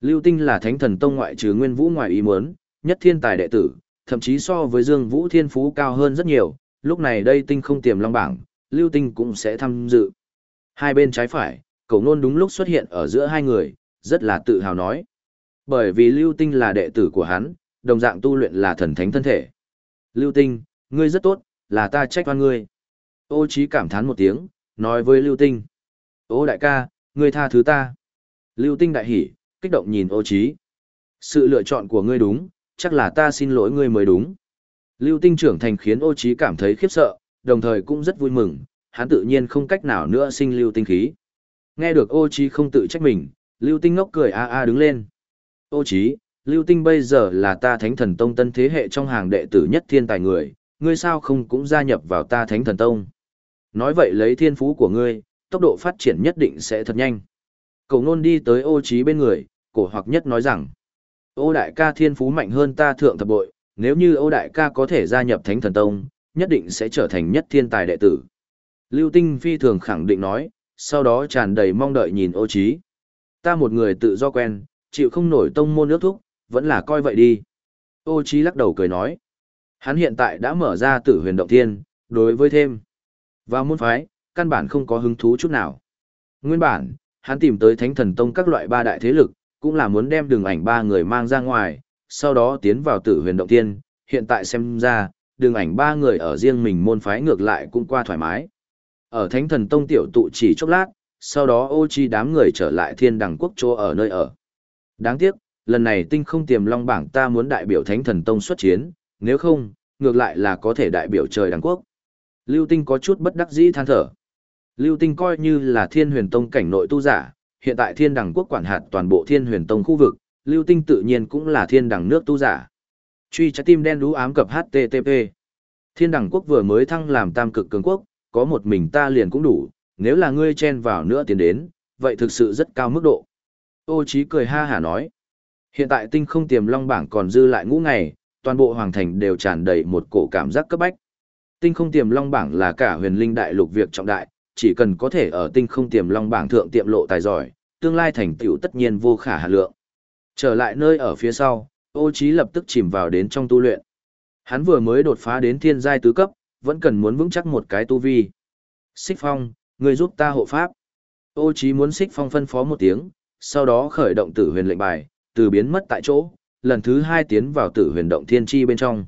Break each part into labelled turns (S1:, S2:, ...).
S1: Lưu Tinh là thánh thần tông ngoại trừ nguyên vũ ngoại ý muốn, nhất thiên tài đệ tử, thậm chí so với Dương Vũ thiên phú cao hơn rất nhiều, lúc này đây tinh không tiềm long bảng, Lưu Tinh cũng sẽ tham dự. Hai bên trái phải, cậu nôn đúng lúc xuất hiện ở giữa hai người, rất là tự hào nói. Bởi vì Lưu Tinh là đệ tử của hắn, đồng dạng tu luyện là thần thánh thân thể. Lưu Tinh, ngươi rất tốt, là ta trách oan ngươi. Ô Chí cảm thán một tiếng, nói với Lưu Tinh. Ô đại ca, ngươi tha thứ ta. Lưu Tinh đại hỉ, kích động nhìn ô Chí. Sự lựa chọn của ngươi đúng, chắc là ta xin lỗi ngươi mới đúng. Lưu Tinh trưởng thành khiến ô Chí cảm thấy khiếp sợ, đồng thời cũng rất vui mừng, hắn tự nhiên không cách nào nữa sinh lưu tinh khí. Nghe được ô Chí không tự trách mình, Lưu Tinh ngốc cười a a đứng lên. Ô Chí, Lưu Tinh bây giờ là ta Thánh Thần Tông tân thế hệ trong hàng đệ tử nhất thiên tài người, ngươi sao không cũng gia nhập vào ta Thánh Thần Tông? Nói vậy lấy thiên phú của ngươi, tốc độ phát triển nhất định sẽ thật nhanh cậu nôn đi tới ô Chí bên người, cổ hoặc nhất nói rằng, ô đại ca thiên phú mạnh hơn ta thượng thập bội, nếu như ô đại ca có thể gia nhập Thánh Thần Tông, nhất định sẽ trở thành nhất thiên tài đệ tử. Lưu Tinh phi thường khẳng định nói, sau đó tràn đầy mong đợi nhìn ô Chí. Ta một người tự do quen, chịu không nổi tông môn nước thúc, vẫn là coi vậy đi. Ô Chí lắc đầu cười nói. Hắn hiện tại đã mở ra tử huyền động thiên, đối với thêm. Vào môn phái, căn bản không có hứng thú chút nào. Nguyên bản, hắn tìm tới thánh thần tông các loại ba đại thế lực, cũng là muốn đem đường ảnh ba người mang ra ngoài, sau đó tiến vào tử huyền động thiên. Hiện tại xem ra, đường ảnh ba người ở riêng mình môn phái ngược lại cũng qua thoải mái. Ở thánh thần tông tiểu tụ chỉ chốc lát, sau đó ô chi đám người trở lại thiên đằng quốc chỗ ở nơi ở. Đáng tiếc, lần này tinh không tiềm long bảng ta muốn đại biểu thánh thần tông xuất chiến, nếu không, ngược lại là có thể đại biểu trời đằng quốc. Lưu Tinh có chút bất đắc dĩ than thở. Lưu Tinh coi như là thiên huyền tông cảnh nội tu giả, hiện tại thiên đẳng quốc quản hạt toàn bộ thiên huyền tông khu vực, Lưu Tinh tự nhiên cũng là thiên đẳng nước tu giả. Truy trái tim đen đú ám cập HTTP. Thiên đẳng quốc vừa mới thăng làm tam cực cường quốc, có một mình ta liền cũng đủ, nếu là ngươi chen vào nữa tiến đến, vậy thực sự rất cao mức độ. Ô Chí cười ha hả nói. Hiện tại tinh không tiềm long bảng còn dư lại ngũ ngày, toàn bộ hoàng thành đều tràn đầy một cổ cảm giác cấp bách. Tinh không tiềm long bảng là cả huyền linh đại lục việc trọng đại, chỉ cần có thể ở tinh không tiềm long bảng thượng tiệm lộ tài giỏi, tương lai thành tựu tất nhiên vô khả hạn lượng. Trở lại nơi ở phía sau, ô Chí lập tức chìm vào đến trong tu luyện. Hắn vừa mới đột phá đến thiên giai tứ cấp, vẫn cần muốn vững chắc một cái tu vi. Xích phong, người giúp ta hộ pháp. Ô Chí muốn xích phong phân phó một tiếng, sau đó khởi động tử huyền lệnh bài, từ biến mất tại chỗ, lần thứ hai tiến vào tử huyền động thiên chi bên trong.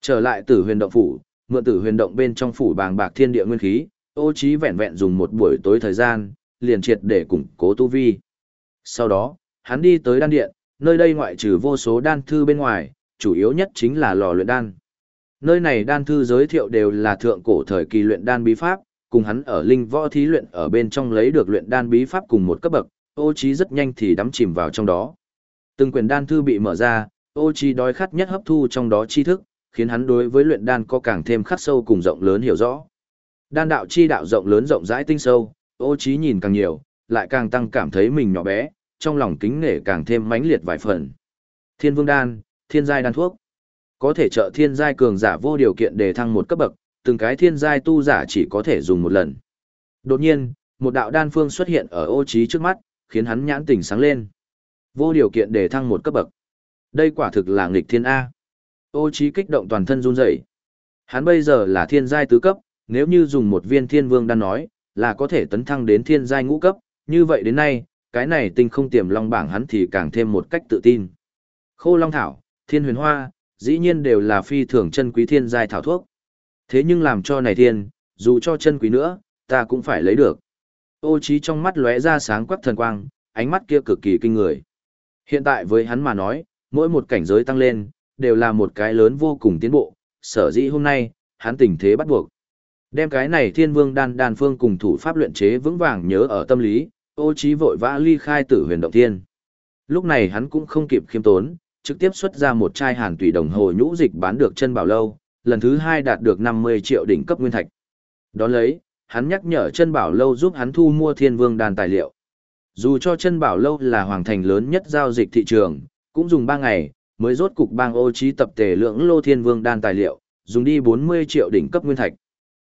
S1: Trở lại tử huyền động phủ, mượn tử huyền động bên trong phủ bàng bạc thiên địa nguyên khí, ô trí vẹn vẹn dùng một buổi tối thời gian, liền triệt để củng cố tu vi. Sau đó, hắn đi tới đan điện, nơi đây ngoại trừ vô số đan thư bên ngoài, chủ yếu nhất chính là lò luyện đan. Nơi này đan thư giới thiệu đều là thượng cổ thời kỳ luyện đan bí pháp, cùng hắn ở linh võ thí luyện ở bên trong lấy được luyện đan bí pháp cùng một cấp bậc, ô trí rất nhanh thì đắm chìm vào trong đó. Từng quyển đan thư bị mở ra, ô trí đói khát nhất hấp thu trong đó tri thức, khiến hắn đối với luyện đan có càng thêm khắc sâu cùng rộng lớn hiểu rõ. Đan đạo chi đạo rộng lớn rộng rãi tinh sâu, ô trí nhìn càng nhiều, lại càng tăng cảm thấy mình nhỏ bé, trong lòng kính nể càng thêm mãnh liệt vài phần. Thiên vương đan, thiên giai đan thuốc, có thể trợ thiên giai cường giả vô điều kiện để thăng một cấp bậc, từng cái thiên giai tu giả chỉ có thể dùng một lần. Đột nhiên, một đạo đan phương xuất hiện ở ô trí trước mắt, khiến hắn nhãn tỉnh sáng lên. Vô điều kiện để thăng một cấp bậc. Đây quả thực là nghịch thiên A. Ô trí kích động toàn thân run rẩy. Hắn bây giờ là thiên giai tứ cấp, nếu như dùng một viên thiên vương đan nói, là có thể tấn thăng đến thiên giai ngũ cấp, như vậy đến nay, cái này tinh không tiềm long bảng hắn thì càng thêm một cách tự tin. Khô long thảo, thiên huyền hoa, dĩ nhiên đều là phi thường chân quý thiên giai thảo thuốc. Thế nhưng làm cho này thiên, dù cho chân quý nữa, ta cũng phải lấy được. Ô trí trong mắt lóe ra sáng quắc thần quang, ánh mắt kia cực kỳ kinh người. Hiện tại với hắn mà nói, mỗi một cảnh giới tăng lên, đều là một cái lớn vô cùng tiến bộ, sở dĩ hôm nay, hắn tình thế bắt buộc. Đem cái này thiên vương đan đan phương cùng thủ pháp luyện chế vững vàng nhớ ở tâm lý, ô trí vội vã ly khai tử huyền động thiên. Lúc này hắn cũng không kịp khiêm tốn, trực tiếp xuất ra một chai hàn tùy đồng hồ nhũ dịch bán được chân bảo lâu, lần thứ hai đạt được 50 triệu đỉnh cấp nguyên thạch. Đón lấy, hắn nhắc nhở chân bảo lâu giúp hắn thu mua thiên vương đan tài liệu. Dù cho chân bảo lâu là hoàng thành lớn nhất giao dịch thị trường, cũng dùng 3 ngày, mới rốt cục bang ô trí tập tề lượng lô thiên vương đan tài liệu, dùng đi 40 triệu đỉnh cấp nguyên thạch.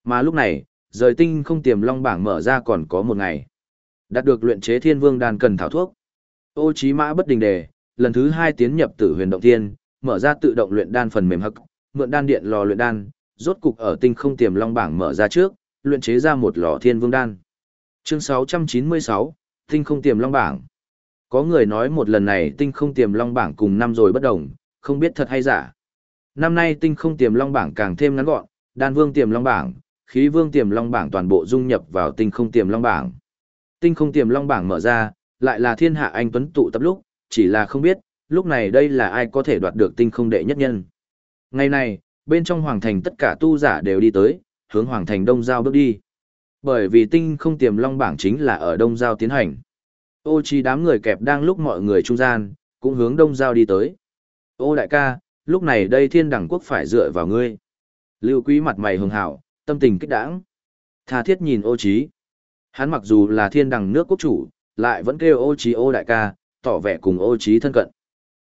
S1: Mà lúc này, rời tinh không tiềm long bảng mở ra còn có một ngày. Đạt được luyện chế thiên vương đan cần thảo thuốc. Ô Chí Mã bất đình đề, lần thứ hai tiến nhập Tử Huyền Động Thiên, mở ra tự động luyện đan phần mềm hậc, mượn đan điện lò luyện đan, rốt cục ở tinh không tiềm long bảng mở ra trước, luyện chế ra một lò Thiên Vương đan. Chương 696, tinh không tiềm long bảng. Có người nói một lần này tinh không tiềm long bảng cùng năm rồi bất đồng, không biết thật hay giả. Năm nay tinh không tiềm long bảng càng thêm ngắn gọn, đan vương tiềm long bảng, khí vương tiềm long bảng toàn bộ dung nhập vào tinh không tiềm long bảng. Tinh không tiềm long bảng mở ra, lại là thiên hạ anh tuấn tụ tập lúc, chỉ là không biết, lúc này đây là ai có thể đoạt được tinh không đệ nhất nhân. Ngày này, bên trong hoàng thành tất cả tu giả đều đi tới, hướng hoàng thành đông giao bước đi. Bởi vì tinh không tiềm long bảng chính là ở đông giao tiến hành. Ô chi đám người kẹp đang lúc mọi người trung gian, cũng hướng đông giao đi tới. Ô đại ca, lúc này đây thiên đẳng quốc phải dựa vào ngươi. Lưu quý mặt mày hường hảo, tâm tình kích đãng. Tha thiết nhìn ô trí. Hắn mặc dù là thiên đẳng nước quốc chủ, lại vẫn kêu ô trí ô đại ca, tỏ vẻ cùng ô trí thân cận.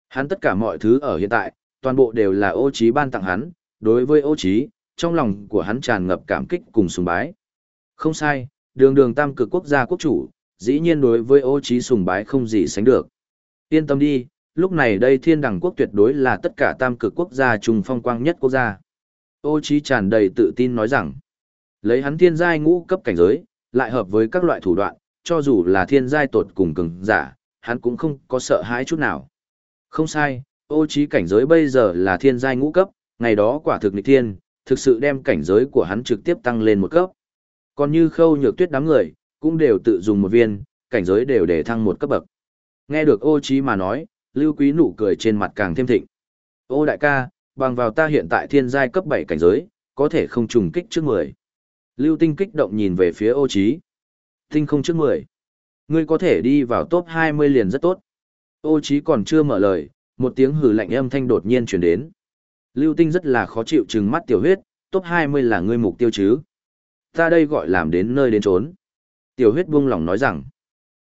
S1: Hắn tất cả mọi thứ ở hiện tại, toàn bộ đều là ô trí ban tặng hắn, đối với ô trí, trong lòng của hắn tràn ngập cảm kích cùng sùng bái. Không sai, đường đường tam cực quốc gia quốc chủ, dĩ nhiên đối với ô trí sùng bái không gì sánh được. Yên tâm đi, lúc này đây thiên đẳng quốc tuyệt đối là tất cả tam cực quốc gia trùng phong quang nhất quốc gia. Ô trí tràn đầy tự tin nói rằng, lấy hắn thiên giai ngũ cấp cảnh giới, lại hợp với các loại thủ đoạn, cho dù là thiên giai tột cùng cường giả, hắn cũng không có sợ hãi chút nào. Không sai, ô trí cảnh giới bây giờ là thiên giai ngũ cấp, ngày đó quả thực nghịch thiên, thực sự đem cảnh giới của hắn trực tiếp tăng lên một cấp. Còn như khâu nhược tuyết đám người, cũng đều tự dùng một viên, cảnh giới đều để thăng một cấp bậc. Nghe được ô trí mà nói, lưu quý nụ cười trên mặt càng thêm thịnh. Ô đại ca, bằng vào ta hiện tại thiên giai cấp 7 cảnh giới, có thể không trùng kích trước 10. Lưu tinh kích động nhìn về phía ô Chí, Tinh không trước 10. Ngươi có thể đi vào top 20 liền rất tốt. Ô Chí còn chưa mở lời, một tiếng hừ lạnh âm thanh đột nhiên truyền đến. Lưu tinh rất là khó chịu trừng mắt tiểu huyết, top 20 là ngươi mục tiêu chứ. Ta đây gọi làm đến nơi đến trốn. Tiểu huyết buông lòng nói rằng,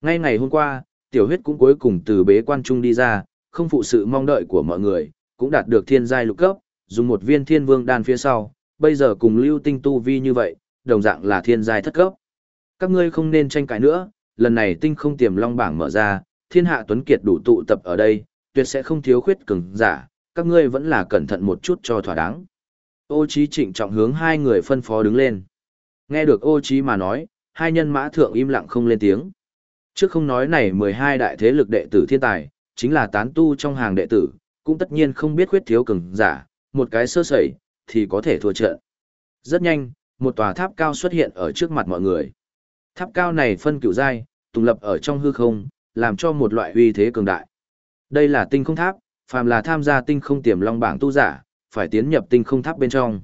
S1: ngay ngày hôm qua, tiểu huyết cũng cuối cùng từ bế quan trung đi ra, không phụ sự mong đợi của mọi người, cũng đạt được thiên giai lục cấp, dùng một viên thiên vương đan phía sau, bây giờ cùng lưu tinh tu vi như vậy, đồng dạng là thiên giai thất cấp. Các ngươi không nên tranh cãi nữa, lần này tinh không tiềm long bảng mở ra, thiên hạ tuấn kiệt đủ tụ tập ở đây, tuyệt sẽ không thiếu khuyết cường giả, các ngươi vẫn là cẩn thận một chút cho thỏa đáng. Ô Chí trịnh trọng hướng hai người phân phó đứng lên. Nghe được ô Chí mà nói, hai nhân mã thượng im lặng không lên tiếng. Trước không nói này 12 đại thế lực đệ tử thiên tài, chính là tán tu trong hàng đệ tử, cũng tất nhiên không biết khuyết thiếu cường giả, một cái sơ sẩy, thì có thể thua trận. Rất nhanh, một tòa tháp cao xuất hiện ở trước mặt mọi người. Tháp cao này phân cửu giai, tùng lập ở trong hư không, làm cho một loại uy thế cường đại. Đây là tinh không tháp, phàm là tham gia tinh không tiềm long bảng tu giả, phải tiến nhập tinh không tháp bên trong.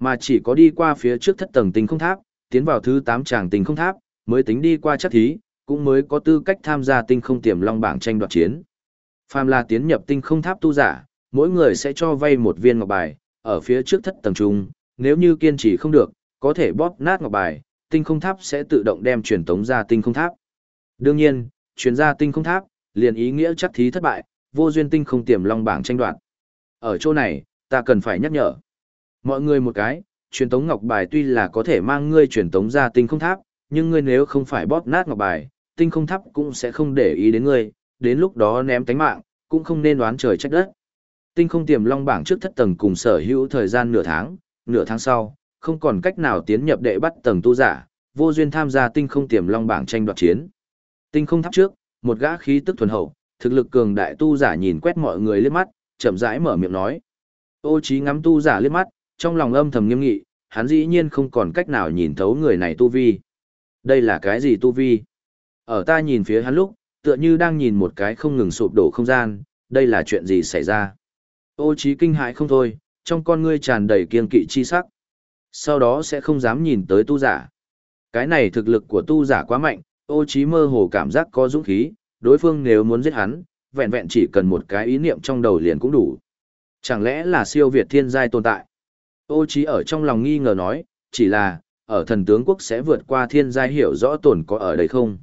S1: Mà chỉ có đi qua phía trước thất tầng tinh không tháp, tiến vào thứ 8 tràng tinh không tháp, mới tính đi qua chắc thí, cũng mới có tư cách tham gia tinh không tiềm long bảng tranh đoạt chiến. Phàm là tiến nhập tinh không tháp tu giả, mỗi người sẽ cho vay một viên ngọc bài, ở phía trước thất tầng trung, nếu như kiên trì không được, có thể bóp nát ngọc bài, tinh không tháp sẽ tự động đem truyền tống ra tinh không tháp. Đương nhiên, truyền ra tinh không tháp, liền ý nghĩa chắc thí thất bại, vô duyên tinh không tiềm long bảng tranh đoạt. Ở chỗ này, ta cần phải nhắc nhở. Mọi người một cái, truyền tống ngọc bài tuy là có thể mang ngươi truyền tống ra tinh không tháp, nhưng ngươi nếu không phải bóp nát ngọc bài, tinh không tháp cũng sẽ không để ý đến ngươi, đến lúc đó ném tánh mạng, cũng không nên đoán trời trách đất. Tinh không tiềm long bảng trước thất tầng cùng sở hữu thời gian nửa tháng, nửa tháng sau, không còn cách nào tiến nhập đệ bắt tầng tu giả, vô duyên tham gia tinh không tiềm long bảng tranh đoạt chiến. Tinh không tháp trước, một gã khí tức thuần hậu, thực lực cường đại tu giả nhìn quét mọi người liếc mắt, chậm rãi mở miệng nói. Ô Chí ngắm tu giả liếc mắt, trong lòng âm thầm nghiêm nghị, hắn dĩ nhiên không còn cách nào nhìn thấu người này tu vi. Đây là cái gì tu vi? Ở ta nhìn phía hắn lúc, tựa như đang nhìn một cái không ngừng sụp đổ không gian, đây là chuyện gì xảy ra? Ô trí kinh hãi không thôi, trong con ngươi tràn đầy kiên kỵ chi sắc. Sau đó sẽ không dám nhìn tới tu giả. Cái này thực lực của tu giả quá mạnh, ô trí mơ hồ cảm giác có dũng khí, đối phương nếu muốn giết hắn, vẹn vẹn chỉ cần một cái ý niệm trong đầu liền cũng đủ. Chẳng lẽ là siêu việt thiên giai tồn tại? Ô trí ở trong lòng nghi ngờ nói, chỉ là, ở thần tướng quốc sẽ vượt qua thiên giai hiểu rõ tồn có ở đây không?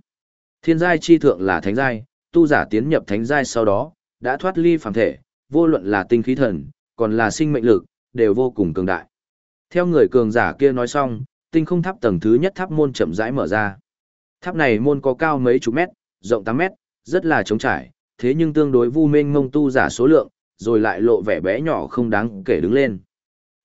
S1: Thiên giai chi thượng là thánh giai, tu giả tiến nhập thánh giai sau đó, đã thoát ly phàm thể, vô luận là tinh khí thần, còn là sinh mệnh lực, đều vô cùng cường đại. Theo người cường giả kia nói xong, tinh không tháp tầng thứ nhất tháp môn chậm rãi mở ra. Tháp này môn có cao mấy chục mét, rộng 8 mét, rất là trống trải, thế nhưng tương đối vu mênh mông tu giả số lượng, rồi lại lộ vẻ bé nhỏ không đáng kể đứng lên.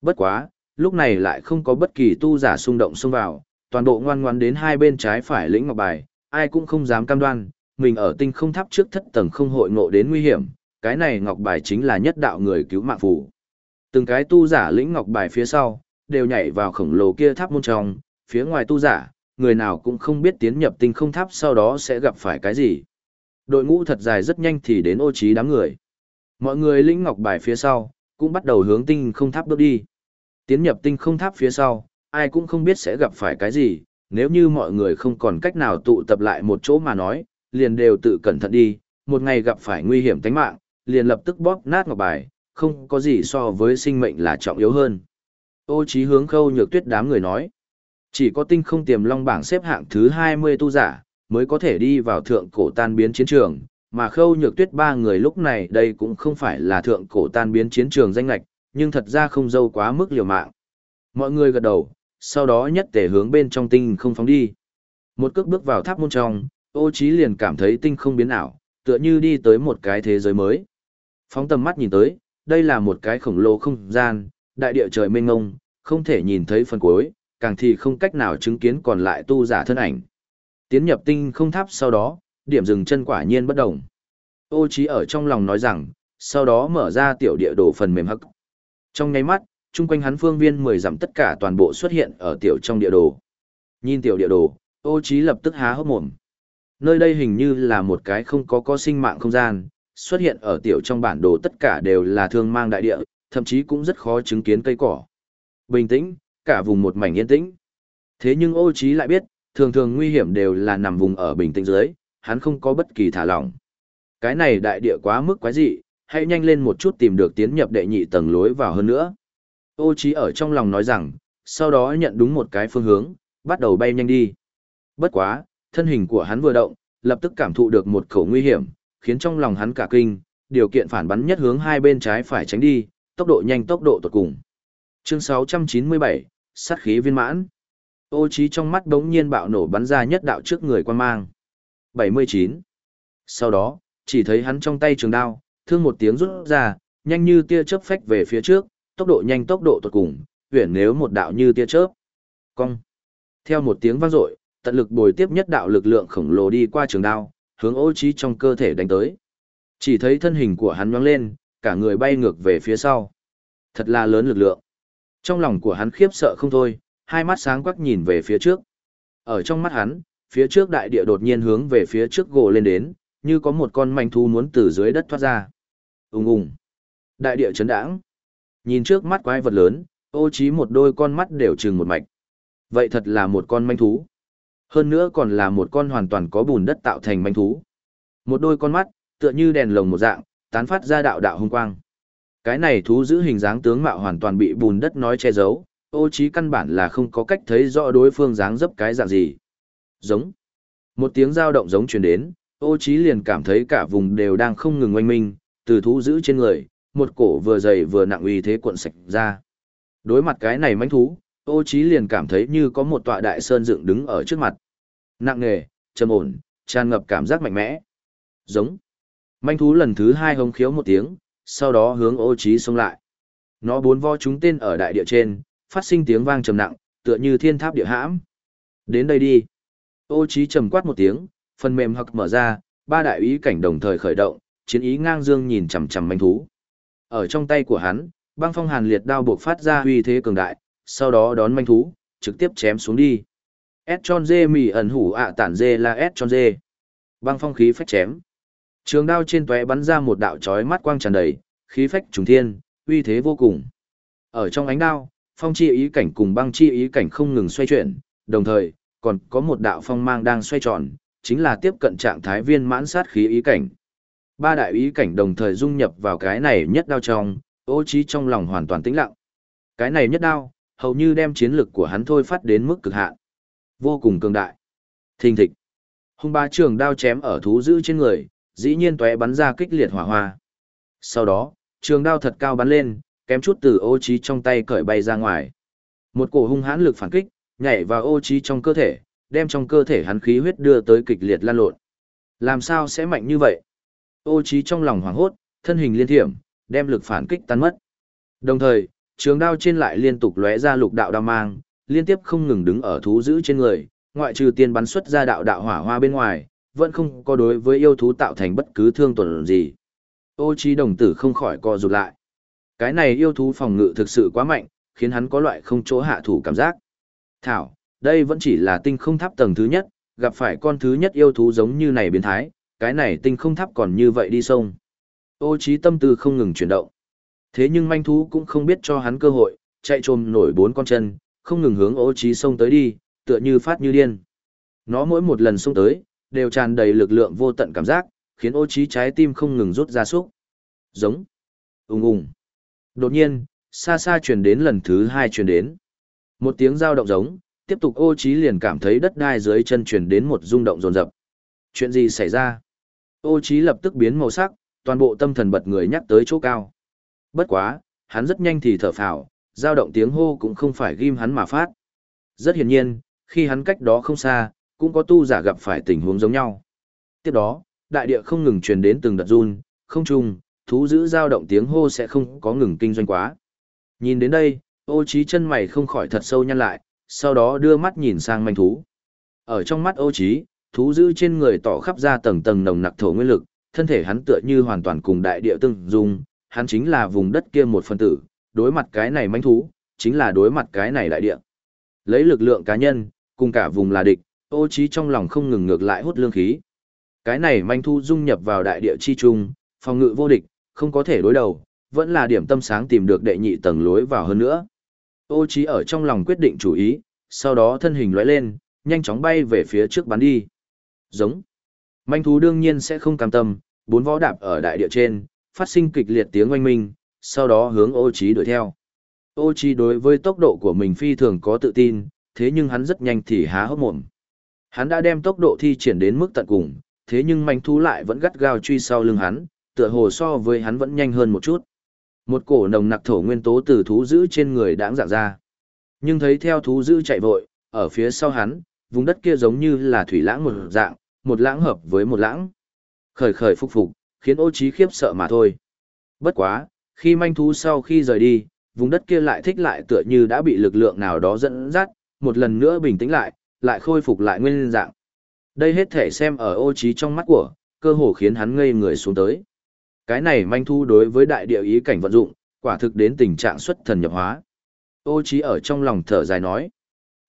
S1: Bất quá, lúc này lại không có bất kỳ tu giả xung động xông vào, toàn bộ ngoan ngoan đến hai bên trái phải lĩnh ngọc bài, ai cũng không dám cam đoan, mình ở tinh không tháp trước thất tầng không hội ngộ đến nguy hiểm, cái này ngọc bài chính là nhất đạo người cứu mạng phù. Từng cái tu giả lĩnh ngọc bài phía sau, đều nhảy vào khổng lồ kia tháp môn trong, phía ngoài tu giả, người nào cũng không biết tiến nhập tinh không tháp sau đó sẽ gặp phải cái gì. Đội ngũ thật dài rất nhanh thì đến ô trí đám người. Mọi người lĩnh ngọc bài phía sau, cũng bắt đầu hướng tinh không tháp bước đi. Tiến nhập tinh không tháp phía sau, ai cũng không biết sẽ gặp phải cái gì, nếu như mọi người không còn cách nào tụ tập lại một chỗ mà nói, liền đều tự cẩn thận đi, một ngày gặp phải nguy hiểm tính mạng, liền lập tức bóp nát ngọc bài, không có gì so với sinh mệnh là trọng yếu hơn. Ô trí hướng khâu nhược tuyết đám người nói, chỉ có tinh không tiềm long bảng xếp hạng thứ 20 tu giả, mới có thể đi vào thượng cổ tan biến chiến trường, mà khâu nhược tuyết ba người lúc này đây cũng không phải là thượng cổ tan biến chiến trường danh lạch, nhưng thật ra không dâu quá mức liều mạng. Mọi người gật đầu, sau đó nhất tể hướng bên trong tinh không phóng đi. Một cước bước vào tháp môn trong, ô trí liền cảm thấy tinh không biến ảo, tựa như đi tới một cái thế giới mới. Phóng tầm mắt nhìn tới, đây là một cái khổng lồ không gian, đại địa trời mênh mông không thể nhìn thấy phần cuối, càng thì không cách nào chứng kiến còn lại tu giả thân ảnh. Tiến nhập tinh không tháp sau đó, điểm dừng chân quả nhiên bất động. Ô trí ở trong lòng nói rằng, sau đó mở ra tiểu địa đồ phần mềm hắc. Trong nháy mắt, chung quanh hắn phương viên 10 dặm tất cả toàn bộ xuất hiện ở tiểu trong địa đồ. Nhìn tiểu địa đồ, ô trí lập tức há hốc mồm. Nơi đây hình như là một cái không có có sinh mạng không gian, xuất hiện ở tiểu trong bản đồ tất cả đều là thương mang đại địa, thậm chí cũng rất khó chứng kiến cây cỏ. Bình tĩnh, cả vùng một mảnh yên tĩnh. Thế nhưng ô trí lại biết, thường thường nguy hiểm đều là nằm vùng ở bình tĩnh dưới, hắn không có bất kỳ thả lỏng. Cái này đại địa quá mức quái dị, hãy nhanh lên một chút tìm được tiến nhập đệ nhị tầng lối vào hơn nữa. Ô Chí ở trong lòng nói rằng, sau đó nhận đúng một cái phương hướng, bắt đầu bay nhanh đi. Bất quá, thân hình của hắn vừa động, lập tức cảm thụ được một khẩu nguy hiểm, khiến trong lòng hắn cả kinh, điều kiện phản bắn nhất hướng hai bên trái phải tránh đi, tốc độ nhanh tốc độ tuyệt cùng. Chương 697, sát khí viên mãn. Ô Chí trong mắt đống nhiên bạo nổ bắn ra nhất đạo trước người quan mang. 79. Sau đó, chỉ thấy hắn trong tay trường đao, thương một tiếng rút ra, nhanh như tia chớp phách về phía trước, tốc độ nhanh tốc độ tuyệt cùng, huyền nếu một đạo như tia chớp. Cong. Theo một tiếng vang dội, tận lực bồi tiếp nhất đạo lực lượng khổng lồ đi qua trường đao, hướng ô trí trong cơ thể đánh tới. Chỉ thấy thân hình của hắn nhoáng lên, cả người bay ngược về phía sau. Thật là lớn lực lượng. Trong lòng của hắn khiếp sợ không thôi, hai mắt sáng quắc nhìn về phía trước. Ở trong mắt hắn, phía trước đại địa đột nhiên hướng về phía trước gồ lên đến, như có một con manh thú muốn từ dưới đất thoát ra. Ùng ùng. Đại địa chấn đãng. Nhìn trước mắt quái vật lớn, ô trí một đôi con mắt đều trừng một mạch. Vậy thật là một con manh thú. Hơn nữa còn là một con hoàn toàn có bùn đất tạo thành manh thú. Một đôi con mắt, tựa như đèn lồng một dạng, tán phát ra đạo đạo hung quang. Cái này thú giữ hình dáng tướng mạo hoàn toàn bị bùn đất nói che giấu, ô trí căn bản là không có cách thấy rõ đối phương dáng dấp cái dạng gì. Giống. Một tiếng dao động giống truyền đến, ô trí liền cảm thấy cả vùng đều đang không ngừng oanh minh, từ thú giữ trên người, một cổ vừa dày vừa nặng uy thế cuộn sạch ra. Đối mặt cái này manh thú, ô Chí liền cảm thấy như có một tọa đại sơn dựng đứng ở trước mặt. Nặng nề, trầm ổn, tràn ngập cảm giác mạnh mẽ. Giống. Manh thú lần thứ hai hống khiếu một tiếng, sau đó hướng ô Chí xông lại. Nó bốn vo chúng tên ở đại địa trên, phát sinh tiếng vang trầm nặng, tựa như thiên tháp địa hãm. Đến đây đi. Ô Chí trầm quát một tiếng, phần mềm hực mở ra, ba đại ý cảnh đồng thời khởi động, chiến ý ngang dương nhìn chằm chằm manh thú. Ở trong tay của hắn, băng phong hàn liệt đao buộc phát ra uy thế cường đại, sau đó đón manh thú, trực tiếp chém xuống đi. S tròn dê mì ẩn hủ ạ tản dê là S tròn dê. Băng phong khí phách chém. Trường đao trên tóe bắn ra một đạo chói mắt quang tràn đầy, khí phách trùng thiên, uy thế vô cùng. Ở trong ánh đao, phong chi ý cảnh cùng băng chi ý cảnh không ngừng xoay chuyển, đồng thời, còn có một đạo phong mang đang xoay tròn, chính là tiếp cận trạng thái viên mãn sát khí ý cảnh. Ba đại ý cảnh đồng thời dung nhập vào cái này nhất đao trong, ô trí trong lòng hoàn toàn tĩnh lặng. Cái này nhất đao, hầu như đem chiến lực của hắn thôi phát đến mức cực hạn. Vô cùng cường đại. Thình thịch. Hung ba trường đao chém ở thú dữ trên người, dĩ nhiên tóe bắn ra kích liệt hỏa hoa. Sau đó, trường đao thật cao bắn lên, kém chút từ ô trí trong tay cởi bay ra ngoài. Một cổ hung hãn lực phản kích, nhảy vào ô trí trong cơ thể, đem trong cơ thể hắn khí huyết đưa tới kịch liệt lan lộn. Làm sao sẽ mạnh như vậy? Ô trí trong lòng hoảng hốt, thân hình liên thiểm, đem lực phản kích tan mất. Đồng thời, trường đao trên lại liên tục lóe ra lục đạo đao mang, liên tiếp không ngừng đứng ở thú giữ trên người, ngoại trừ tiên bắn xuất ra đạo đạo hỏa hoa bên ngoài, vẫn không có đối với yêu thú tạo thành bất cứ thương tổn gì. Ô trí đồng tử không khỏi co rụt lại. Cái này yêu thú phòng ngự thực sự quá mạnh, khiến hắn có loại không chỗ hạ thủ cảm giác. Thảo, đây vẫn chỉ là tinh không tháp tầng thứ nhất, gặp phải con thứ nhất yêu thú giống như này biến thái, cái này tinh không tháp còn như vậy đi sông. Ô trí tâm tư không ngừng chuyển động. Thế nhưng manh thú cũng không biết cho hắn cơ hội, chạy trồm nổi bốn con chân, không ngừng hướng ô trí sông tới đi, tựa như phát như điên. Nó mỗi một lần sông tới, đều tràn đầy lực lượng vô tận cảm giác, khiến ô trí trái tim không ngừng rút ra xúc. Giống. ung ung. Đột nhiên, xa xa truyền đến lần thứ hai truyền đến. Một tiếng giao động giống, tiếp tục ô trí liền cảm thấy đất đai dưới chân truyền đến một rung động rồn rập. Chuyện gì xảy ra? Ô Chí lập tức biến màu sắc, toàn bộ tâm thần bật người nhắc tới chỗ cao. Bất quá, hắn rất nhanh thì thở phào, giao động tiếng hô cũng không phải ghim hắn mà phát. Rất hiển nhiên, khi hắn cách đó không xa, cũng có tu giả gặp phải tình huống giống nhau. Tiếp đó, đại địa không ngừng truyền đến từng đợt run, không trùng, thú giữ giao động tiếng hô sẽ không có ngừng kinh doanh quá. Nhìn đến đây, ô trí chân mày không khỏi thật sâu nhăn lại, sau đó đưa mắt nhìn sang manh thú. Ở trong mắt ô trí, thú dữ trên người tỏ khắp ra tầng tầng nồng nặc thổ nguyên lực, thân thể hắn tựa như hoàn toàn cùng đại địa tương dung, hắn chính là vùng đất kia một phần tử, đối mặt cái này manh thú, chính là đối mặt cái này đại địa. Lấy lực lượng cá nhân, cùng cả vùng là địch, ô trí trong lòng không ngừng ngược lại hút lương khí. Cái này manh thú dung nhập vào đại địa chi trung, phòng ngự vô địch, không có thể đối đầu, vẫn là điểm tâm sáng tìm được đệ nhị tầng lối vào hơn nữa. Ô trí ở trong lòng quyết định chủ ý, sau đó thân hình lóe lên, nhanh chóng bay về phía trước bắn đi. Giống. Manh thú đương nhiên sẽ không cam tâm, bốn võ đạp ở đại địa trên, phát sinh kịch liệt tiếng oanh minh, sau đó hướng ô trí đuổi theo. Ô trí đối với tốc độ của mình phi thường có tự tin, thế nhưng hắn rất nhanh thì há hốc mồm. Hắn đã đem tốc độ thi triển đến mức tận cùng, thế nhưng manh thú lại vẫn gắt gao truy sau lưng hắn, tựa hồ so với hắn vẫn nhanh hơn một chút. Một cổ nồng nặc thổ nguyên tố từ thú giữ trên người đãng dạng ra. Nhưng thấy theo thú giữ chạy vội, ở phía sau hắn, vùng đất kia giống như là thủy lãng một dạng, một lãng hợp với một lãng. Khởi khởi phục phục, khiến ô trí khiếp sợ mà thôi. Bất quá, khi manh thú sau khi rời đi, vùng đất kia lại thích lại tựa như đã bị lực lượng nào đó dẫn dắt, một lần nữa bình tĩnh lại, lại khôi phục lại nguyên dạng. Đây hết thể xem ở ô trí trong mắt của, cơ hồ khiến hắn ngây người xuống tới. Cái này manh thu đối với đại địa ý cảnh vận dụng, quả thực đến tình trạng xuất thần nhập hóa. Ô trí ở trong lòng thở dài nói.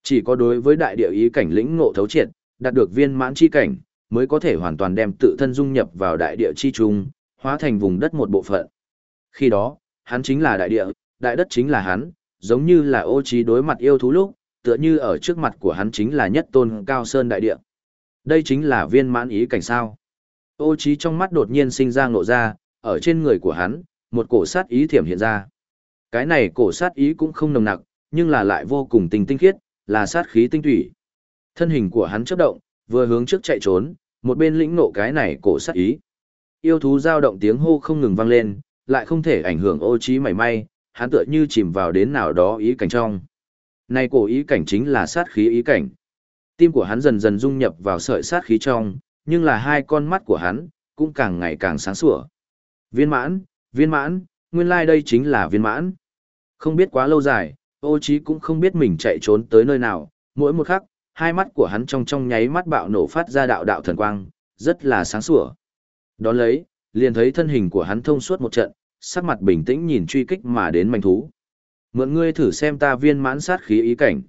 S1: Chỉ có đối với đại địa ý cảnh lĩnh ngộ thấu triệt, đạt được viên mãn chi cảnh, mới có thể hoàn toàn đem tự thân dung nhập vào đại địa chi trung, hóa thành vùng đất một bộ phận. Khi đó, hắn chính là đại địa, đại đất chính là hắn, giống như là ô trí đối mặt yêu thú lúc, tựa như ở trước mặt của hắn chính là nhất tôn cao sơn đại địa. Đây chính là viên mãn ý cảnh sao. Ô trí trong mắt đột nhiên sinh ra ngộ ra, ở trên người của hắn, một cổ sát ý thiểm hiện ra. Cái này cổ sát ý cũng không nồng nặc, nhưng là lại vô cùng tinh tinh khiết, là sát khí tinh thủy. Thân hình của hắn chớp động, vừa hướng trước chạy trốn, một bên lĩnh nộ cái này cổ sát ý. Yêu thú giao động tiếng hô không ngừng vang lên, lại không thể ảnh hưởng ô trí mảy may, hắn tựa như chìm vào đến nào đó ý cảnh trong. Này cổ ý cảnh chính là sát khí ý cảnh. Tim của hắn dần dần dung nhập vào sợi sát khí trong, nhưng là hai con mắt của hắn, cũng càng ngày càng sáng sủa. Viên mãn, viên mãn, nguyên lai like đây chính là viên mãn. Không biết quá lâu dài, ô trí cũng không biết mình chạy trốn tới nơi nào, mỗi một khắc, hai mắt của hắn trong trong nháy mắt bạo nổ phát ra đạo đạo thần quang, rất là sáng sủa. Đón lấy, liền thấy thân hình của hắn thông suốt một trận, sắc mặt bình tĩnh nhìn truy kích mà đến manh thú. Mượn ngươi thử xem ta viên mãn sát khí ý cảnh.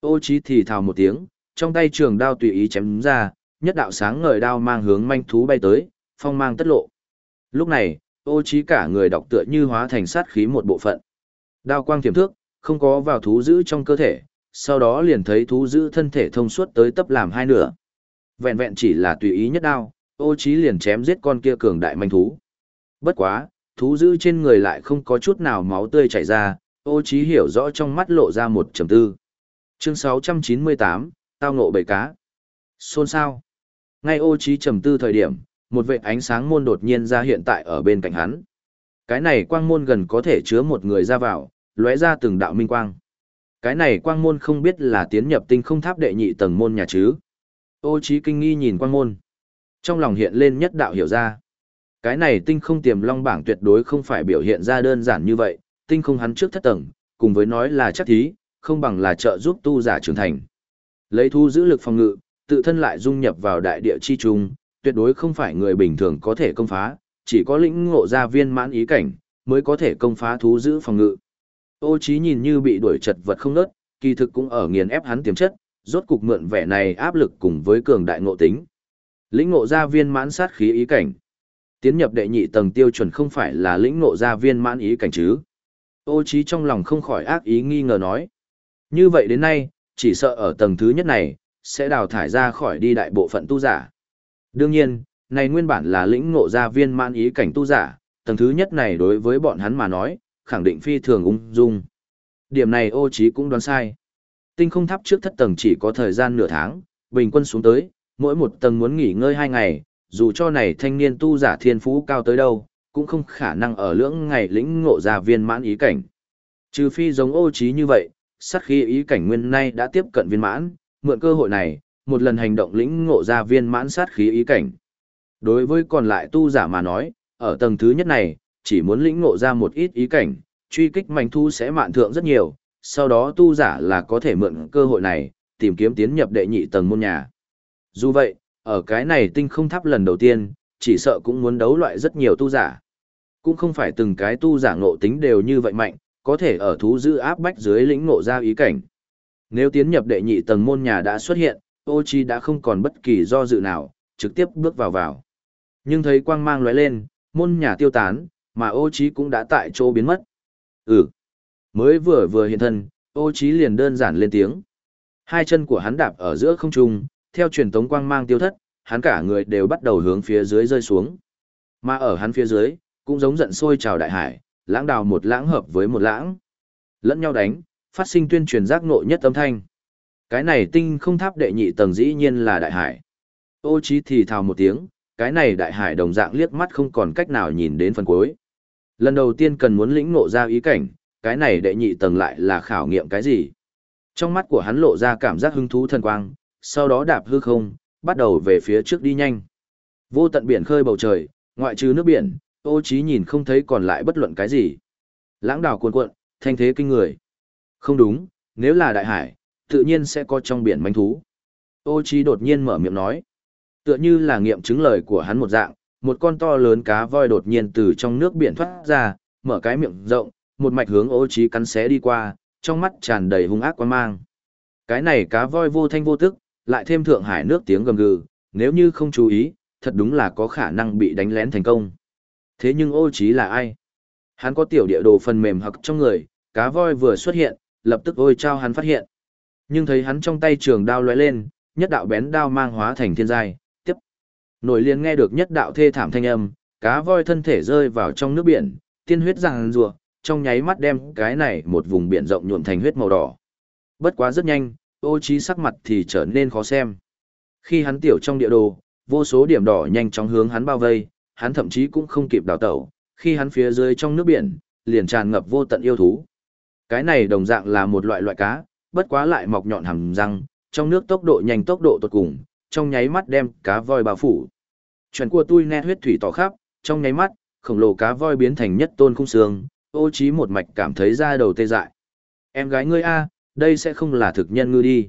S1: Ô trí thì thào một tiếng, trong tay trường đao tùy ý chém ra, nhất đạo sáng ngời đao mang hướng manh thú bay tới, phong mang tất lộ. Lúc này, ô trí cả người đọc tựa như hóa thành sát khí một bộ phận. Đao quang tiềm thước, không có vào thú giữ trong cơ thể, sau đó liền thấy thú giữ thân thể thông suốt tới tấp làm hai nửa. Vẹn vẹn chỉ là tùy ý nhất đao, ô trí liền chém giết con kia cường đại manh thú. Bất quá, thú giữ trên người lại không có chút nào máu tươi chảy ra, ô trí hiểu rõ trong mắt lộ ra một trầm tư. Chương 698, tao ngộ bầy cá. Xôn sao. Ngay ô trí trầm tư thời điểm, một vệ ánh sáng môn đột nhiên ra hiện tại ở bên cạnh hắn. Cái này quang môn gần có thể chứa một người ra vào, lóe ra từng đạo minh quang. Cái này quang môn không biết là tiến nhập tinh không tháp đệ nhị tầng môn nhà chứ. Ô trí kinh nghi nhìn quang môn. Trong lòng hiện lên nhất đạo hiểu ra. Cái này tinh không tiềm long bảng tuyệt đối không phải biểu hiện ra đơn giản như vậy, tinh không hắn trước thất tầng, cùng với nói là chắc thí, không bằng là trợ giúp tu giả trưởng thành. Lấy thu giữ lực phòng ngự, tự thân lại dung nhập vào đại địa chi trung, tuyệt đối không phải người bình thường có thể công phá, chỉ có lĩnh ngộ ra viên mãn ý cảnh, mới có thể công phá thú giữ phòng ngự. Ô Chí nhìn như bị đuổi chật vật không nớt, kỳ thực cũng ở nghiền ép hắn tiềm chất, rốt cục mượn vẻ này áp lực cùng với cường đại ngộ tính. Lĩnh ngộ gia viên mãn sát khí ý cảnh. Tiến nhập đệ nhị tầng tiêu chuẩn không phải là lĩnh ngộ gia viên mãn ý cảnh chứ. Ô Chí trong lòng không khỏi ác ý nghi ngờ nói. Như vậy đến nay, chỉ sợ ở tầng thứ nhất này, sẽ đào thải ra khỏi đi đại bộ phận tu giả. Đương nhiên, này nguyên bản là lĩnh ngộ gia viên mãn ý cảnh tu giả, tầng thứ nhất này đối với bọn hắn mà nói, khẳng định phi thường ung dung. Điểm này ô trí cũng đoán sai. Tinh không tháp trước thất tầng chỉ có thời gian nửa tháng, bình quân xuống tới, mỗi một tầng muốn nghỉ ngơi hai ngày, dù cho này thanh niên tu giả thiên phú cao tới đâu, cũng không khả năng ở lưỡng ngày lĩnh ngộ ra viên mãn ý cảnh. Trừ phi giống ô trí như vậy, sát khi ý cảnh nguyên nay đã tiếp cận viên mãn, mượn cơ hội này, một lần hành động lĩnh ngộ ra viên mãn sát khí ý cảnh. Đối với còn lại tu giả mà nói, ở tầng thứ nhất này, chỉ muốn lĩnh ngộ ra một ít ý cảnh, truy kích manh thu sẽ mạn thượng rất nhiều, sau đó tu giả là có thể mượn cơ hội này, tìm kiếm tiến nhập đệ nhị tầng môn nhà. Dù vậy, ở cái này tinh không tháp lần đầu tiên, chỉ sợ cũng muốn đấu loại rất nhiều tu giả. Cũng không phải từng cái tu giả ngộ tính đều như vậy mạnh, có thể ở thú giữ áp bách dưới lĩnh ngộ ra ý cảnh. Nếu tiến nhập đệ nhị tầng môn nhà đã xuất hiện, ô chi đã không còn bất kỳ do dự nào, trực tiếp bước vào vào. Nhưng thấy quang mang lóe lên, môn nhà tiêu tán, mà ô trí cũng đã tại chỗ biến mất. Ừ. Mới vừa vừa hiện thân, ô trí liền đơn giản lên tiếng. Hai chân của hắn đạp ở giữa không trung, theo truyền tống quang mang tiêu thất, hắn cả người đều bắt đầu hướng phía dưới rơi xuống. Mà ở hắn phía dưới, cũng giống giận sôi trào đại hải, lãng đào một lãng hợp với một lãng. Lẫn nhau đánh, phát sinh tuyên truyền giác ngộ nhất âm thanh. Cái này tinh không tháp đệ nhị tầng dĩ nhiên là đại hải. Ô trí thì thào một tiếng, cái này đại hải đồng dạng liếc mắt không còn cách nào nhìn đến phần cuối. Lần đầu tiên cần muốn lĩnh ngộ ra ý cảnh, cái này đệ nhị tầng lại là khảo nghiệm cái gì? Trong mắt của hắn lộ ra cảm giác hứng thú thần quang, sau đó đạp hư không, bắt đầu về phía trước đi nhanh. Vô tận biển khơi bầu trời, ngoại trừ nước biển, ô trí nhìn không thấy còn lại bất luận cái gì. Lãng đảo cuồn cuộn, thanh thế kinh người. Không đúng, nếu là đại hải, tự nhiên sẽ có trong biển manh thú. Ô trí đột nhiên mở miệng nói. Tựa như là nghiệm chứng lời của hắn một dạng, một con to lớn cá voi đột nhiên từ trong nước biển thoát ra, mở cái miệng rộng, một mạch hướng ô trí cắn xé đi qua, trong mắt tràn đầy hung ác quan mang. Cái này cá voi vô thanh vô tức, lại thêm thượng hải nước tiếng gầm gừ, nếu như không chú ý, thật đúng là có khả năng bị đánh lén thành công. Thế nhưng ô trí là ai? Hắn có tiểu địa đồ phần mềm hặc trong người, cá voi vừa xuất hiện, lập tức ôi trao hắn phát hiện. Nhưng thấy hắn trong tay trường đao lóe lên, nhất đạo bén đao mang hóa thành thiên giai. Nổi liền nghe được nhất đạo thê thảm thanh âm, cá voi thân thể rơi vào trong nước biển, tiên huyết ràng rùa, trong nháy mắt đem cái này một vùng biển rộng nhuộm thành huyết màu đỏ. Bất quá rất nhanh, ô trí sắc mặt thì trở nên khó xem. Khi hắn tiểu trong địa đồ, vô số điểm đỏ nhanh chóng hướng hắn bao vây, hắn thậm chí cũng không kịp đào tẩu, khi hắn phía dưới trong nước biển, liền tràn ngập vô tận yêu thú. Cái này đồng dạng là một loại loại cá, bất quá lại mọc nhọn hàm răng, trong nước tốc độ nhanh tốc độ tột cùng, trong nháy mắt đem cá voi bao phủ. chuẩn của tôi nét huyết thủy tỏ khắp, trong nháy mắt, khổng lồ cá voi biến thành nhất tôn khung xương, ô trí một mạch cảm thấy da đầu tê dại. Em gái ngươi a, đây sẽ không là thực nhân ngư đi.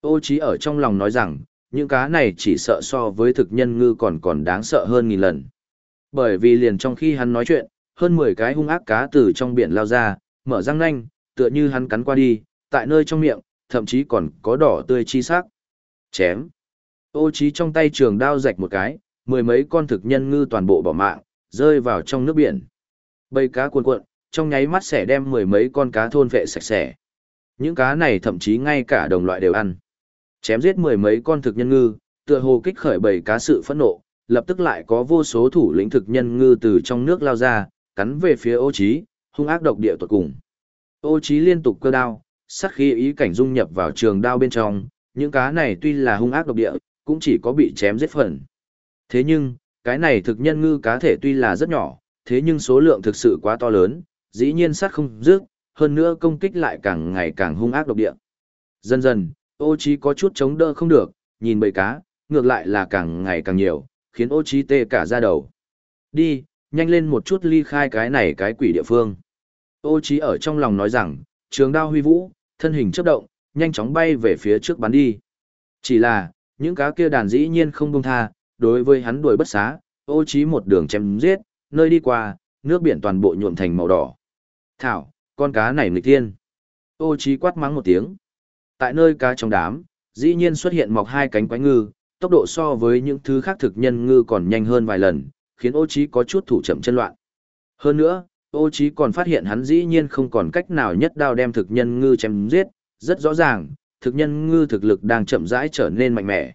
S1: Ô trí ở trong lòng nói rằng, những cá này chỉ sợ so với thực nhân ngư còn còn đáng sợ hơn nghìn lần. Bởi vì liền trong khi hắn nói chuyện, hơn 10 cái hung ác cá từ trong biển lao ra, mở răng nanh, tựa như hắn cắn qua đi, tại nơi trong miệng, thậm chí còn có đỏ tươi chi sắc. Chém. Ô trí trong tay trường đao rạch một cái, mười mấy con thực nhân ngư toàn bộ bỏ mạng, rơi vào trong nước biển. Bầy cá cuộn cuộn, trong nháy mắt sẽ đem mười mấy con cá thôn vệ sạch sẽ. Những cá này thậm chí ngay cả đồng loại đều ăn. Chém giết mười mấy con thực nhân ngư, tựa hồ kích khởi bầy cá sự phẫn nộ, lập tức lại có vô số thủ lĩnh thực nhân ngư từ trong nước lao ra, cắn về phía ô trí, hung ác độc địa tuột cùng. Ô trí liên tục cơ đao, sát khí ý cảnh dung nhập vào trường đao bên trong, những cá này tuy là hung ác độc địa, cũng chỉ có bị chém giết phần. Thế nhưng, cái này thực nhân ngư cá thể tuy là rất nhỏ, thế nhưng số lượng thực sự quá to lớn, dĩ nhiên sát không dứt, hơn nữa công kích lại càng ngày càng hung ác độc địa. Dần dần, ô trí có chút chống đỡ không được, nhìn bầy cá, ngược lại là càng ngày càng nhiều, khiến ô trí tê cả da đầu. Đi, nhanh lên một chút ly khai cái này cái quỷ địa phương. Ô trí ở trong lòng nói rằng, trường đao huy vũ, thân hình chớp động, nhanh chóng bay về phía trước bắn đi. Chỉ là, những cá kia đàn dĩ nhiên không buông tha, đối với hắn đuổi bất xá, ô trí một đường chém giết, nơi đi qua, nước biển toàn bộ nhuộm thành màu đỏ. Thảo, con cá này nghịch tiên. Ô trí quát mắng một tiếng. Tại nơi cá trong đám, dĩ nhiên xuất hiện mọc hai cánh quái ngư, tốc độ so với những thứ khác thực nhân ngư còn nhanh hơn vài lần, khiến ô trí có chút thủ chậm chân loạn. Hơn nữa, ô trí còn phát hiện hắn dĩ nhiên không còn cách nào nhất đao đem thực nhân ngư chém giết, rất rõ ràng, thực nhân ngư thực lực đang chậm rãi trở nên mạnh mẽ.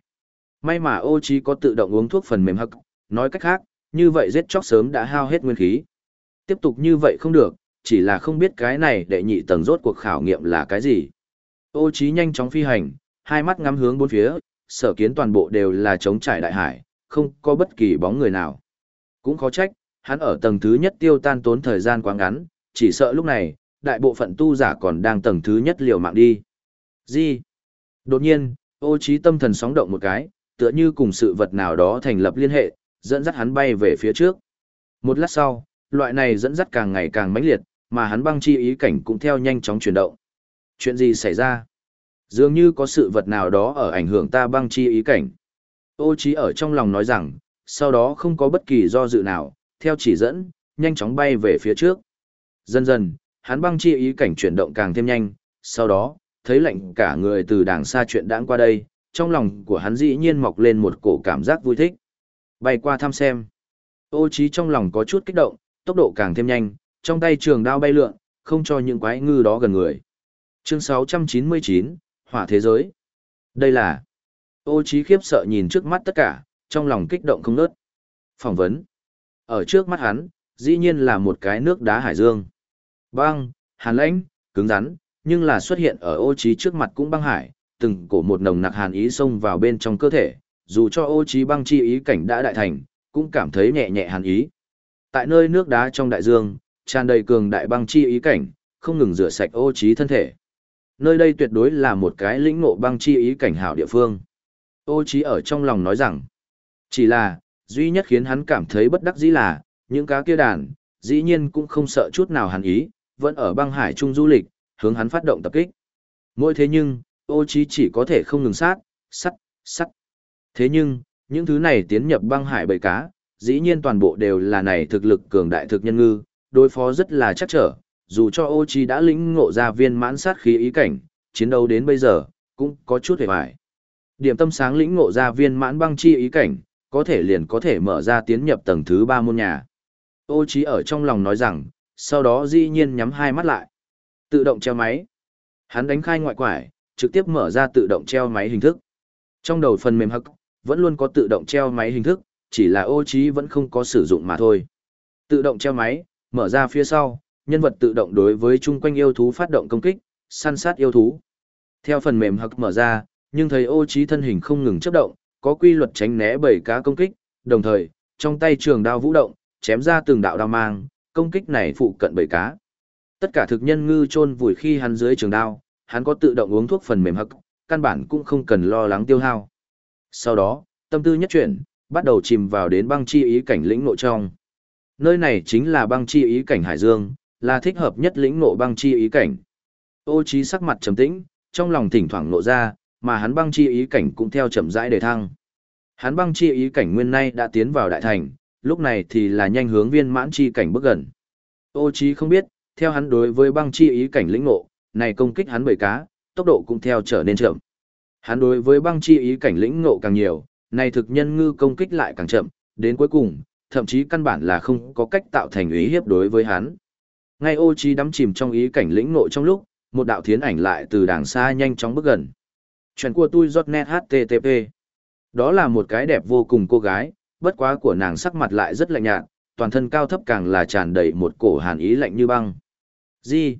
S1: May mà ô trí có tự động uống thuốc phần mềm hắc, nói cách khác, như vậy giết chóc sớm đã hao hết nguyên khí. Tiếp tục như vậy không được, chỉ là không biết cái này đệ nhị tầng rốt cuộc khảo nghiệm là cái gì. Ô trí nhanh chóng phi hành, hai mắt ngắm hướng bốn phía, sở kiến toàn bộ đều là trống trải đại hải, không có bất kỳ bóng người nào. Cũng khó trách, hắn ở tầng thứ nhất tiêu tan tốn thời gian quá ngắn, chỉ sợ lúc này, đại bộ phận tu giả còn đang tầng thứ nhất liều mạng đi. Gì? Đột nhiên, ô trí tâm thần sóng động một cái, tựa như cùng sự vật nào đó thành lập liên hệ, dẫn dắt hắn bay về phía trước. Một lát sau, loại này dẫn dắt càng ngày càng mãnh liệt, mà hắn băng chi ý cảnh cũng theo nhanh chóng chuyển động. Chuyện gì xảy ra? Dường như có sự vật nào đó ở ảnh hưởng ta băng chi ý cảnh. Ô trí ở trong lòng nói rằng, sau đó không có bất kỳ do dự nào, theo chỉ dẫn, nhanh chóng bay về phía trước. Dần dần, hắn băng chi ý cảnh chuyển động càng thêm nhanh, sau đó, thấy lạnh cả người từ đàng xa chuyện đãng qua đây, trong lòng của hắn dĩ nhiên mọc lên một cổ cảm giác vui thích. Bay qua thăm xem. Ô trí trong lòng có chút kích động, tốc độ càng thêm nhanh, trong tay trường đao bay lượn, không cho những quái ngư đó gần người. Chương 699, Hỏa Thế Giới. Đây là... Ô trí khiếp sợ nhìn trước mắt tất cả, trong lòng kích động không nớt. Phỏng vấn. Ở trước mắt hắn, dĩ nhiên là một cái nước đá hải dương. Băng, hàn lãnh, cứng rắn, nhưng là xuất hiện ở ô trí trước mặt cũng băng hải, từng cổ một nồng nặc hàn ý xông vào bên trong cơ thể, dù cho ô trí băng chi ý cảnh đã đại thành, cũng cảm thấy nhẹ nhẹ hàn ý. Tại nơi nước đá trong đại dương, tràn đầy cường đại băng chi ý cảnh, không ngừng rửa sạch ô trí thân thể. Nơi đây tuyệt đối là một cái lĩnh ngộ băng chi ý cảnh hảo địa phương. Ô trí ở trong lòng nói rằng, chỉ là, duy nhất khiến hắn cảm thấy bất đắc dĩ là, những cá kia đàn, dĩ nhiên cũng không sợ chút nào hàn ý, vẫn ở băng hải trung du lịch, hướng hắn phát động tập kích. Mỗi thế nhưng, ô trí chỉ có thể không ngừng sát, sắt, sắt. Thế nhưng, những thứ này tiến nhập băng hải bầy cá, dĩ nhiên toàn bộ đều là này thực lực cường đại thực nhân ngư, đối phó rất là chắc trở, dù cho ô trí đã lĩnh ngộ ra viên mãn sát khí ý cảnh, chiến đấu đến bây giờ, cũng có chút hề hoài. Điểm tâm sáng lĩnh ngộ ra viên mãn băng chi ý cảnh, có thể liền có thể mở ra tiến nhập tầng thứ ba môn nhà. Ô trí ở trong lòng nói rằng, sau đó dĩ nhiên nhắm hai mắt lại. Tự động treo máy. Hắn đánh khai ngoại quải, trực tiếp mở ra tự động treo máy hình thức. Trong đầu phần mềm hắc, vẫn luôn có tự động treo máy hình thức, chỉ là ô trí vẫn không có sử dụng mà thôi. Tự động treo máy, mở ra phía sau, nhân vật tự động đối với chung quanh yêu thú phát động công kích, săn sát yêu thú. Theo phần mềm hắc mở ra, nhưng thấy ô trí thân hình không ngừng chấp động, có quy luật tránh né bảy cá công kích, đồng thời, trong tay trường đao vũ động, chém ra từng đạo đao mang, công kích này phụ cận bảy cá. Tất cả thực nhân ngư chôn vùi khi hắn dưới trường đao, hắn có tự động uống thuốc phần mềm hắc, căn bản cũng không cần lo lắng tiêu hao. Sau đó, tâm tư nhất chuyển, bắt đầu chìm vào đến băng chi ý cảnh lĩnh nội trong. Nơi này chính là băng chi ý cảnh Hải Dương, là thích hợp nhất lĩnh nộ băng chi ý cảnh. Ô trí sắc mặt trầm tĩnh, trong lòng thỉnh thoảng nộ ra, mà hắn băng chi ý cảnh cũng theo chậm rãi để thăng. Hắn băng chi ý cảnh nguyên nay đã tiến vào đại thành, lúc này thì là nhanh hướng viên mãn chi cảnh bước gần. Ô trí không biết, theo hắn đối với băng chi ý cảnh lĩnh ngộ, này công kích hắn bởi cá, tốc độ cũng theo trở nên chậm. Hắn đối với băng chi ý cảnh lĩnh ngộ càng nhiều, này thực nhân ngư công kích lại càng chậm, đến cuối cùng, thậm chí căn bản là không có cách tạo thành ý hiếp đối với hắn. Ngay ô chi đắm chìm trong ý cảnh lĩnh ngộ trong lúc, một đạo thiến ảnh lại từ đàng xa nhanh chóng bước gần. Chuyện của tôi giọt net HTTP. Đó là một cái đẹp vô cùng cô gái, bất quá của nàng sắc mặt lại rất lạnh nhạt, toàn thân cao thấp càng là tràn đầy một cổ hàn ý lạnh như băng. Gì?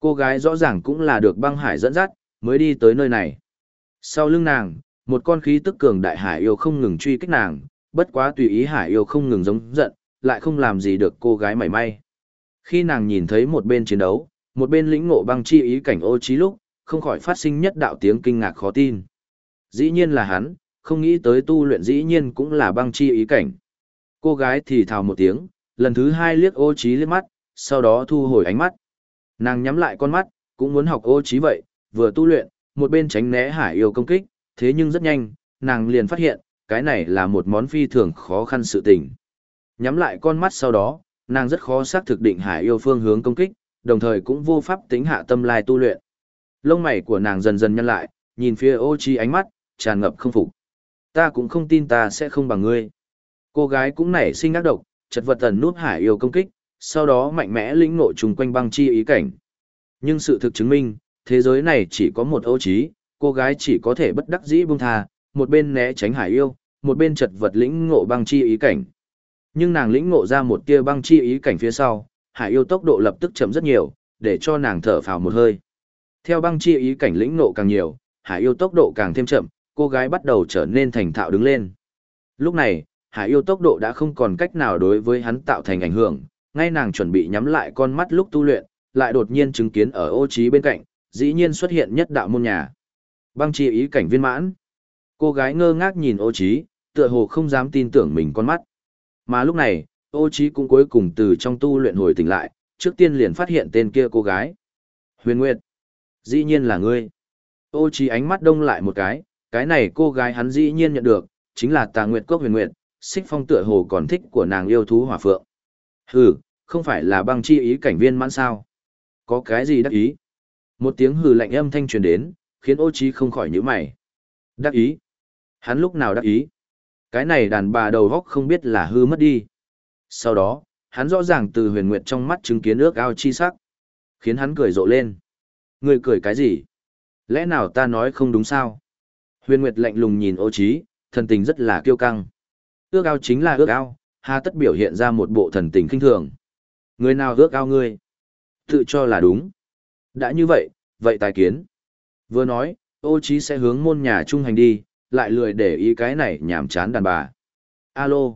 S1: Cô gái rõ ràng cũng là được băng hải dẫn dắt, mới đi tới nơi này. Sau lưng nàng, một con khí tức cường đại hải yêu không ngừng truy kích nàng, bất quá tùy ý hải yêu không ngừng giống giận, lại không làm gì được cô gái mảy may. Khi nàng nhìn thấy một bên chiến đấu, một bên lĩnh ngộ băng chi ý cảnh ô trí lúc, không khỏi phát sinh nhất đạo tiếng kinh ngạc khó tin. Dĩ nhiên là hắn, không nghĩ tới tu luyện dĩ nhiên cũng là băng chi ý cảnh. Cô gái thì thào một tiếng, lần thứ hai liếc ô trí liếc mắt, sau đó thu hồi ánh mắt. Nàng nhắm lại con mắt, cũng muốn học ô trí vậy, vừa tu luyện, một bên tránh né hải yêu công kích, thế nhưng rất nhanh, nàng liền phát hiện, cái này là một món phi thường khó khăn sự tình. Nhắm lại con mắt sau đó, nàng rất khó xác thực định hải yêu phương hướng công kích, đồng thời cũng vô pháp tính hạ tâm lai tu luyện. Lông mày của nàng dần dần nhăn lại, nhìn phía ô trí ánh mắt, tràn ngập không phục. Ta cũng không tin ta sẽ không bằng ngươi. Cô gái cũng nảy sinh ác độc, chật vật tần nút hải yêu công kích, sau đó mạnh mẽ lĩnh ngộ trùng quanh băng chi ý cảnh. Nhưng sự thực chứng minh, thế giới này chỉ có một ô trí, cô gái chỉ có thể bất đắc dĩ buông tha, một bên né tránh hải yêu, một bên chật vật lĩnh ngộ băng chi ý cảnh. Nhưng nàng lĩnh ngộ ra một tia băng chi ý cảnh phía sau, hải yêu tốc độ lập tức chậm rất nhiều, để cho nàng thở phào một hơi. Theo băng chi ý cảnh lĩnh ngộ càng nhiều, hải yêu tốc độ càng thêm chậm, cô gái bắt đầu trở nên thành thạo đứng lên. Lúc này, hải yêu tốc độ đã không còn cách nào đối với hắn tạo thành ảnh hưởng, ngay nàng chuẩn bị nhắm lại con mắt lúc tu luyện, lại đột nhiên chứng kiến ở ô trí bên cạnh, dĩ nhiên xuất hiện nhất đạo môn nhà. Băng chi ý cảnh viên mãn. Cô gái ngơ ngác nhìn ô trí, tựa hồ không dám tin tưởng mình con mắt. Mà lúc này, ô trí cũng cuối cùng từ trong tu luyện hồi tỉnh lại, trước tiên liền phát hiện tên kia cô gái. Huyền Nguyệt. Dĩ nhiên là ngươi. Ô trí ánh mắt đông lại một cái, cái này cô gái hắn dĩ nhiên nhận được, chính là tà nguyệt cốc huyền nguyệt, xích phong tựa hồ còn thích của nàng yêu thú hỏa phượng. Hừ, không phải là băng chi ý cảnh viên mãn sao? Có cái gì đắc ý? Một tiếng hừ lạnh âm thanh truyền đến, khiến ô trí không khỏi nhíu mày. Đắc ý? Hắn lúc nào đắc ý? Cái này đàn bà đầu góc không biết là hư mất đi. Sau đó, hắn rõ ràng từ huyền nguyệt trong mắt chứng kiến ước ao chi sắc. Khiến hắn cười rộ lên. Người cười cái gì? Lẽ nào ta nói không đúng sao? Huyền Nguyệt lạnh lùng nhìn ô trí, thần tình rất là kiêu căng. Ước ao chính là ước ao, hà tất biểu hiện ra một bộ thần tình kinh thường. Người nào ước ao ngươi? Tự cho là đúng. Đã như vậy, vậy tài kiến. Vừa nói, ô trí sẽ hướng môn nhà trung hành đi, lại lười để ý cái này nhảm chán đàn bà. Alo.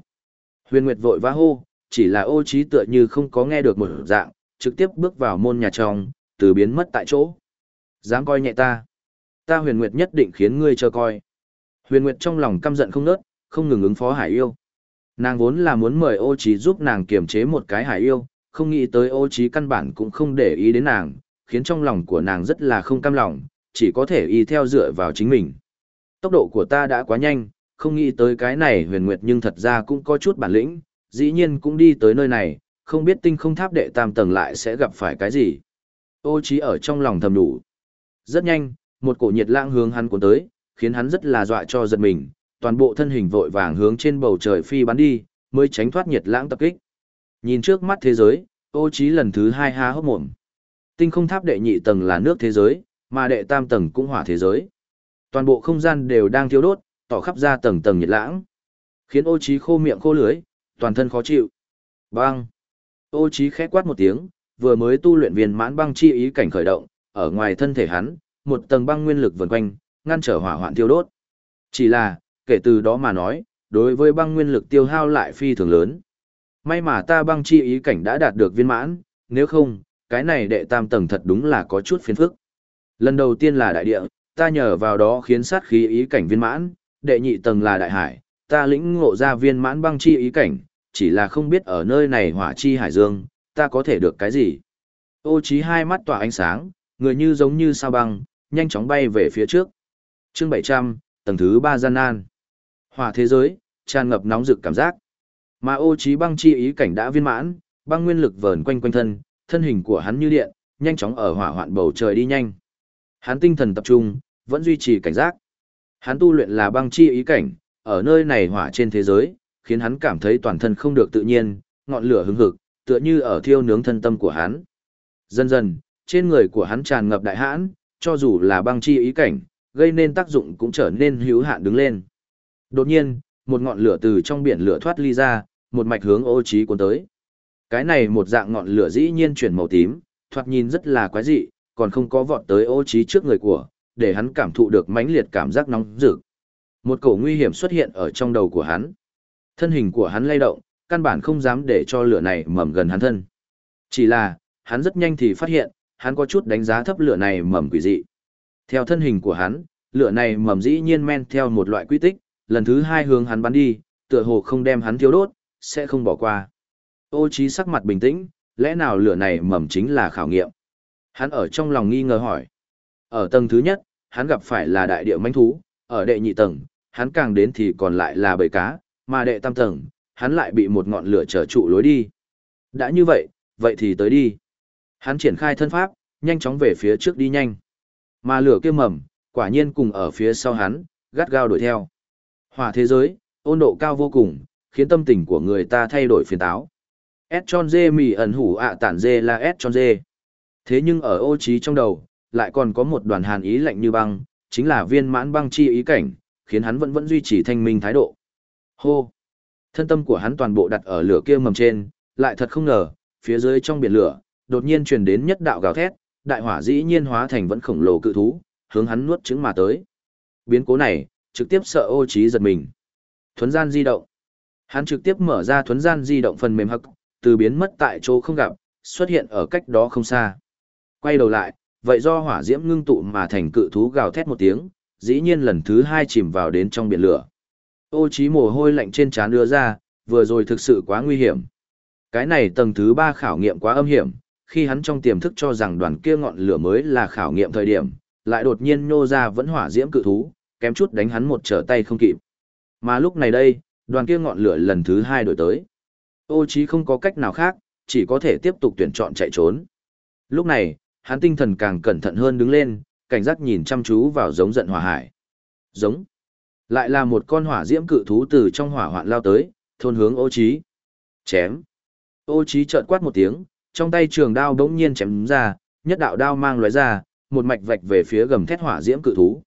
S1: Huyền Nguyệt vội vã hô, chỉ là ô trí tựa như không có nghe được một dạng, trực tiếp bước vào môn nhà trong, từ biến mất tại chỗ. Dám coi nhẹ ta. Ta huyền nguyệt nhất định khiến ngươi chờ coi. Huyền nguyệt trong lòng căm giận không nớt, không ngừng ứng phó hải yêu. Nàng vốn là muốn mời ô trí giúp nàng kiềm chế một cái hải yêu, không nghĩ tới ô trí căn bản cũng không để ý đến nàng, khiến trong lòng của nàng rất là không cam lòng, chỉ có thể y theo dựa vào chính mình. Tốc độ của ta đã quá nhanh, không nghĩ tới cái này huyền nguyệt nhưng thật ra cũng có chút bản lĩnh, dĩ nhiên cũng đi tới nơi này, không biết tinh không tháp đệ tam tầng lại sẽ gặp phải cái gì. Ô trí ở trong lòng thầm đủ. Rất nhanh, một cổ nhiệt lãng hướng hắn cuốn tới, khiến hắn rất là dọa cho giật mình, toàn bộ thân hình vội vàng hướng trên bầu trời phi bắn đi, mới tránh thoát nhiệt lãng tập kích. Nhìn trước mắt thế giới, ô trí lần thứ hai há hốc mồm. Tinh không tháp đệ nhị tầng là nước thế giới, mà đệ tam tầng cũng hỏa thế giới. Toàn bộ không gian đều đang thiêu đốt, tỏ khắp ra tầng tầng nhiệt lãng. Khiến ô trí khô miệng khô lưới, toàn thân khó chịu. Băng. Ô trí khẽ quát một tiếng, vừa mới tu luyện viên mãn băng chi ý cảnh khởi động, ở ngoài thân thể hắn, một tầng băng nguyên lực vần quanh, ngăn trở hỏa hoạn thiêu đốt. Chỉ là, kể từ đó mà nói, đối với băng nguyên lực tiêu hao lại phi thường lớn. May mà ta băng chi ý cảnh đã đạt được viên mãn, nếu không, cái này đệ tam tầng thật đúng là có chút phiền phức. Lần đầu tiên là đại địa, ta nhờ vào đó khiến sát khí ý cảnh viên mãn, đệ nhị tầng là đại hải, ta lĩnh ngộ ra viên mãn băng chi ý cảnh, chỉ là không biết ở nơi này hỏa chi hải dương, ta có thể được cái gì. Ô trí hai mắt tỏa ánh sáng, người như giống như sao băng, nhanh chóng bay về phía trước. Chương 700, tầng thứ 3 gian nan. Hỏa thế giới, tràn ngập nóng rực cảm giác. Mà ô trí băng chi ý cảnh đã viên mãn, băng nguyên lực vờn quanh quanh thân, thân hình của hắn như điện, nhanh chóng ở hỏa hoạn bầu trời đi nhanh. Hắn tinh thần tập trung, vẫn duy trì cảnh giác. Hắn tu luyện là băng chi ý cảnh, ở nơi này hỏa trên thế giới, khiến hắn cảm thấy toàn thân không được tự nhiên, ngọn lửa hứng hực, tựa như ở thiêu nướng thân tâm của hắn. Dần dần, trên người của hắn tràn ngập đại hãn, cho dù là băng chi ý cảnh, gây nên tác dụng cũng trở nên hữu hạn đứng lên. Đột nhiên, một ngọn lửa từ trong biển lửa thoát ly ra, một mạch hướng ô trí cuốn tới. Cái này một dạng ngọn lửa dĩ nhiên chuyển màu tím, thoạt nhìn rất là quái dị, còn không có vọt tới ô trí trước người của, để hắn cảm thụ được mãnh liệt cảm giác nóng rực. Một cổ nguy hiểm xuất hiện ở trong đầu của hắn. Thân hình của hắn lay động, căn bản không dám để cho lửa này mầm gần hắn thân. Chỉ là, hắn rất nhanh thì phát hiện, hắn có chút đánh giá thấp lửa này mầm quỷ dị. Theo thân hình của hắn, lửa này mầm dĩ nhiên men theo một loại quy tích, lần thứ hai hướng hắn bắn đi, tựa hồ không đem hắn thiêu đốt, sẽ không bỏ qua. Ô trí sắc mặt bình tĩnh, lẽ nào lửa này mầm chính là khảo nghiệm? Hắn ở trong lòng nghi ngờ hỏi. Ở tầng thứ nhất, hắn gặp phải là đại địa manh thú, ở đệ nhị tầng, hắn càng đến thì còn lại là bầy cá, mà đệ tam tầng, hắn lại bị một ngọn lửa trở trụ lối đi. Đã như vậy, vậy thì tới đi. Hắn triển khai thân pháp, nhanh chóng về phía trước đi nhanh. Mà lửa kia mầm, quả nhiên cùng ở phía sau hắn, gắt gao đuổi theo. Hỏa thế giới, ôn độ cao vô cùng, khiến tâm tình của người ta thay đổi phiền táo. S tròn dê mì ẩn hủ ạ tản dê là S tròn dê. Thế nhưng ở ô trí trong đầu, lại còn có một đoàn hàn ý lạnh như băng, chính là viên mãn băng chi ý cảnh, khiến hắn vẫn vẫn duy trì thanh minh thái độ. Hô! Thân tâm của hắn toàn bộ đặt ở lửa kia mầm trên, lại thật không ngờ, phía dưới trong biển lửa, đột nhiên truyền đến nhất đạo gào thét, đại hỏa dĩ nhiên hóa thành vẫn khổng lồ cự thú, hướng hắn nuốt trứng mà tới. Biến cố này, trực tiếp sợ ô trí giật mình. Thuấn gian di động. Hắn trực tiếp mở ra thuấn gian di động phần mềm hắc, từ biến mất tại chỗ không gặp, xuất hiện ở cách đó không xa. Quay đầu lại, vậy do hỏa diễm ngưng tụ mà thành cự thú gào thét một tiếng, dĩ nhiên lần thứ hai chìm vào đến trong biển lửa. Ô trí mồ hôi lạnh trên trán đưa ra, vừa rồi thực sự quá nguy hiểm. Cái này tầng thứ ba khảo nghiệm quá âm hiểm, khi hắn trong tiềm thức cho rằng đoàn kia ngọn lửa mới là khảo nghiệm thời điểm, lại đột nhiên nô ra vẫn hỏa diễm cự thú, kém chút đánh hắn một trở tay không kịp. Mà lúc này đây, đoàn kia ngọn lửa lần thứ hai đổi tới. Ô Chí không có cách nào khác, chỉ có thể tiếp tục tuyển chọn chạy trốn. Lúc này, hắn tinh thần càng cẩn thận hơn đứng lên, cảnh giác nhìn chăm chú vào giống giận hỏa hải. Giống. Lại là một con hỏa diễm cự thú từ trong hỏa hoạn lao tới, thôn hướng ô Chí, Chém. Ô Chí trợn quát một tiếng, trong tay trường đao đống nhiên chém ra, nhất đạo đao mang lóe ra, một mạch vạch về phía gầm thét hỏa diễm cự thú.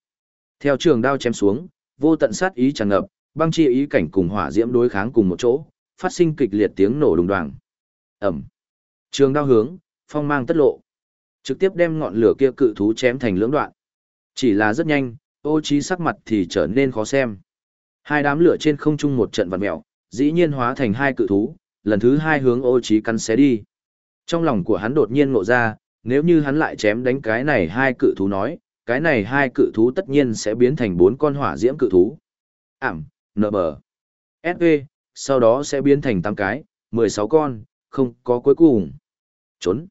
S1: Theo trường đao chém xuống, vô tận sát ý tràn ngập, băng chi ý cảnh cùng hỏa diễm đối kháng cùng một chỗ, phát sinh kịch liệt tiếng nổ đùng đoàng. Ẩm, Trường đao hướng, phong mang tất lộ. Trực tiếp đem ngọn lửa kia cự thú chém thành lưỡng đoạn. Chỉ là rất nhanh, ô trí sắc mặt thì trở nên khó xem. Hai đám lửa trên không trung một trận vặn mèo, dĩ nhiên hóa thành hai cự thú, lần thứ hai hướng ô trí cắn xé đi. Trong lòng của hắn đột nhiên ngộ ra, nếu như hắn lại chém đánh cái này hai cự thú nói, cái này hai cự thú tất nhiên sẽ biến thành bốn con hỏa diễm cự thú. Ảm, nợ bờ. SV, sau đó sẽ biến thành tám cái, 16 con, không có cuối cùng. Trốn.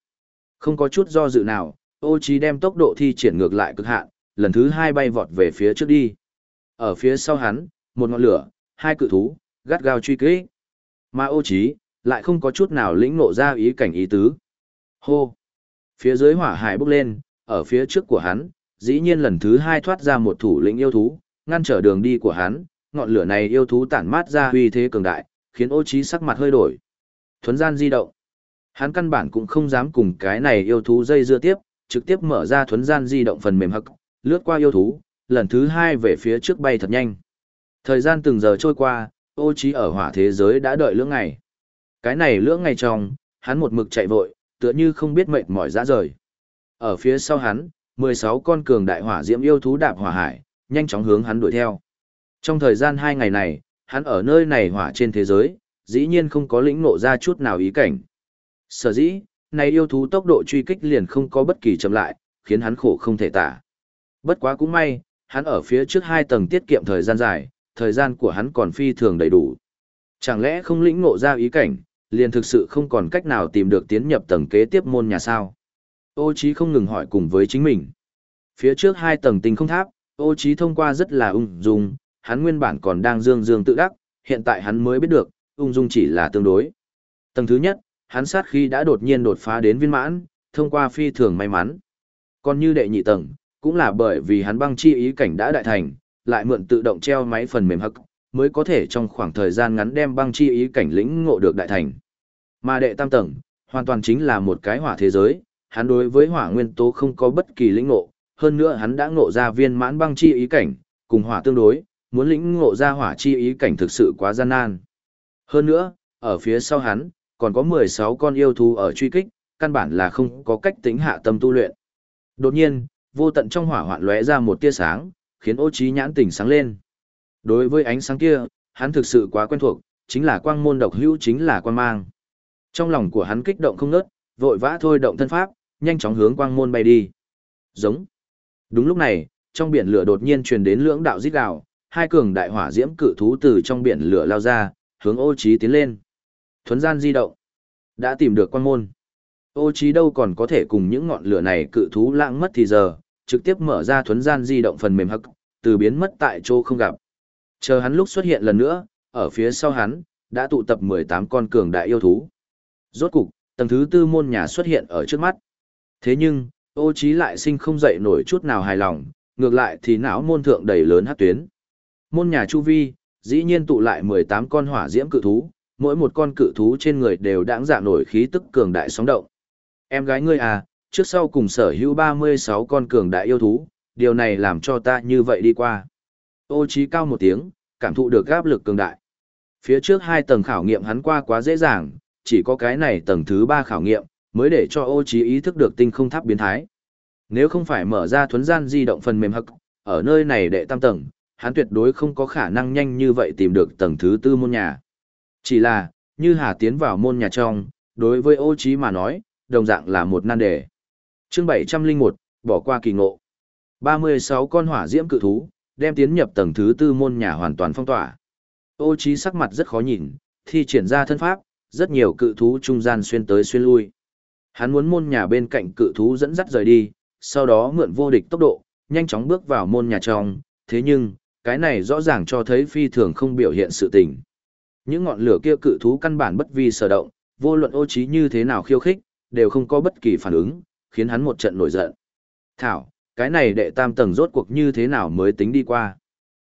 S1: Không có chút do dự nào, ô trí đem tốc độ thi triển ngược lại cực hạn, lần thứ hai bay vọt về phía trước đi. Ở phía sau hắn, một ngọn lửa, hai cự thú, gắt gao truy kích. Mà ô trí, lại không có chút nào lĩnh ngộ ra ý cảnh ý tứ. Hô! Phía dưới hỏa hải bốc lên, ở phía trước của hắn, dĩ nhiên lần thứ hai thoát ra một thủ lĩnh yêu thú, ngăn trở đường đi của hắn, ngọn lửa này yêu thú tản mát ra uy thế cường đại, khiến ô trí sắc mặt hơi đổi. Thuấn gian di động. Hắn căn bản cũng không dám cùng cái này yêu thú dây dưa tiếp, trực tiếp mở ra thuấn gian di động phần mềm hắc, lướt qua yêu thú, lần thứ hai về phía trước bay thật nhanh. Thời gian từng giờ trôi qua, ô trí ở hỏa thế giới đã đợi lưỡng ngày. Cái này lưỡng ngày trong, hắn một mực chạy vội, tựa như không biết mệt mỏi ra rời. Ở phía sau hắn, 16 con cường đại hỏa diễm yêu thú đạp hỏa hải, nhanh chóng hướng hắn đuổi theo. Trong thời gian hai ngày này, hắn ở nơi này hỏa trên thế giới, dĩ nhiên không có lĩnh ngộ ra chút nào ý cảnh. Sở dĩ, này yêu thú tốc độ truy kích liền không có bất kỳ chậm lại, khiến hắn khổ không thể tả. Bất quá cũng may, hắn ở phía trước hai tầng tiết kiệm thời gian dài, thời gian của hắn còn phi thường đầy đủ. Chẳng lẽ không lĩnh ngộ ra ý cảnh, liền thực sự không còn cách nào tìm được tiến nhập tầng kế tiếp môn nhà sao? Ô Chí không ngừng hỏi cùng với chính mình. Phía trước hai tầng tinh không tháp, Ô Chí thông qua rất là ung dung, hắn nguyên bản còn đang dương dương tự đắc, hiện tại hắn mới biết được, ung dung chỉ là tương đối. Tầng thứ nhất, hắn sát khi đã đột nhiên đột phá đến viên mãn, thông qua phi thường may mắn. Còn như đệ nhị tầng, cũng là bởi vì hắn băng chi ý cảnh đã đại thành, lại mượn tự động treo máy phần mềm hắc, mới có thể trong khoảng thời gian ngắn đem băng chi ý cảnh lĩnh ngộ được đại thành. Mà đệ tam tầng, hoàn toàn chính là một cái hỏa thế giới, hắn đối với hỏa nguyên tố không có bất kỳ lĩnh ngộ, hơn nữa hắn đã ngộ ra viên mãn băng chi ý cảnh, cùng hỏa tương đối, muốn lĩnh ngộ ra hỏa chi ý cảnh thực sự quá gian nan. Hơn nữa, ở phía sau hắn, còn có 16 con yêu thú ở truy kích, căn bản là không có cách tính hạ tâm tu luyện. Đột nhiên, vô tận trong hỏa hoạn lóe ra một tia sáng, khiến ô trí nhãn tỉnh sáng lên. Đối với ánh sáng kia, hắn thực sự quá quen thuộc, chính là quang môn độc hữu chính là quang mang. Trong lòng của hắn kích động không ngớt, vội vã thôi động thân pháp, nhanh chóng hướng quang môn bay đi. Giống. Đúng lúc này, trong biển lửa đột nhiên truyền đến lưỡng đạo rít gào, hai cường đại hỏa diễm cự thú từ trong biển lửa lao ra, hướng ô trí tiến lên. Thuấn gian di động. Đã tìm được quan môn. Ô trí đâu còn có thể cùng những ngọn lửa này cự thú lãng mất thì giờ, trực tiếp mở ra thuấn gian di động phần mềm hắc, từ biến mất tại chỗ không gặp. Chờ hắn lúc xuất hiện lần nữa, ở phía sau hắn, đã tụ tập 18 con cường đại yêu thú. Rốt cục, tầng thứ tư môn nhà xuất hiện ở trước mắt. Thế nhưng, ô trí lại sinh không dậy nổi chút nào hài lòng, ngược lại thì não môn thượng đầy lớn hát tuyến. Môn nhà chu vi, dĩ nhiên tụ lại 18 con hỏa diễm cự thú, mỗi một con cự thú trên người đều đáng dạ nổi khí tức cường đại sóng động. Em gái ngươi à, trước sau cùng sở hữu 36 con cường đại yêu thú, điều này làm cho ta như vậy đi qua. Ô trí cao một tiếng, cảm thụ được áp lực cường đại. Phía trước hai tầng khảo nghiệm hắn qua quá dễ dàng, chỉ có cái này tầng thứ ba khảo nghiệm, mới để cho ô trí ý thức được tinh không tháp biến thái. Nếu không phải mở ra thuấn gian di động phần mềm hậc, ở nơi này đệ tam tầng, hắn tuyệt đối không có khả năng nhanh như vậy tìm được tầng thứ tư môn nhà. Chỉ là, như Hà tiến vào môn nhà trong, đối với ô trí mà nói, đồng dạng là một nan đề. Chương 701, bỏ qua kỳ ngộ. 36 con hỏa diễm cự thú, đem tiến nhập tầng thứ tư môn nhà hoàn toàn phong tỏa. Ô trí sắc mặt rất khó nhìn, thi triển ra thân pháp, rất nhiều cự thú trung gian xuyên tới xuyên lui. Hắn muốn môn nhà bên cạnh cự thú dẫn dắt rời đi, sau đó mượn vô địch tốc độ, nhanh chóng bước vào môn nhà trong, thế nhưng, cái này rõ ràng cho thấy phi thường không biểu hiện sự tình. Những ngọn lửa kia cự thú căn bản bất vi sở động, vô luận ô trí như thế nào khiêu khích, đều không có bất kỳ phản ứng, khiến hắn một trận nổi giận. Thảo, cái này đệ tam tầng rốt cuộc như thế nào mới tính đi qua.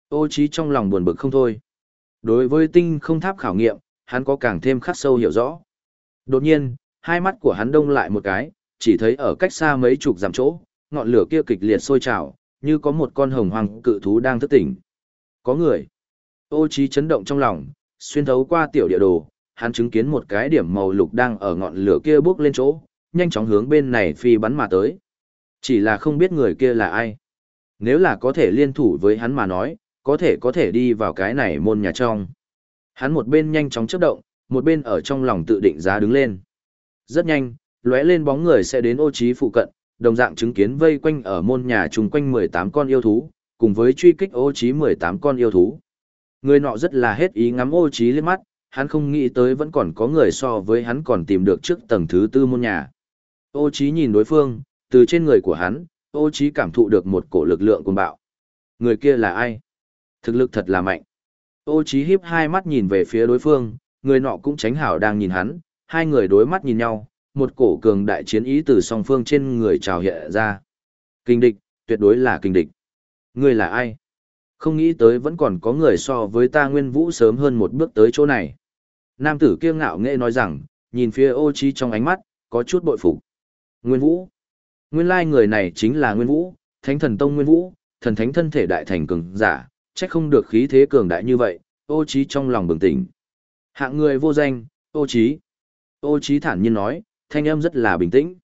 S1: Ô trí trong lòng buồn bực không thôi. Đối với tinh không tháp khảo nghiệm, hắn có càng thêm khắc sâu hiểu rõ. Đột nhiên, hai mắt của hắn đông lại một cái, chỉ thấy ở cách xa mấy chục dặm chỗ, ngọn lửa kia kịch liệt sôi trào, như có một con hồng hoàng cự thú đang thức tỉnh. Có người. Ô trí chấn động trong lòng, xuyên thấu qua tiểu địa đồ, hắn chứng kiến một cái điểm màu lục đang ở ngọn lửa kia bước lên chỗ, nhanh chóng hướng bên này phi bắn mà tới. Chỉ là không biết người kia là ai. Nếu là có thể liên thủ với hắn mà nói, có thể có thể đi vào cái này môn nhà trong. Hắn một bên nhanh chóng chấp động, một bên ở trong lòng tự định giá đứng lên. Rất nhanh, lóe lên bóng người sẽ đến ô trí phụ cận, đồng dạng chứng kiến vây quanh ở môn nhà chung quanh 18 con yêu thú, cùng với truy kích ô trí 18 con yêu thú. Người nọ rất là hết ý ngắm ô trí lên mắt, hắn không nghĩ tới vẫn còn có người so với hắn còn tìm được trước tầng thứ tư môn nhà. Ô trí nhìn đối phương, từ trên người của hắn, ô trí cảm thụ được một cổ lực lượng cuồng bạo. Người kia là ai? Thực lực thật là mạnh. Ô trí hiếp hai mắt nhìn về phía đối phương, người nọ cũng tránh hảo đang nhìn hắn, hai người đối mắt nhìn nhau, một cổ cường đại chiến ý từ song phương trên người trào hiện ra. Kinh địch, tuyệt đối là kinh địch. Ngươi là ai? Không nghĩ tới vẫn còn có người so với ta nguyên vũ sớm hơn một bước tới chỗ này. Nam tử kiêu ngạo nghệ nói rằng, nhìn phía ô trí trong ánh mắt, có chút bội phục. Nguyên vũ. Nguyên lai người này chính là Nguyên vũ, thánh thần tông Nguyên vũ, thần thánh thân thể đại thành cường giả, trách không được khí thế cường đại như vậy, ô trí trong lòng bừng tỉnh. Hạng người vô danh, ô trí. Ô trí thản nhiên nói, thanh âm rất là bình tĩnh.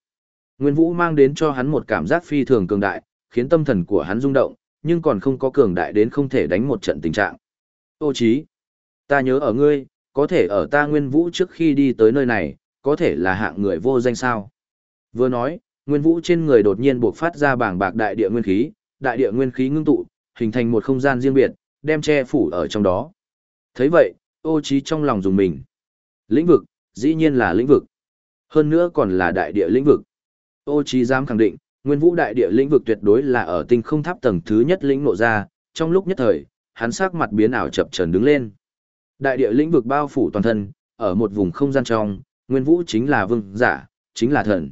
S1: Nguyên Vũ mang đến cho hắn một cảm giác phi thường cường đại, khiến tâm thần của hắn rung động, nhưng còn không có cường đại đến không thể đánh một trận tình trạng. Ô trí, ta nhớ ở ngươi, có thể ở ta Nguyên Vũ trước khi đi tới nơi này, có thể là hạng người vô danh sao. Vừa nói, Nguyên Vũ trên người đột nhiên buộc phát ra bảng bạc đại địa nguyên khí, đại địa nguyên khí ngưng tụ, hình thành một không gian riêng biệt, đem che phủ ở trong đó. thấy vậy, ô trí trong lòng dùng mình. Lĩnh vực, dĩ nhiên là lĩnh vực. Hơn nữa còn là đại địa lĩnh vực. Ô trí dám khẳng định, nguyên vũ đại địa lĩnh vực tuyệt đối là ở tinh không tháp tầng thứ nhất lĩnh nộ ra, trong lúc nhất thời, hắn sắc mặt biến ảo chập chờn đứng lên. Đại địa lĩnh vực bao phủ toàn thân, ở một vùng không gian trong, nguyên vũ chính là vương giả, chính là thần.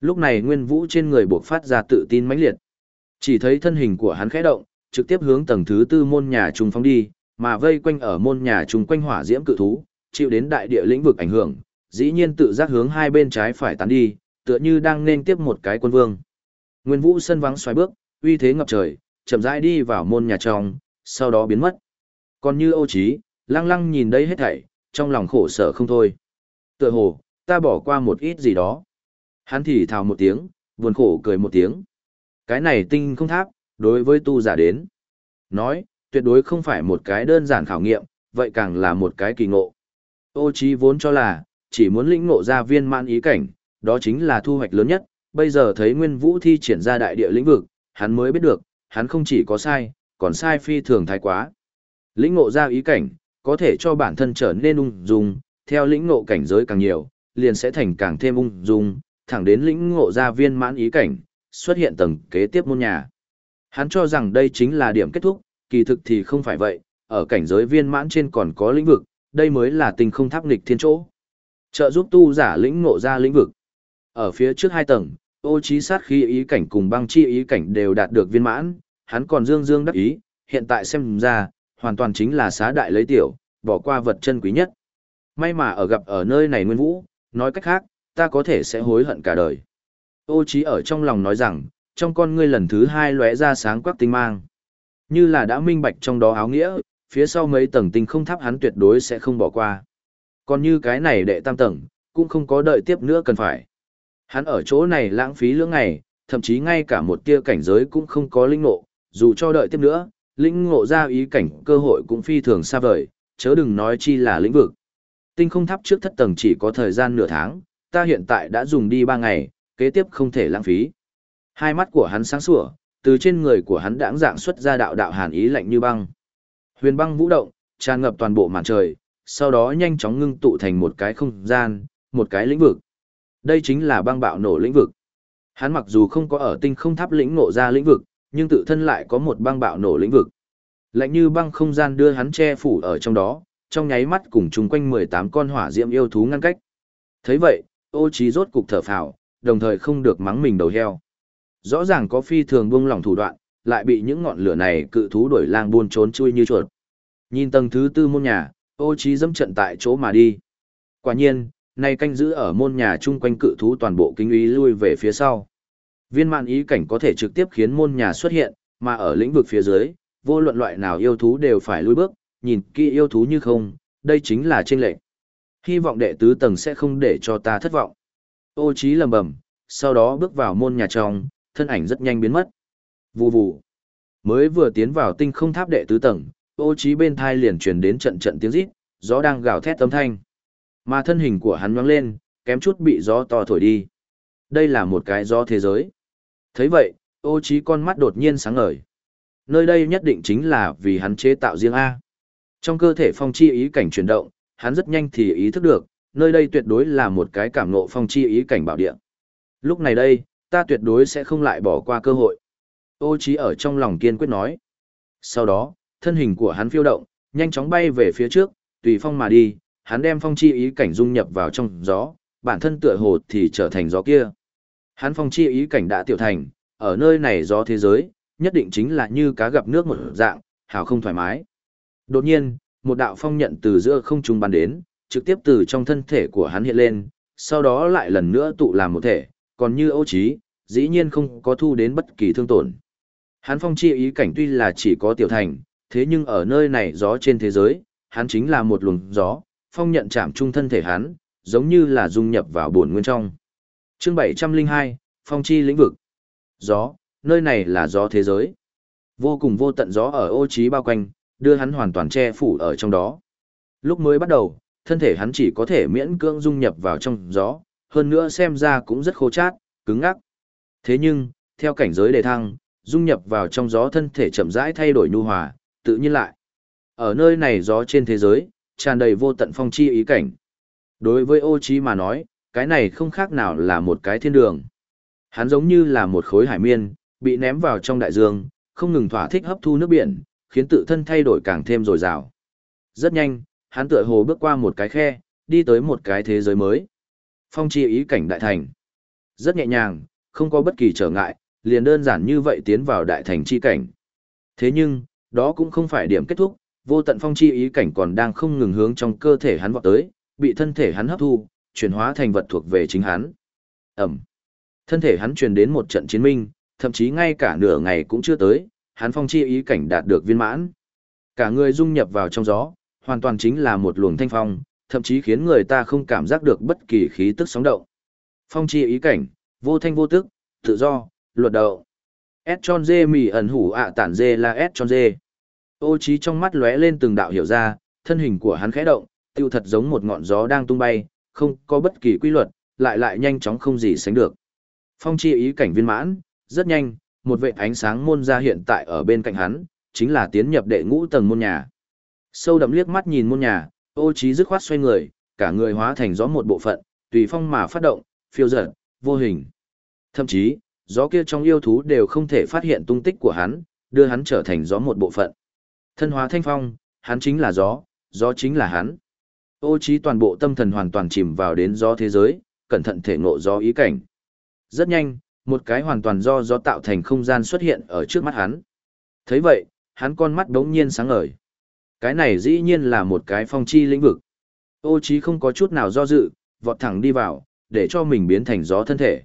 S1: Lúc này nguyên vũ trên người bộc phát ra tự tin mãnh liệt. Chỉ thấy thân hình của hắn khẽ động, trực tiếp hướng tầng thứ tư môn nhà trung phóng đi, mà vây quanh ở môn nhà trung quanh hỏa diễm cự thú, chịu đến đại địa lĩnh vực ảnh hưởng, dĩ nhiên tự giác hướng hai bên trái phải tán đi, tựa như đang nên tiếp một cái quân vương. Nguyên Vũ sân vắng xoay bước, uy thế ngập trời, chậm rãi đi vào môn nhà trong, sau đó biến mất. Còn như Âu Chí, lăng lăng nhìn đây hết thảy, trong lòng khổ sở không thôi. Tựa hồ, ta bỏ qua một ít gì đó. Hắn thì thào một tiếng, buồn khổ cười một tiếng. Cái này tinh không tháp, đối với tu giả đến. Nói, tuyệt đối không phải một cái đơn giản khảo nghiệm, vậy càng là một cái kỳ ngộ. Ô Chí vốn cho là, chỉ muốn lĩnh ngộ ra viên mãn ý cảnh, đó chính là thu hoạch lớn nhất, bây giờ thấy Nguyên Vũ thi triển ra đại địa lĩnh vực, hắn mới biết được, hắn không chỉ có sai, còn sai phi thường thái quá. Lĩnh ngộ ra ý cảnh, có thể cho bản thân trở nên ung dung, theo lĩnh ngộ cảnh giới càng nhiều, liền sẽ thành càng thêm ung dung, thẳng đến lĩnh ngộ ra viên mãn ý cảnh, xuất hiện tầng kế tiếp môn nhà. Hắn cho rằng đây chính là điểm kết thúc, kỳ thực thì không phải vậy, ở cảnh giới viên mãn trên còn có lĩnh vực, đây mới là tình không tháp nghịch thiên chỗ. Trợ giúp tu giả lĩnh ngộ ra lĩnh vực. Ở phía trước hai tầng, ô trí sát khí ý cảnh cùng băng chi ý cảnh đều đạt được viên mãn, hắn còn dương dương đắc ý, hiện tại xem ra, hoàn toàn chính là xá đại lấy tiểu, bỏ qua vật chân quý nhất. May mà ở gặp ở nơi này Nguyên Vũ, nói cách khác, ta có thể sẽ hối hận cả đời. Ô trí ở trong lòng nói rằng, trong con ngươi lần thứ hai lóe ra sáng quắc tinh mang. Như là đã minh bạch trong đó áo nghĩa, phía sau mấy tầng tinh không tháp hắn tuyệt đối sẽ không bỏ qua. Còn như cái này đệ tam tầng, cũng không có đợi tiếp nữa cần phải. Hắn ở chỗ này lãng phí lưỡng ngày, thậm chí ngay cả một tia cảnh giới cũng không có linh ngộ, dù cho đợi tiếp nữa, linh ngộ ra ý cảnh cơ hội cũng phi thường xa vời, chớ đừng nói chi là lĩnh vực. Tinh không tháp trước thất tầng chỉ có thời gian nửa tháng, ta hiện tại đã dùng đi ba ngày, kế tiếp không thể lãng phí. Hai mắt của hắn sáng sủa, từ trên người của hắn đãng dạng xuất ra đạo đạo hàn ý lạnh như băng. Huyền băng vũ động, tràn ngập toàn bộ màn trời, sau đó nhanh chóng ngưng tụ thành một cái không gian, một cái lĩnh vực. Đây chính là băng bạo nổ lĩnh vực. Hắn mặc dù không có ở tinh không tháp lĩnh nộ ra lĩnh vực, nhưng tự thân lại có một băng bạo nổ lĩnh vực. Lạnh như băng không gian đưa hắn che phủ ở trong đó, trong nháy mắt cùng chung quanh 18 con hỏa diệm yêu thú ngăn cách. thấy vậy, ô trí rốt cục thở phào, đồng thời không được mắng mình đầu heo. Rõ ràng có phi thường buông lỏng thủ đoạn, lại bị những ngọn lửa này cự thú đuổi lang buôn trốn chui như chuột. Nhìn tầng thứ tư môn nhà, ô trí dẫm trận tại chỗ mà đi. Quả nhiên, nay canh giữ ở môn nhà chung quanh cự thú toàn bộ kinh ý lui về phía sau. Viên mạn ý cảnh có thể trực tiếp khiến môn nhà xuất hiện, mà ở lĩnh vực phía dưới, vô luận loại nào yêu thú đều phải lui bước, nhìn kỹ yêu thú như không, đây chính là trên lệnh. Hy vọng đệ tứ tầng sẽ không để cho ta thất vọng. Ô trí lầm bầm, sau đó bước vào môn nhà trong, thân ảnh rất nhanh biến mất. Vù vù. Mới vừa tiến vào tinh không tháp đệ tứ tầng, ô trí bên thai liền truyền đến trận trận tiếng rít, gió đang gào thét âm thanh. Mà thân hình của hắn nhoáng lên, kém chút bị gió to thổi đi. Đây là một cái gió thế giới. thấy vậy, ô trí con mắt đột nhiên sáng ngời. Nơi đây nhất định chính là vì hắn chế tạo riêng A. Trong cơ thể phong chi ý cảnh chuyển động, hắn rất nhanh thì ý thức được, nơi đây tuyệt đối là một cái cảm ngộ phong chi ý cảnh bảo địa. Lúc này đây, ta tuyệt đối sẽ không lại bỏ qua cơ hội. Ô trí ở trong lòng kiên quyết nói. Sau đó, thân hình của hắn phiêu động, nhanh chóng bay về phía trước, tùy phong mà đi, hắn đem phong chi ý cảnh dung nhập vào trong gió, bản thân tựa hồ thì trở thành gió kia. Hắn phong chi ý cảnh đã tiểu thành, ở nơi này gió thế giới, nhất định chính là như cá gặp nước một dạng, hào không thoải mái. Đột nhiên, một đạo phong nhận từ giữa không trung bắn đến, trực tiếp từ trong thân thể của hắn hiện lên, sau đó lại lần nữa tụ làm một thể, còn như Âu Chí, dĩ nhiên không có thu đến bất kỳ thương tổn. Hắn phong chi ý cảnh tuy là chỉ có tiểu thành, thế nhưng ở nơi này gió trên thế giới, hắn chính là một luồng gió, phong nhận chạm trung thân thể hắn, giống như là dung nhập vào bổn nguyên trong. Chương 702, Phong chi lĩnh vực. Gió, nơi này là gió thế giới. Vô cùng vô tận gió ở ô trí bao quanh, đưa hắn hoàn toàn che phủ ở trong đó. Lúc mới bắt đầu, thân thể hắn chỉ có thể miễn cưỡng dung nhập vào trong gió, hơn nữa xem ra cũng rất khô chát, cứng ngắc. Thế nhưng, theo cảnh giới đề thăng, dung nhập vào trong gió thân thể chậm rãi thay đổi nhu hòa, tự nhiên lại. Ở nơi này gió trên thế giới, tràn đầy vô tận phong chi ý cảnh. Đối với ô trí mà nói, cái này không khác nào là một cái thiên đường. Hắn giống như là một khối hải miên, bị ném vào trong đại dương, không ngừng thỏa thích hấp thu nước biển, khiến tự thân thay đổi càng thêm dồi dào. Rất nhanh, hắn tựa hồ bước qua một cái khe, đi tới một cái thế giới mới. Phong chi ý cảnh đại thành. Rất nhẹ nhàng, không có bất kỳ trở ngại, liền đơn giản như vậy tiến vào đại thành chi cảnh. Thế nhưng, đó cũng không phải điểm kết thúc, vô tận phong chi ý cảnh còn đang không ngừng hướng trong cơ thể hắn vọt tới, bị thân thể hắn hấp thu, chuyển hóa thành vật thuộc về chính hắn. Ẩm. Thân thể hắn truyền đến một trận chiến minh, thậm chí ngay cả nửa ngày cũng chưa tới, hắn phong chi ý cảnh đạt được viên mãn. Cả người dung nhập vào trong gió, hoàn toàn chính là một luồng thanh phong, thậm chí khiến người ta không cảm giác được bất kỳ khí tức sóng động. Phong chi ý cảnh, vô thanh vô tức, tự do, luật đậu. S tròn dê mì ẩn hủ ạ tản dê là S tròn dê. Ô trí trong mắt lóe lên từng đạo hiểu ra, thân hình của hắn khẽ động, tiêu thật giống một ngọn gió đang tung bay, không có bất kỳ quy luật, lại lại nhanh chóng không gì sánh được. Phong chi ý cảnh viên mãn, rất nhanh, một vệ ánh sáng môn ra hiện tại ở bên cạnh hắn, chính là tiến nhập đệ ngũ tầng môn nhà. Sâu đậm liếc mắt nhìn môn nhà, ô trí dứt khoát xoay người, cả người hóa thành gió một bộ phận, tùy phong mà phát động, phiêu dở, vô hình. Thậm chí, gió kia trong yêu thú đều không thể phát hiện tung tích của hắn, đưa hắn trở thành gió một bộ phận. Thân hóa thanh phong, hắn chính là gió, gió chính là hắn. Ô trí toàn bộ tâm thần hoàn toàn chìm vào đến gió thế giới, cẩn thận thể ngộ gió ý cảnh. Rất nhanh, một cái hoàn toàn do gió tạo thành không gian xuất hiện ở trước mắt hắn. thấy vậy, hắn con mắt đống nhiên sáng ngời. Cái này dĩ nhiên là một cái phong chi lĩnh vực. Ô trí không có chút nào do dự, vọt thẳng đi vào, để cho mình biến thành gió thân thể.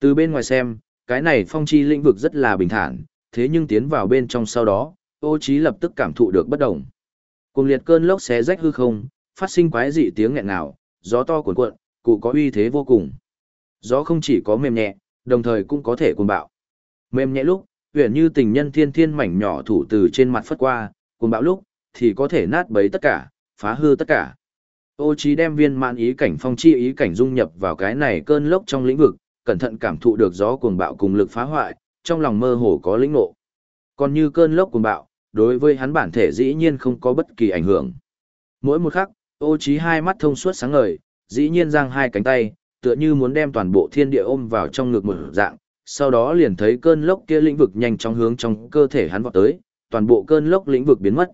S1: Từ bên ngoài xem, cái này phong chi lĩnh vực rất là bình thản, thế nhưng tiến vào bên trong sau đó, ô trí lập tức cảm thụ được bất động. Cùng liệt cơn lốc xé rách hư không, phát sinh quái dị tiếng nghẹn ngào, gió to cuồn cuộn, cụ có uy thế vô cùng. Gió không chỉ có mềm nhẹ, đồng thời cũng có thể cuồng bạo. Mềm nhẹ lúc, huyền như tình nhân thiên thiên mảnh nhỏ thủ từ trên mặt phất qua, cuồng bạo lúc, thì có thể nát bấy tất cả, phá hư tất cả. Ô trí đem viên mạn ý cảnh phong chi ý cảnh dung nhập vào cái này cơn lốc trong lĩnh vực, cẩn thận cảm thụ được gió cuồng bạo cùng lực phá hoại, trong lòng mơ hồ có lĩnh ngộ. Còn như cơn lốc cuồng bạo, đối với hắn bản thể dĩ nhiên không có bất kỳ ảnh hưởng. Mỗi một khắc, ô trí hai mắt thông suốt sáng ngời, dĩ nhiên giang hai cánh tay, tựa như muốn đem toàn bộ thiên địa ôm vào trong ngực một dạng, sau đó liền thấy cơn lốc kia lĩnh vực nhanh chóng hướng trong cơ thể hắn vọt tới, toàn bộ cơn lốc lĩnh vực biến mất.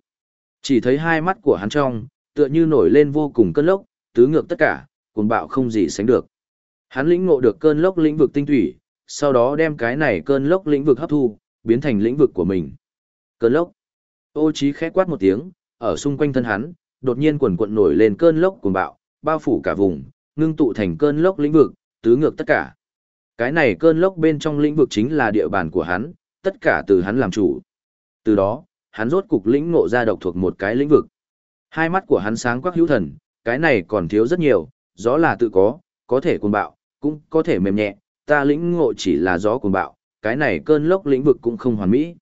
S1: Chỉ thấy hai mắt của hắn trong, tựa như nổi lên vô cùng cơn lốc, tứ ngược tất cả, cuồng bạo không gì sánh được. Hắn lĩnh ngộ được cơn lốc lĩnh vực tinh thủy, sau đó đem cái này cơn lốc lĩnh vực hấp thu, biến thành lĩnh vực của mình. Cơn lốc. Ô Chí khẽ quát một tiếng, ở xung quanh thân hắn, đột nhiên quần cuộn nổi lên cơn lốc cuồng bạo, bao phủ cả vùng, ngưng tụ thành cơn lốc lĩnh vực, tứ ngược tất cả. Cái này cơn lốc bên trong lĩnh vực chính là địa bàn của hắn, tất cả từ hắn làm chủ. Từ đó, hắn rốt cục lĩnh ngộ ra độc thuộc một cái lĩnh vực. Hai mắt của hắn sáng quắc hữu thần, cái này còn thiếu rất nhiều, gió là tự có, có thể cuồng bạo, cũng có thể mềm nhẹ, ta lĩnh ngộ chỉ là gió cuồng bạo, cái này cơn lốc lĩnh vực cũng không hoàn mỹ.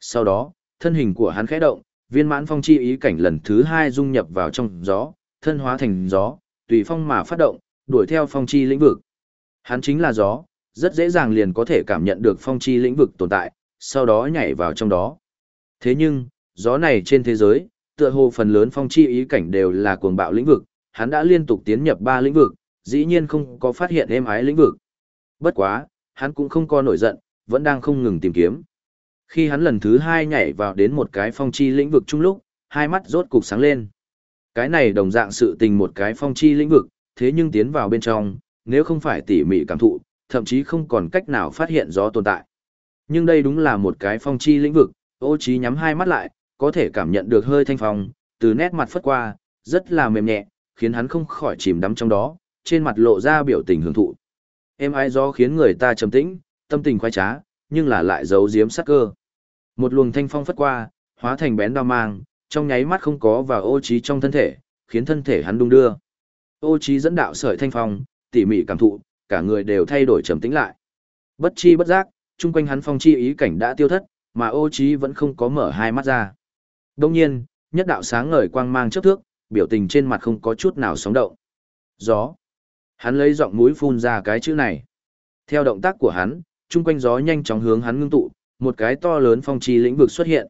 S1: Sau đó, thân hình của hắn khẽ động, viên mãn phong chi ý cảnh lần thứ hai dung nhập vào trong gió, thân hóa thành gió, tùy phong mà phát động, đuổi theo phong chi lĩnh vực. Hắn chính là gió, rất dễ dàng liền có thể cảm nhận được phong chi lĩnh vực tồn tại, sau đó nhảy vào trong đó. Thế nhưng, gió này trên thế giới, tựa hồ phần lớn phong chi ý cảnh đều là cuồng bạo lĩnh vực, hắn đã liên tục tiến nhập ba lĩnh vực, dĩ nhiên không có phát hiện êm ái lĩnh vực. Bất quá, hắn cũng không có nổi giận, vẫn đang không ngừng tìm kiếm. Khi hắn lần thứ hai nhảy vào đến một cái phong chi lĩnh vực chung lúc, hai mắt rốt cục sáng lên. Cái này đồng dạng sự tình một cái phong chi lĩnh vực, thế nhưng tiến vào bên trong, nếu không phải tỉ mỉ cảm thụ, thậm chí không còn cách nào phát hiện gió tồn tại. Nhưng đây đúng là một cái phong chi lĩnh vực, ô trí nhắm hai mắt lại, có thể cảm nhận được hơi thanh phong, từ nét mặt phất qua, rất là mềm nhẹ, khiến hắn không khỏi chìm đắm trong đó, trên mặt lộ ra biểu tình hưởng thụ. Em ai gió khiến người ta trầm tĩnh, tâm tình khoái trá, nhưng là lại giấu giếm sắc cơ. Một luồng thanh phong phất qua, hóa thành bén đao mang, trong nháy mắt không có vào ô trí trong thân thể, khiến thân thể hắn đung đưa. Ô trí dẫn đạo sợi thanh phong, tỉ mỉ cảm thụ, cả người đều thay đổi trầm tĩnh lại. Bất chi bất giác, chung quanh hắn phong chi ý cảnh đã tiêu thất, mà ô trí vẫn không có mở hai mắt ra. Đông nhiên, nhất đạo sáng ngời quang mang chớp thước, biểu tình trên mặt không có chút nào sóng động. Gió. Hắn lấy giọng mũi phun ra cái chữ này. Theo động tác của hắn, chung quanh gió nhanh chóng hướng hắn ngưng tụ, một cái to lớn phong chi lĩnh vực xuất hiện.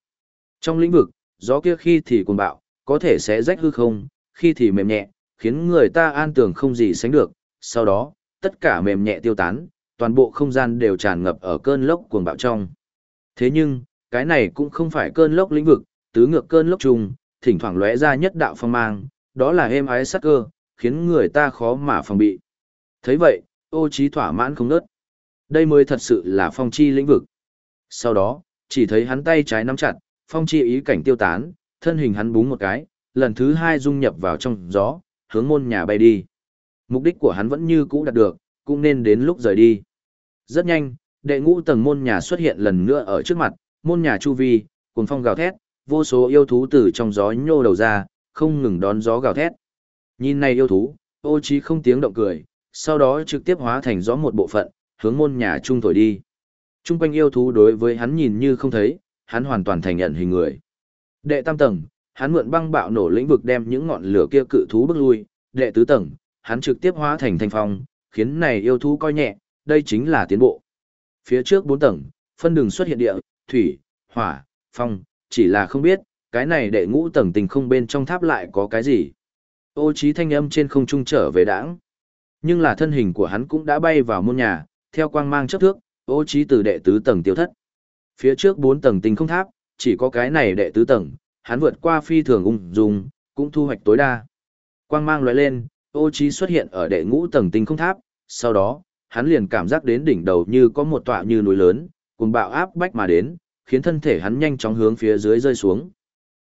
S1: Trong lĩnh vực, gió kia khi thì cuồng bạo, có thể sẽ rách hư không, khi thì mềm nhẹ, khiến người ta an tưởng không gì sánh được. Sau đó, tất cả mềm nhẹ tiêu tán, toàn bộ không gian đều tràn ngập ở cơn lốc cuồng bạo trong. Thế nhưng, cái này cũng không phải cơn lốc lĩnh vực, tứ ngược cơn lốc trùng, thỉnh thoảng lóe ra nhất đạo phong mang, đó là êm ái sắc cơ, khiến người ta khó mà phòng bị. thấy vậy, ô trí thỏa mãn không nớt. Đây mới thật sự là phong chi lĩnh vực. Sau đó, chỉ thấy hắn tay trái nắm chặt, phong chi ý cảnh tiêu tán, thân hình hắn búng một cái, lần thứ hai dung nhập vào trong gió, hướng môn nhà bay đi. Mục đích của hắn vẫn như cũ đạt được, cũng nên đến lúc rời đi. Rất nhanh, đệ ngũ tầng môn nhà xuất hiện lần nữa ở trước mặt, môn nhà chu vi, cuồng phong gào thét, vô số yêu thú từ trong gió nhô đầu ra, không ngừng đón gió gào thét. Nhìn này yêu thú, ô trí không tiếng động cười, sau đó trực tiếp hóa thành gió một bộ phận, hướng môn nhà trung thổi đi. Trung quanh yêu thú đối với hắn nhìn như không thấy, hắn hoàn toàn thành nhận hình người. Đệ tam tầng, hắn mượn băng bạo nổ lĩnh vực đem những ngọn lửa kia cự thú bước lui. Đệ tứ tầng, hắn trực tiếp hóa thành thanh phong, khiến này yêu thú coi nhẹ, đây chính là tiến bộ. Phía trước bốn tầng, phân đường xuất hiện địa, thủy, hỏa, phong, chỉ là không biết, cái này đệ ngũ tầng tình không bên trong tháp lại có cái gì. Ô trí thanh âm trên không trung trở về đãng. Nhưng là thân hình của hắn cũng đã bay vào môn nhà, theo quang mang chấp thước, ô trí từ đệ tứ tầng tiêu thất. Phía trước bốn tầng tinh không tháp, chỉ có cái này đệ tứ tầng, hắn vượt qua phi thường ung dung, cũng thu hoạch tối đa. Quang mang lóe lên, ô trí xuất hiện ở đệ ngũ tầng tinh không tháp, sau đó, hắn liền cảm giác đến đỉnh đầu như có một tọa như núi lớn, cùng bạo áp bách mà đến, khiến thân thể hắn nhanh chóng hướng phía dưới rơi xuống.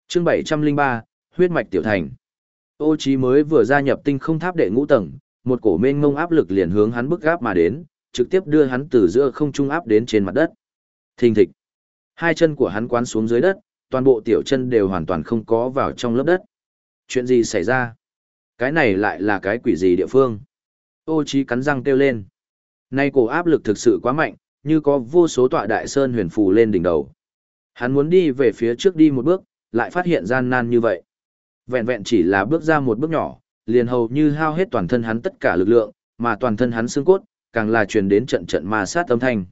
S1: Chương 703, huyết mạch tiểu thành. Ô Chí mới vừa gia nhập tinh không tháp đệ ngũ tầng, một cổ mênh ngông áp lực liền hướng hắn bức gáp mà đến, trực tiếp đưa hắn từ giữa không trung áp đến trên mặt đất. Thình thịch. Hai chân của hắn quán xuống dưới đất, toàn bộ tiểu chân đều hoàn toàn không có vào trong lớp đất. Chuyện gì xảy ra? Cái này lại là cái quỷ gì địa phương? Ô Chí cắn răng kêu lên. Nay cổ áp lực thực sự quá mạnh, như có vô số tọa đại sơn huyền phù lên đỉnh đầu. Hắn muốn đi về phía trước đi một bước, lại phát hiện gian nan như vậy. Vẹn vẹn chỉ là bước ra một bước nhỏ, liền hầu như hao hết toàn thân hắn tất cả lực lượng, mà toàn thân hắn xương cốt, càng là truyền đến trận trận ma sát âm thanh.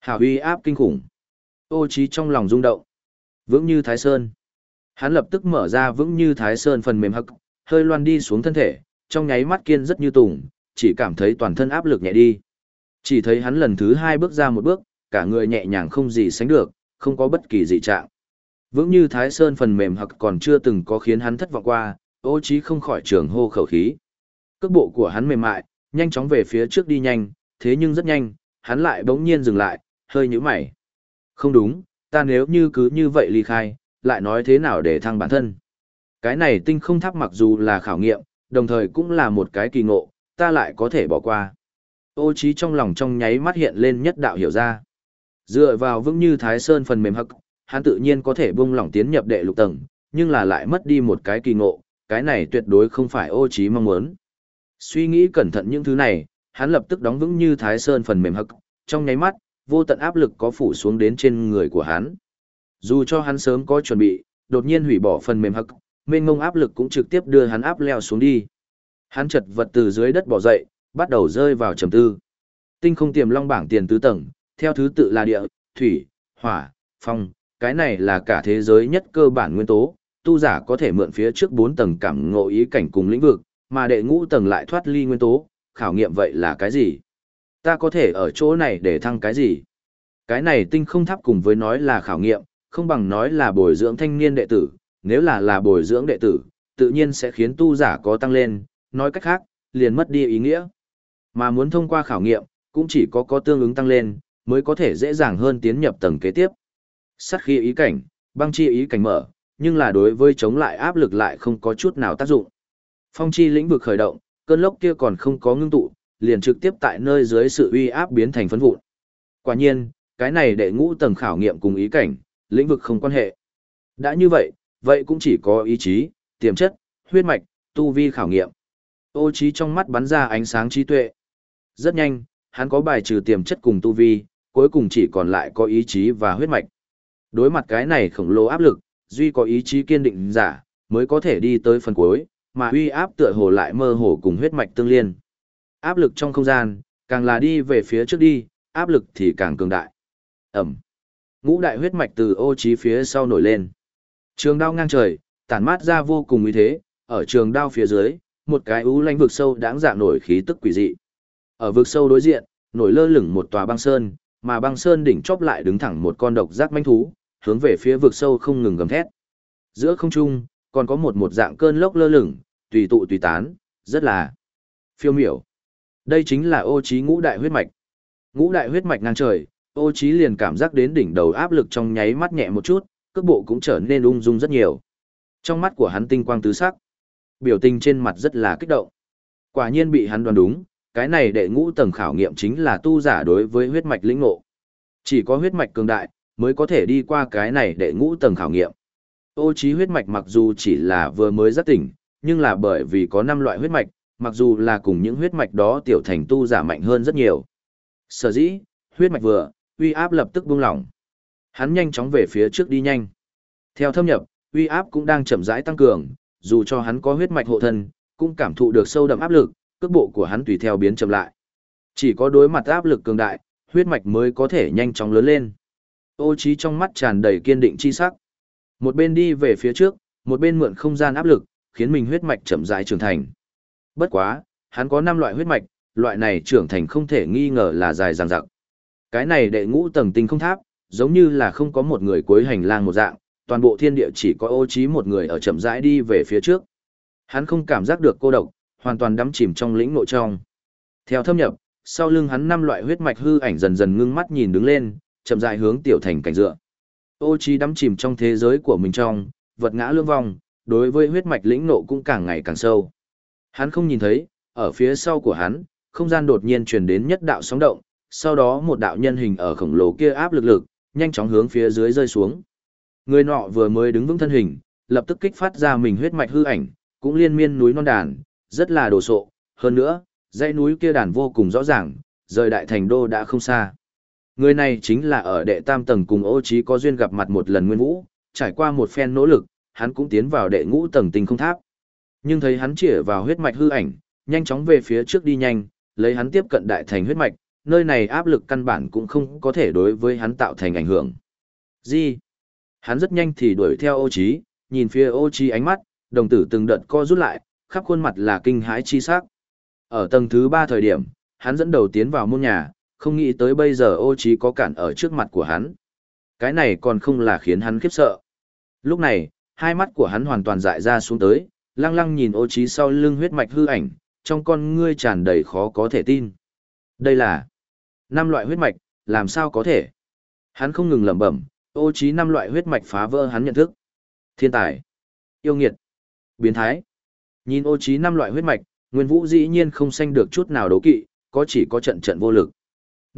S1: Hào uy áp kinh khủng. Ô trí trong lòng rung động. Vững như Thái Sơn. Hắn lập tức mở ra vững như Thái Sơn phần mềm hắc, hơi loan đi xuống thân thể, trong nháy mắt kiên rất như tùng, chỉ cảm thấy toàn thân áp lực nhẹ đi. Chỉ thấy hắn lần thứ hai bước ra một bước, cả người nhẹ nhàng không gì sánh được, không có bất kỳ dị trạng. Vững như Thái Sơn phần mềm hoặc còn chưa từng có khiến hắn thất vọng qua, ô trí không khỏi trường hô khẩu khí. Cước bộ của hắn mềm mại, nhanh chóng về phía trước đi nhanh, thế nhưng rất nhanh, hắn lại bỗng nhiên dừng lại, hơi nhíu mày. Không đúng, ta nếu như cứ như vậy ly khai, lại nói thế nào để thăng bản thân. Cái này tinh không tháp mặc dù là khảo nghiệm, đồng thời cũng là một cái kỳ ngộ, ta lại có thể bỏ qua. Ô trí trong lòng trong nháy mắt hiện lên nhất đạo hiểu ra. Dựa vào vững như Thái Sơn phần mềm hậc, hắn tự nhiên có thể bung lỏng tiến nhập đệ lục tầng, nhưng là lại mất đi một cái kỳ ngộ, cái này tuyệt đối không phải ô trí mong muốn. Suy nghĩ cẩn thận những thứ này, hắn lập tức đóng vững như Thái Sơn phần mềm hậc, trong nháy mắt, vô tận áp lực có phủ xuống đến trên người của hắn. Dù cho hắn sớm có chuẩn bị, đột nhiên hủy bỏ phần mềm hậc, mênh ngông áp lực cũng trực tiếp đưa hắn áp leo xuống đi. Hắn chật vật từ dưới đất bỏ dậy, bắt đầu rơi vào trầm tư. Tinh không tiềm long bảng tiền tứ tầng, theo thứ tự là địa, thủy, hỏa, phong, cái này là cả thế giới nhất cơ bản nguyên tố, tu giả có thể mượn phía trước 4 tầng cảm ngộ ý cảnh cùng lĩnh vực, mà đệ ngũ tầng lại thoát ly nguyên tố, khảo nghiệm vậy là cái gì? Ta có thể ở chỗ này để thăng cái gì? Cái này tinh không tháp cùng với nói là khảo nghiệm, không bằng nói là bồi dưỡng thanh niên đệ tử, nếu là là bồi dưỡng đệ tử, tự nhiên sẽ khiến tu giả có tăng lên, nói cách khác, liền mất đi ý nghĩa. Mà muốn thông qua khảo nghiệm, cũng chỉ có có tương ứng tăng lên, mới có thể dễ dàng hơn tiến nhập tầng kế tiếp. Sát khi ý cảnh, băng chi ý cảnh mở, nhưng là đối với chống lại áp lực lại không có chút nào tác dụng. Phong chi lĩnh vực khởi động, cơn lốc kia còn không có ngưng tụ, liền trực tiếp tại nơi dưới sự uy áp biến thành phấn vụn. Quả nhiên, cái này để ngũ tầng khảo nghiệm cùng ý cảnh, lĩnh vực không quan hệ. Đã như vậy, vậy cũng chỉ có ý chí, tiềm chất, huyết mạch, tu vi khảo nghiệm. Ô trí trong mắt bắn ra ánh sáng trí tuệ. Rất nhanh, hắn có bài trừ tiềm chất cùng tu vi, cuối cùng chỉ còn lại có ý chí và huyết mạch. Đối mặt cái này khổng lồ áp lực, duy có ý chí kiên định giả, mới có thể đi tới phần cuối, mà uy áp tựa hồ lại mơ hồ cùng huyết mạch tương liên. Áp lực trong không gian, càng là đi về phía trước đi, áp lực thì càng cường đại. Ẩm. Ngũ đại huyết mạch từ ô trí phía sau nổi lên. Trường đao ngang trời, tản mát ra vô cùng uy thế, ở trường đao phía dưới, một cái ú lãnh vực sâu đáng dạng nổi khí tức quỷ dị. Ở vực sâu đối diện, nổi lơ lửng một tòa băng sơn, mà băng sơn đỉnh chóp lại đứng thẳng một con độc giác manh thú, hướng về phía vực sâu không ngừng gầm thét. Giữa không trung, còn có một một dạng cơn lốc lơ lửng, tùy tụ tùy tán, rất là phiêu miểu. Đây chính là ô trí ngũ đại huyết mạch. Ngũ đại huyết mạch ngang trời, ô trí liền cảm giác đến đỉnh đầu áp lực trong nháy mắt nhẹ một chút, cước bộ cũng trở nên ung dung rất nhiều. Trong mắt của hắn tinh quang tứ sắc, biểu tình trên mặt rất là kích động. Quả nhiên bị hắn đoán đúng, cái này đệ ngũ tầng khảo nghiệm chính là tu giả đối với huyết mạch lĩnh ngộ. Chỉ có huyết mạch cường đại, mới có thể đi qua cái này đệ ngũ tầng khảo nghiệm. Ô trí huyết mạch mặc dù chỉ là vừa mới giác tỉnh, nhưng là bởi vì có 5 loại huyết mạch, mặc dù là cùng những huyết mạch đó tiểu thành tu giả mạnh hơn rất nhiều. Sở dĩ, huyết mạch vừa, uy áp lập tức buông lỏng. Hắn nhanh chóng về phía trước đi nhanh. Theo thâm nhập, uy áp cũng đang chậm rãi tăng cường, dù cho hắn có huyết mạch hộ thân, cũng cảm thụ được sâu đậm áp lực, cước bộ của hắn tùy theo biến chậm lại. Chỉ có đối mặt áp lực cường đại, huyết mạch mới có thể nhanh chóng lớn lên. Ô trí trong mắt tràn đầy kiên định chi sắc. Một bên đi về phía trước, một bên mượn không gian áp lực, khiến mình huyết mạch chậm rãi trưởng thành. Bất quá, hắn có 5 loại huyết mạch, loại này trưởng thành không thể nghi ngờ là dài dằng dặc. Cái này đệ ngũ tầng tinh không tháp, giống như là không có một người cuối hành lang một dạng, toàn bộ thiên địa chỉ có ô trí một người ở chậm rãi đi về phía trước. Hắn không cảm giác được cô độc, hoàn toàn đắm chìm trong lĩnh nội trong. Theo thâm nhập, sau lưng hắn năm loại huyết mạch hư ảnh dần dần ngưng mắt nhìn đứng lên, chậm rãi hướng tiểu thành cảnh dựa. Ô trí đắm chìm trong thế giới của mình trong, vật ngã lương vong, đối với huyết mạch lĩnh nộ cũng càng ngày càng sâu. Hắn không nhìn thấy, ở phía sau của hắn, không gian đột nhiên truyền đến nhất đạo sóng động, sau đó một đạo nhân hình ở khổng lồ kia áp lực lực, nhanh chóng hướng phía dưới rơi xuống. Người nọ vừa mới đứng vững thân hình, lập tức kích phát ra mình huyết mạch hư ảnh, cũng liên miên núi non đàn, rất là đồ sộ, hơn nữa, dãy núi kia đàn vô cùng rõ ràng, rời đại thành đô đã không xa. Người này chính là ở đệ tam tầng cùng ô trí có duyên gặp mặt một lần nguyên vũ, trải qua một phen nỗ lực, hắn cũng tiến vào đệ ngũ tầng tinh không tháp. Nhưng thấy hắn chĩa vào huyết mạch hư ảnh, nhanh chóng về phía trước đi nhanh, lấy hắn tiếp cận đại thành huyết mạch, nơi này áp lực căn bản cũng không có thể đối với hắn tạo thành ảnh hưởng. Gì? Hắn rất nhanh thì đuổi theo ô trí, nhìn phía ô trí ánh mắt, đồng tử từng đợt co rút lại, khắp khuôn mặt là kinh hãi chi sắc. Ở tầng thứ ba thời điểm, hắn dẫn đầu tiến vào môn nhà, không nghĩ tới bây giờ ô trí có cản ở trước mặt của hắn. Cái này còn không là khiến hắn khiếp sợ. Lúc này, hai mắt của hắn hoàn toàn dại ra xuống tới, lăng lăng nhìn ô trí sau lưng huyết mạch hư ảnh, trong con ngươi tràn đầy khó có thể tin. Đây là năm loại huyết mạch, làm sao có thể? Hắn không ngừng lẩm bẩm, ô trí năm loại huyết mạch phá vỡ hắn nhận thức. Thiên tài, yêu nghiệt, biến thái. Nhìn ô trí năm loại huyết mạch, Nguyên Vũ dĩ nhiên không sanh được chút nào đấu kỵ, có chỉ có trận trận vô lực.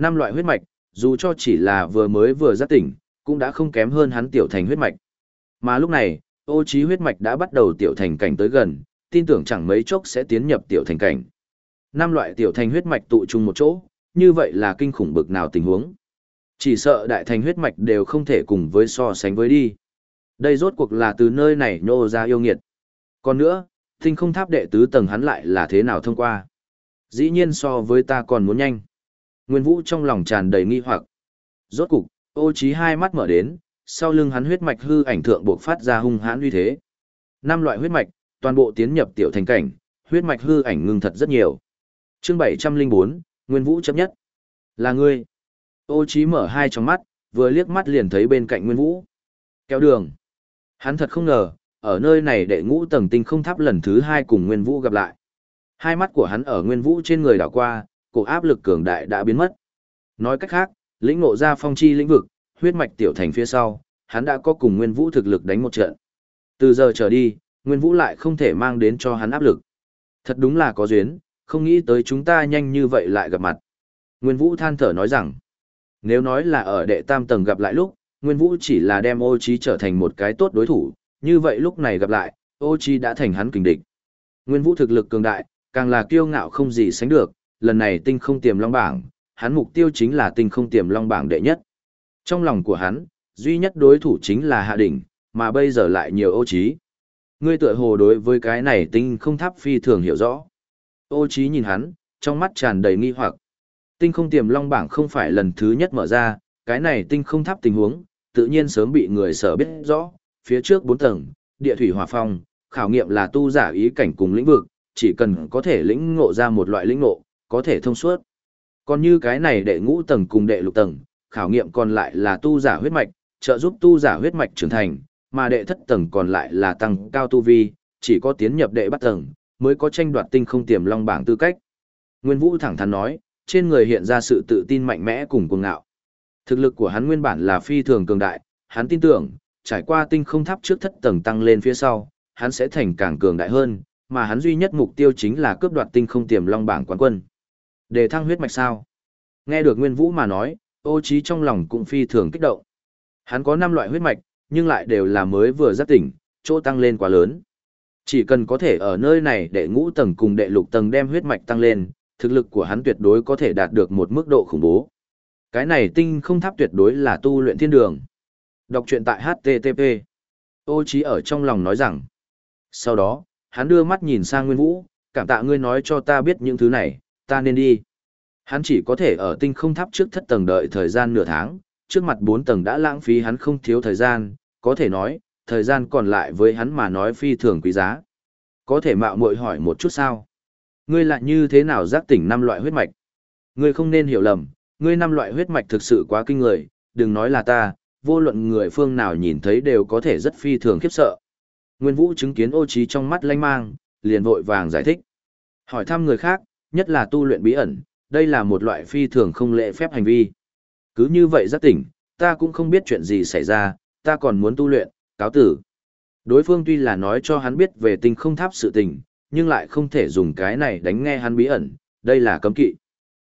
S1: Năm loại huyết mạch, dù cho chỉ là vừa mới vừa giác tỉnh, cũng đã không kém hơn hắn tiểu thành huyết mạch. Mà lúc này, ô trí huyết mạch đã bắt đầu tiểu thành cảnh tới gần, tin tưởng chẳng mấy chốc sẽ tiến nhập tiểu thành cảnh. Năm loại tiểu thành huyết mạch tụ chung một chỗ, như vậy là kinh khủng bực nào tình huống. Chỉ sợ đại thành huyết mạch đều không thể cùng với so sánh với đi. Đây rốt cuộc là từ nơi này nô ra yêu nghiệt. Còn nữa, tinh không tháp đệ tứ tầng hắn lại là thế nào thông qua. Dĩ nhiên so với ta còn muốn nhanh. Nguyên Vũ trong lòng tràn đầy nghi hoặc. Rốt cục, ô Chí hai mắt mở đến, sau lưng hắn huyết mạch hư ảnh thượng bộc phát ra hung hãn uy thế. Năm loại huyết mạch, toàn bộ tiến nhập tiểu thành cảnh, huyết mạch hư ảnh ngưng thật rất nhiều. Chương 704, Nguyên Vũ chấp nhất. Là ngươi. Ô Chí mở hai tròng mắt, vừa liếc mắt liền thấy bên cạnh Nguyên Vũ. Kéo đường. Hắn thật không ngờ, ở nơi này đệ ngũ tầng tinh không tháp lần thứ hai cùng Nguyên Vũ gặp lại. Hai mắt của hắn ở Nguyên Vũ trên người đảo qua, cổ áp lực cường đại đã biến mất. Nói cách khác, lĩnh ngộ ra phong chi lĩnh vực, huyết mạch tiểu thành phía sau, hắn đã có cùng Nguyên Vũ thực lực đánh một trận. Từ giờ trở đi, Nguyên Vũ lại không thể mang đến cho hắn áp lực. Thật đúng là có duyên, không nghĩ tới chúng ta nhanh như vậy lại gặp mặt. Nguyên Vũ than thở nói rằng, nếu nói là ở đệ tam tầng gặp lại lúc, Nguyên Vũ chỉ là đem ô trí trở thành một cái tốt đối thủ, như vậy lúc này gặp lại, ô trí đã thành hắn kình địch. Nguyên Vũ thực lực cường đại, càng là kiêu ngạo không gì sánh được, lần này tinh không tiềm long bảng, hắn mục tiêu chính là tinh không tiềm long bảng đệ nhất. Trong lòng của hắn, duy nhất đối thủ chính là hạ đỉnh, mà bây giờ lại nhiều ô trí. Ngươi tựa hồ đối với cái này tinh không tháp phi thường hiểu rõ. Ô trí nhìn hắn, trong mắt tràn đầy nghi hoặc. Tinh không tiềm long bảng không phải lần thứ nhất mở ra, cái này tinh không tháp tình huống, tự nhiên sớm bị người sở biết rõ. Phía trước bốn tầng, địa thủy hỏa phong, khảo nghiệm là tu giả ý cảnh cùng lĩnh vực, chỉ cần có thể lĩnh ngộ ra một loại lĩnh ngộ, có thể thông suốt. Còn như cái này đệ ngũ tầng cùng đệ lục tầng, khảo nghiệm còn lại là tu giả huyết mạch, trợ giúp tu giả huyết mạch trưởng thành, mà đệ thất tầng còn lại là tăng cao tu vi, chỉ có tiến nhập đệ bát tầng, mới có tranh đoạt tinh không tiềm long bảng tư cách. Nguyên Vũ thẳng thắn nói, trên người hiện ra sự tự tin mạnh mẽ cùng cuồng ngạo. Thực lực của hắn nguyên bản là phi thường cường đại, hắn tin tưởng, trải qua tinh không tháp trước thất tầng tăng lên phía sau, hắn sẽ thành càng cường đại hơn, mà hắn duy nhất mục tiêu chính là cướp đoạt tinh không tiềm long bảng quán quân. Để thăng huyết mạch sao? Nghe được Nguyên Vũ mà nói, ô trí trong lòng cũng phi thường kích động. Hắn có 5 loại huyết mạch, nhưng lại đều là mới vừa giác tỉnh, chỗ tăng lên quá lớn. Chỉ cần có thể ở nơi này để ngũ tầng cùng đệ lục tầng đem huyết mạch tăng lên, thực lực của hắn tuyệt đối có thể đạt được một mức độ khủng bố. Cái này tinh không tháp tuyệt đối là tu luyện thiên đường. Đọc truyện tại HTTP. Ô trí ở trong lòng nói rằng. Sau đó, hắn đưa mắt nhìn sang Nguyên Vũ, cảm tạ ngươi nói cho ta biết những thứ này, ta nên đi. Hắn chỉ có thể ở tinh không tháp trước thất tầng đợi thời gian nửa tháng, trước mặt bốn tầng đã lãng phí hắn không thiếu thời gian, có thể nói, thời gian còn lại với hắn mà nói phi thường quý giá. Có thể mạo muội hỏi một chút sao? Ngươi lại như thế nào giác tỉnh năm loại huyết mạch? Ngươi không nên hiểu lầm, ngươi năm loại huyết mạch thực sự quá kinh người, đừng nói là ta, vô luận người phương nào nhìn thấy đều có thể rất phi thường khiếp sợ. Nguyên Vũ chứng kiến ô trí trong mắt lanh mang, liền vội vàng giải thích. Hỏi thăm người khác, nhất là tu luyện bí ẩn, đây là một loại phi thường không lệ phép hành vi. Cứ như vậy giác tỉnh, ta cũng không biết chuyện gì xảy ra, ta còn muốn tu luyện, cáo tử. Đối phương tuy là nói cho hắn biết về tinh không tháp sự tình, nhưng lại không thể dùng cái này đánh nghe hắn bí ẩn, đây là cấm kỵ.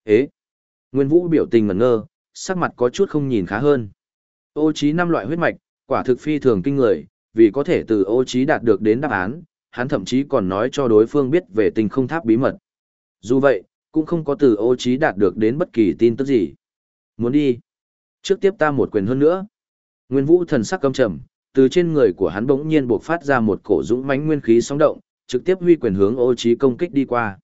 S1: Ế! Nguyên Vũ biểu tình ngẩn ngơ, sắc mặt có chút không nhìn khá hơn. Ô trí năm loại huyết mạch, quả thực phi thường kinh người, vì có thể từ ô trí đạt được đến đáp án, hắn thậm chí còn nói cho đối phương biết về tinh không tháp bí mật. Dù vậy, cũng không có từ ô trí đạt được đến bất kỳ tin tức gì. Muốn đi? Trước tiếp ta một quyền hơn nữa. Nguyên Vũ thần sắc căm trầm, từ trên người của hắn bỗng nhiên bộc phát ra một cổ dũng mãnh nguyên khí sóng động, trực tiếp huy quyền hướng ô trí công kích đi qua.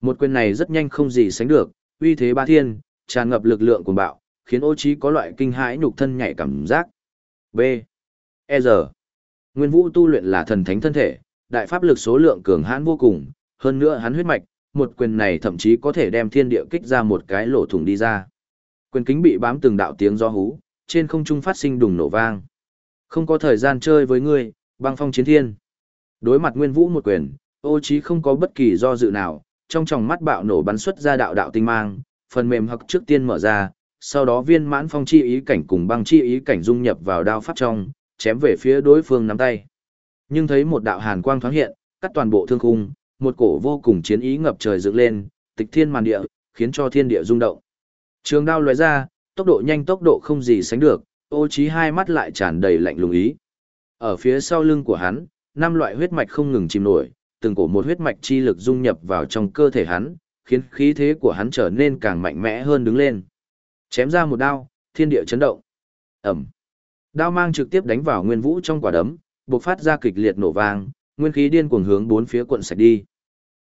S1: Một quyền này rất nhanh không gì sánh được, uy thế ba thiên, tràn ngập lực lượng cuồng bạo, khiến ô trí có loại kinh hãi nhục thân nhảy cảm giác. B. E giờ. Nguyên Vũ tu luyện là thần thánh thân thể, đại pháp lực số lượng cường hãn vô cùng, hơn nữa hắn huyết mạch, một quyền này thậm chí có thể đem thiên địa kích ra một cái lỗ thủng đi ra. Quyền kính bị bám từng đạo tiếng gió hú, trên không trung phát sinh đùng nổ vang. Không có thời gian chơi với ngươi, băng phong chiến thiên. Đối mặt Nguyên Vũ một quyền, ô trí không có bất kỳ do dự nào, trong tròng mắt bạo nổ bắn xuất ra đạo đạo tinh mang, phần mềm hặc trước tiên mở ra, sau đó viên mãn phong chi ý cảnh cùng băng chi ý cảnh dung nhập vào đao pháp trong, chém về phía đối phương nắm tay. Nhưng thấy một đạo hàn quang thoáng hiện, cắt toàn bộ thương khung, một cổ vô cùng chiến ý ngập trời dựng lên, tịch thiên màn địa, khiến cho thiên địa rung động. Trường đao lóe ra, tốc độ nhanh tốc độ không gì sánh được, ô trí hai mắt lại tràn đầy lạnh lùng ý. Ở phía sau lưng của hắn, năm loại huyết mạch không ngừng chìm nổi, từng cổ một huyết mạch chi lực dung nhập vào trong cơ thể hắn, khiến khí thế của hắn trở nên càng mạnh mẽ hơn đứng lên. Chém ra một đao, thiên địa chấn động. ầm, Đao mang trực tiếp đánh vào nguyên vũ trong quả đấm, bộc phát ra kịch liệt nổ vang, nguyên khí điên cuồng hướng bốn phía cuộn sạch đi.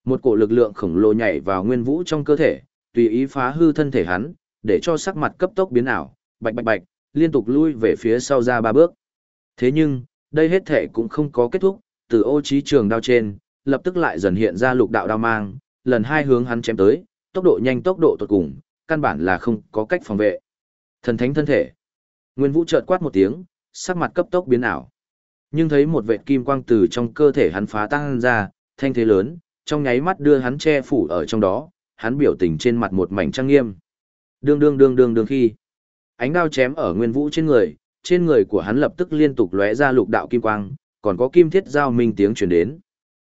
S1: Một cổ lực lượng khổng lồ nhảy vào nguyên vũ trong cơ thể, tùy ý phá hư thân thể hắn, để cho sắc mặt cấp tốc biến ảo, bạch bạch bạch, liên tục lui về phía sau ra ba bước. Thế nhưng, đây hết thể cũng không có kết thúc, từ ô trí trường đao trên, lập tức lại dần hiện ra lục đạo đao mang, lần hai hướng hắn chém tới, tốc độ nhanh tốc độ tuyệt cùng, căn bản là không có cách phòng vệ. Thần thánh thân thể. Nguyên Vũ chợt quát một tiếng, sắc mặt cấp tốc biến ảo. Nhưng thấy một vệt kim quang từ trong cơ thể hắn phá tăng ra, thanh thế lớn, trong nháy mắt đưa hắn che phủ ở trong đó, hắn biểu tình trên mặt một mảnh trang nghiêm. Đương đương đương đương đương khi ánh đao chém ở Nguyên Vũ trên người, trên người của hắn lập tức liên tục lóe ra lục đạo kim quang, còn có kim thiết giao minh tiếng truyền đến.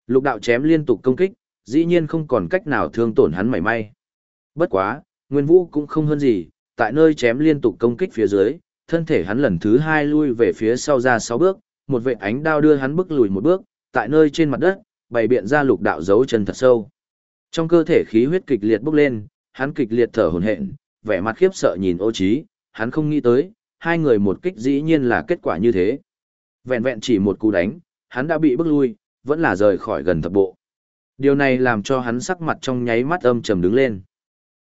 S1: Lục đạo chém liên tục công kích, dĩ nhiên không còn cách nào thương tổn hắn mảy may. Bất quá, Nguyên Vũ cũng không hơn gì, tại nơi chém liên tục công kích phía dưới, thân thể hắn lần thứ hai lui về phía sau ra sáu bước, một vệ ánh đao đưa hắn bước lùi một bước, tại nơi trên mặt đất, bày biện ra lục đạo dấu chân thật sâu. Trong cơ thể khí huyết kịch liệt bốc lên, hắn kịch liệt thở hổn hển, vẻ mặt khiếp sợ nhìn Ô Chí, hắn không nghĩ tới, hai người một kích dĩ nhiên là kết quả như thế. Vẹn vẹn chỉ một cú đánh, hắn đã bị bước lui, vẫn là rời khỏi gần thập bộ. Điều này làm cho hắn sắc mặt trong nháy mắt âm trầm đứng lên.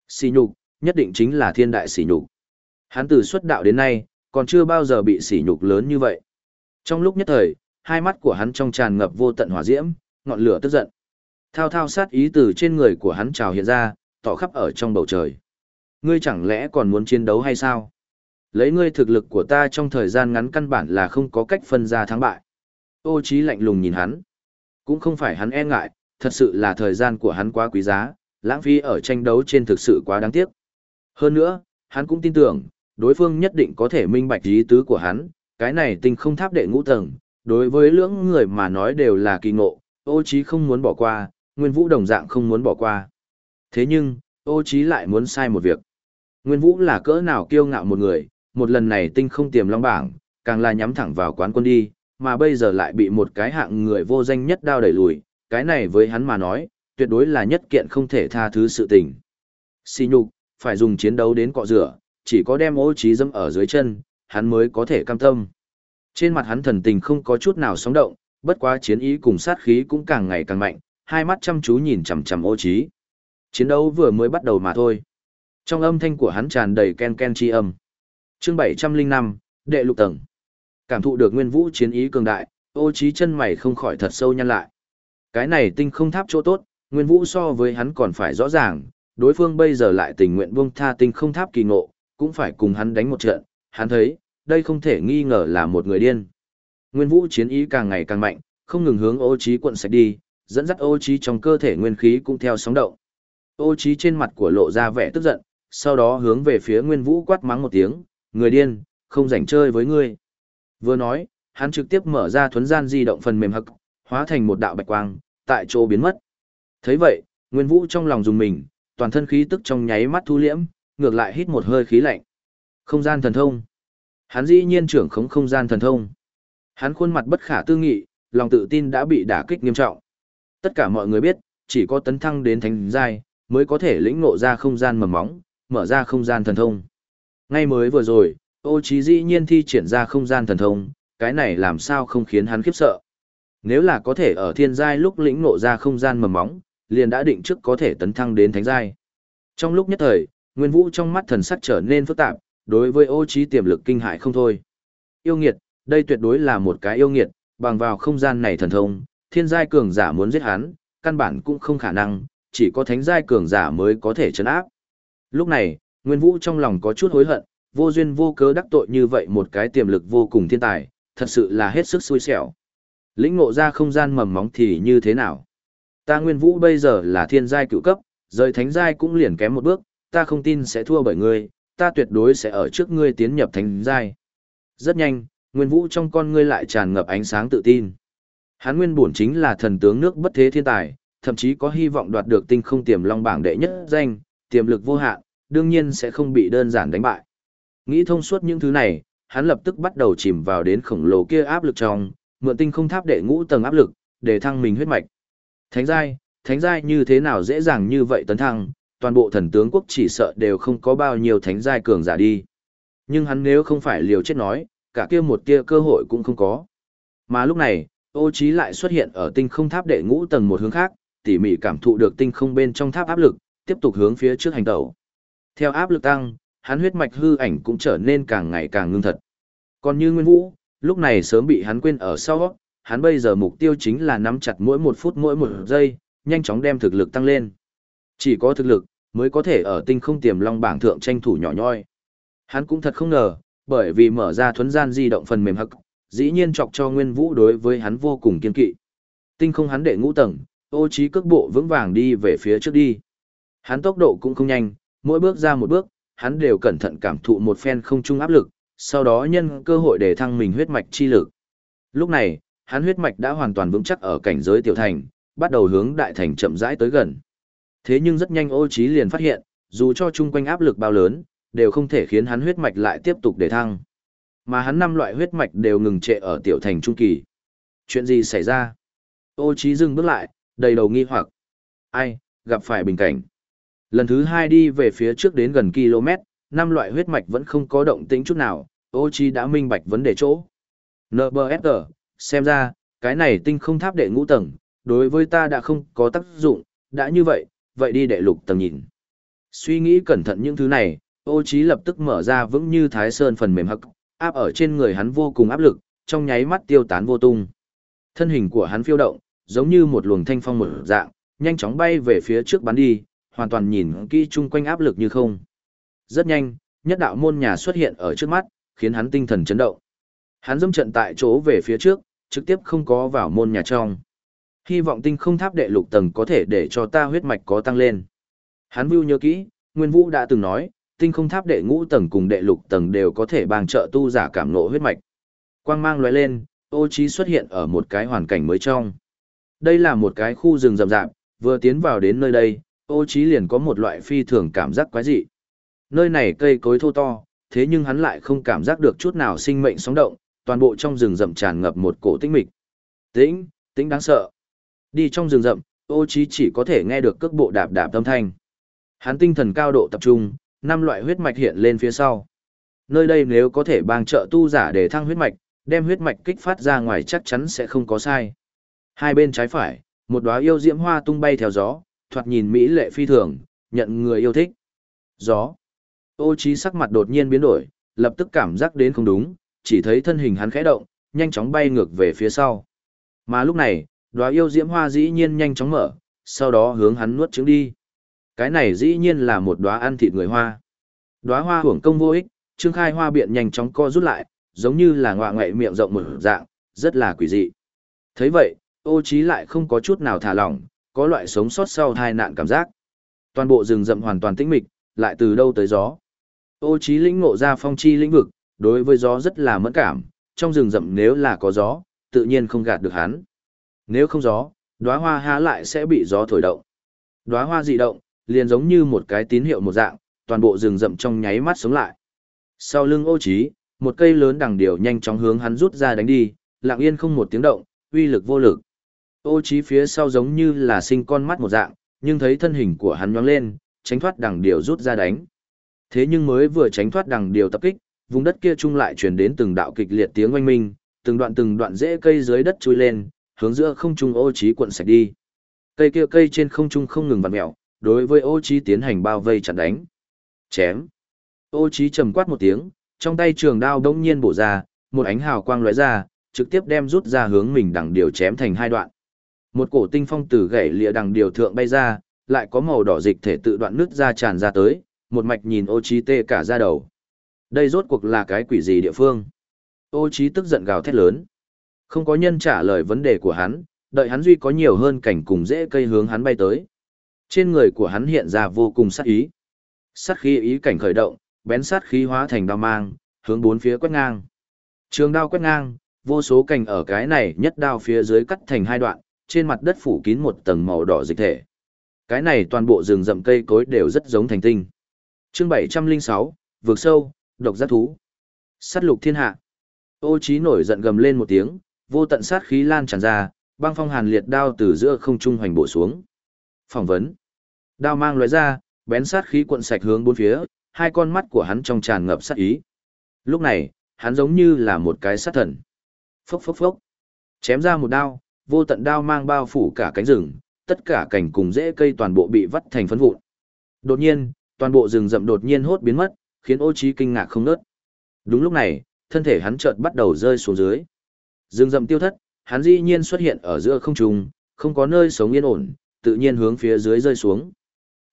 S1: Sỉ nhục, nhất định chính là thiên đại sỉ nhục. Hắn từ xuất đạo đến nay, còn chưa bao giờ bị sỉ nhục lớn như vậy. Trong lúc nhất thời, hai mắt của hắn trong tràn ngập vô tận hỏa diễm, ngọn lửa tức giận. Thao thao sát ý từ trên người của hắn trào hiện ra, tỏ khắp ở trong bầu trời. Ngươi chẳng lẽ còn muốn chiến đấu hay sao? Lấy ngươi thực lực của ta trong thời gian ngắn căn bản là không có cách phân ra thắng bại. Ô Chí lạnh lùng nhìn hắn. Cũng không phải hắn e ngại, thật sự là thời gian của hắn quá quý giá, lãng phí ở tranh đấu trên thực sự quá đáng tiếc. Hơn nữa, hắn cũng tin tưởng, đối phương nhất định có thể minh bạch ý tứ của hắn, cái này tinh không tháp đệ ngũ tầng, đối với lưỡng người mà nói đều là kỳ ngộ, ô Chí không muốn bỏ qua, Nguyên Vũ đồng dạng không muốn bỏ qua. Thế nhưng, ô Chí lại muốn sai một việc. Nguyên Vũ là cỡ nào kiêu ngạo một người, một lần này tinh không tiềm long bảng, càng là nhắm thẳng vào quán quân đi, mà bây giờ lại bị một cái hạng người vô danh nhất đao đẩy lùi, cái này với hắn mà nói, tuyệt đối là nhất kiện không thể tha thứ sự tình. Xì nhục, phải dùng chiến đấu đến cọ rửa, chỉ có đem ô trí dâm ở dưới chân, hắn mới có thể cam tâm. Trên mặt hắn thần tình không có chút nào sóng động, bất quá chiến ý cùng sát khí cũng càng ngày càng mạnh, hai mắt chăm chú nhìn chằm chằm ô trí. Chiến đấu vừa mới bắt đầu mà thôi. Trong âm thanh của hắn tràn đầy ken ken chi âm. Chương 705, đệ lục tầng. Cảm thụ được nguyên vũ chiến ý cường đại, ô trí chân mày không khỏi thật sâu nhăn lại. Cái này tinh không tháp chỗ tốt, Nguyên Vũ so với hắn còn phải rõ ràng, đối phương bây giờ lại tình nguyện buông tha tinh không tháp kỳ ngộ, cũng phải cùng hắn đánh một trận, hắn thấy, đây không thể nghi ngờ là một người điên. Nguyên Vũ chiến ý càng ngày càng mạnh, không ngừng hướng ô trí cuộn sạch đi, dẫn dắt ô trí trong cơ thể nguyên khí cũng theo sóng động. Ô trí trên mặt của lộ ra vẻ tức giận, sau đó hướng về phía Nguyên Vũ quát mắng một tiếng, người điên, không rảnh chơi với ngươi. Vừa nói, hắn trực tiếp mở ra thuấn gian di động phần mềm hậc, hóa thành một đạo bạch quang, tại chỗ biến mất. Thấy vậy, Nguyên Vũ trong lòng dùng mình, toàn thân khí tức trong nháy mắt thu liễm, ngược lại hít một hơi khí lạnh. Không gian thần thông. Hắn dĩ nhiên trưởng khống không gian thần thông. Hắn khuôn mặt bất khả tư nghị, lòng tự tin đã bị đả kích nghiêm trọng. Tất cả mọi người biết, chỉ có tấn thăng đến thánh giai mới có thể lĩnh ngộ ra không gian mầm móng, mở ra không gian thần thông. Ngay mới vừa rồi, Ô Chí dĩ nhiên thi triển ra không gian thần thông, cái này làm sao không khiến hắn khiếp sợ. Nếu là có thể ở thiên giai lúc lĩnh ngộ ra không gian mầm móng, liền đã định trước có thể tấn thăng đến thánh giai. Trong lúc nhất thời, Nguyên Vũ trong mắt thần sắc trở nên phức tạp, đối với Ô trí tiềm lực kinh hại không thôi. Yêu nghiệt, đây tuyệt đối là một cái yêu nghiệt, bằng vào không gian này thần thông, thiên giai cường giả muốn giết hắn, căn bản cũng không khả năng, chỉ có thánh giai cường giả mới có thể chấn áp. Lúc này, Nguyên Vũ trong lòng có chút hối hận, vô duyên vô cớ đắc tội như vậy một cái tiềm lực vô cùng thiên tài, thật sự là hết sức xui xẻo. Lĩnh ngộ ra không gian mầm móng thì như thế nào? Ta Nguyên Vũ bây giờ là thiên giai cựu cấp, rời thánh giai cũng liền kém một bước, ta không tin sẽ thua bởi ngươi, ta tuyệt đối sẽ ở trước ngươi tiến nhập thánh giai. Rất nhanh, Nguyên Vũ trong con ngươi lại tràn ngập ánh sáng tự tin. Hắn nguyên bổn chính là thần tướng nước bất thế thiên tài, thậm chí có hy vọng đoạt được tinh không tiềm long bảng đệ nhất danh, tiềm lực vô hạn, đương nhiên sẽ không bị đơn giản đánh bại. Nghĩ thông suốt những thứ này, hắn lập tức bắt đầu chìm vào đến khổng lồ kia áp lực trong, mượn tinh không tháp đệ ngũ tầng áp lực, để thăng mình huyết mạch. Thánh giai, thánh giai như thế nào dễ dàng như vậy tấn thăng, toàn bộ thần tướng quốc chỉ sợ đều không có bao nhiêu thánh giai cường giả đi. Nhưng hắn nếu không phải liều chết nói, cả kia một kia cơ hội cũng không có. Mà lúc này, ô trí lại xuất hiện ở tinh không tháp đệ ngũ tầng một hướng khác, tỉ mỉ cảm thụ được tinh không bên trong tháp áp lực, tiếp tục hướng phía trước hành tẩu. Theo áp lực tăng, hắn huyết mạch hư ảnh cũng trở nên càng ngày càng ngưng thật. Còn như Nguyên Vũ, lúc này sớm bị hắn quên ở sau, hắn bây giờ mục tiêu chính là nắm chặt mỗi một phút mỗi một giây, nhanh chóng đem thực lực tăng lên. Chỉ có thực lực, mới có thể ở tinh không tiềm long bảng thượng tranh thủ nhỏ nhoi. Hắn cũng thật không ngờ, bởi vì mở ra thuấn gian di động phần mềm hắc, dĩ nhiên chọc cho Nguyên Vũ đối với hắn vô cùng kiên kỵ. Tinh không hắn đệ ngũ tầng, ô trí cước bộ vững vàng đi về phía trước đi. Hắn tốc độ cũng không nhanh, mỗi bước ra một bước, hắn đều cẩn thận cảm thụ một phen không trung áp lực, sau đó nhân cơ hội để thăng mình huyết mạch chi lực. Lúc này, hắn huyết mạch đã hoàn toàn vững chắc ở cảnh giới tiểu thành, bắt đầu hướng đại thành chậm rãi tới gần. Thế nhưng rất nhanh ô trí liền phát hiện, dù cho chung quanh áp lực bao lớn, đều không thể khiến hắn huyết mạch lại tiếp tục để thăng. Mà hắn năm loại huyết mạch đều ngừng trệ ở tiểu thành trung kỳ. Chuyện gì xảy ra? Ô trí dừng bước lại, đầy đầu nghi hoặc. Ai, gặp phải bình cảnh. Lần thứ hai đi về phía trước đến gần km, năm loại huyết mạch vẫn không có động tĩnh chút nào, ô Chí đã minh bạch vấn đề chỗ. NBSG, xem ra, cái này tinh không tháp đệ ngũ tầng, đối với ta đã không có tác dụng, đã như vậy, vậy đi đệ lục tầng nhìn. Suy nghĩ cẩn thận những thứ này, ô trí lập tức mở ra vững như thái sơn phần mềm hắc, áp ở trên người hắn vô cùng áp lực, trong nháy mắt tiêu tán vô tung. Thân hình của hắn phiêu động, giống như một luồng thanh phong mở dạng, nhanh chóng bay về phía trước bắn đi, hoàn toàn nhìn kỹ chung quanh áp lực như không. Rất nhanh, nhất đạo môn nhà xuất hiện ở trước mắt, khiến hắn tinh thần chấn động. Hắn dâm trận tại chỗ về phía trước, trực tiếp không có vào môn nhà trong. Hy vọng tinh không tháp đệ lục tầng có thể để cho ta huyết mạch có tăng lên. Hắn Vưu nhớ kỹ, Nguyên Vũ đã từng nói, tinh không tháp đệ ngũ tầng cùng đệ lục tầng đều có thể bằng trợ tu giả cảm ngộ huyết mạch. Quang mang lóe lên, ô trí xuất hiện ở một cái hoàn cảnh mới trong. Đây là một cái khu rừng rậm rạp, vừa tiến vào đến nơi đây, ô trí liền có một loại phi thường cảm giác quái dị. Nơi này cây cối thô to, thế nhưng hắn lại không cảm giác được chút nào sinh mệnh sống động, toàn bộ trong rừng rậm tràn ngập một cổ tĩnh mịch. Tĩnh, tĩnh đáng sợ. Đi trong rừng rậm, ô trí chỉ có thể nghe được cước bộ đạp đạp âm thanh. Hắn tinh thần cao độ tập trung, năm loại huyết mạch hiện lên phía sau. Nơi đây nếu có thể bang trợ tu giả để thăng huyết mạch, đem huyết mạch kích phát ra ngoài chắc chắn sẽ không có sai. Hai bên trái phải, một đóa yêu diễm hoa tung bay theo gió, thoạt nhìn mỹ lệ phi thường, nhận người yêu thích. Gió. Ô trí sắc mặt đột nhiên biến đổi, lập tức cảm giác đến không đúng, chỉ thấy thân hình hắn khẽ động, nhanh chóng bay ngược về phía sau. Mà lúc này, đóa yêu diễm hoa dĩ nhiên nhanh chóng mở, sau đó hướng hắn nuốt trứng đi. Cái này dĩ nhiên là một đóa ăn thịt người hoa. Đóa hoa hưởng công vô ích, trương khai hoa biện nhanh chóng co rút lại, giống như là ngọa ngậy miệng rộng một dạng, rất là quỷ dị. thấy vậy, ô trí lại không có chút nào thả lỏng, có loại sống sót sau tai nạn cảm giác. Toàn bộ rừng rậm hoàn toàn tĩnh mịch, lại từ đâu tới gió. Ô trí lĩnh ngộ ra phong chi lĩnh vực, đối với gió rất là mẫn cảm, trong rừng rậm nếu là có gió, tự nhiên không gạt được hắn. Nếu không gió, đóa hoa há lại sẽ bị gió thổi động. Đóa hoa dị động, liền giống như một cái tín hiệu một dạng, toàn bộ rừng rậm trong nháy mắt sống lại. Sau lưng ô trí, một cây lớn đằng điều nhanh chóng hướng hắn rút ra đánh đi, lặng yên không một tiếng động, uy lực vô lực. Ô trí phía sau giống như là sinh con mắt một dạng, nhưng thấy thân hình của hắn nhoáng lên, tránh thoát đằng điều rút ra đánh. Thế nhưng mới vừa tránh thoát đằng điều tập kích, vùng đất kia trung lại truyền đến từng đạo kịch liệt tiếng oanh minh, từng đoạn từng đoạn rễ cây dưới đất chui lên, hướng giữa không trung ô trí cuộn sạch đi. Cây kia cây trên không trung không ngừng vặn mèo, đối với ô trí tiến hành bao vây chặn đánh. Chém. Ô trí trầm quát một tiếng, trong tay trường đao đống nhiên bổ ra, một ánh hào quang lóe ra, trực tiếp đem rút ra hướng mình đằng điều chém thành hai đoạn. Một cổ tinh phong từ gãy lịa đằng điều thượng bay ra, lại có màu đỏ dịch thể tự đoạn nước ra tràn ra tới, một mạch nhìn ô trí tê cả da đầu. Đây rốt cuộc là cái quỷ gì địa phương? Ô trí tức giận gào thét lớn. Không có nhân trả lời vấn đề của hắn, đợi hắn duy có nhiều hơn cảnh cùng dễ cây hướng hắn bay tới. Trên người của hắn hiện ra vô cùng sát ý. Sát khí ý cảnh khởi động, bén sát khí hóa thành đao mang, hướng bốn phía quét ngang. Trường đao quét ngang, vô số cành ở cái này nhất đao phía dưới cắt thành hai đoạn, trên mặt đất phủ kín một tầng màu đỏ dịch thể. Cái này toàn bộ rừng rậm cây cối đều rất giống thành tinh. Chương 706, vượt sâu, độc giác thú. Sát lục thiên hạ. Ô Chí nổi giận gầm lên một tiếng, vô tận sát khí lan tràn ra, băng phong hàn liệt đao từ giữa không trung hoành bổ xuống. Phỏng vấn. Đao mang lóe ra, bén sát khí cuộn sạch hướng bốn phía, hai con mắt của hắn trong tràn ngập sát ý. Lúc này, hắn giống như là một cái sát thần. Phốc phốc phốc. Chém ra một đao, vô tận đao mang bao phủ cả cánh rừng, tất cả cảnh cùng rễ cây toàn bộ bị vắt thành phấn vụn. Đột nhiên, toàn bộ rừng rậm đột nhiên hốt biến mất, khiến Ô Chí kinh ngạc không ngớt. Đúng lúc này, thân thể hắn chợt bắt đầu rơi xuống dưới. Dương rậm tiêu thất, hắn dĩ nhiên xuất hiện ở giữa không trung, không có nơi sống yên ổn, tự nhiên hướng phía dưới rơi xuống.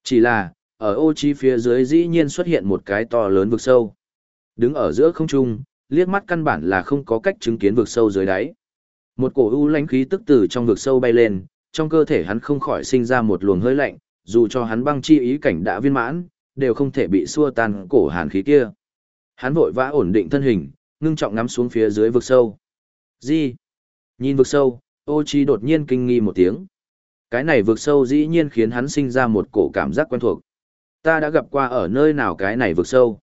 S1: Chỉ là, ở ô chi phía dưới dĩ nhiên xuất hiện một cái to lớn vực sâu. Đứng ở giữa không trung, liếc mắt căn bản là không có cách chứng kiến vực sâu dưới đáy. Một cổ u lãnh khí tức từ trong vực sâu bay lên, trong cơ thể hắn không khỏi sinh ra một luồng hơi lạnh, dù cho hắn băng chi ý cảnh đã viên mãn, đều không thể bị xua tan cổ hàn khí kia. Hắn vội vã ổn định thân hình, ngưng trọng ngắm xuống phía dưới vực sâu. Gì? Nhìn vực sâu, ô chi đột nhiên kinh nghi một tiếng. Cái này vực sâu dĩ nhiên khiến hắn sinh ra một cổ cảm giác quen thuộc. Ta đã gặp qua ở nơi nào cái này vực sâu.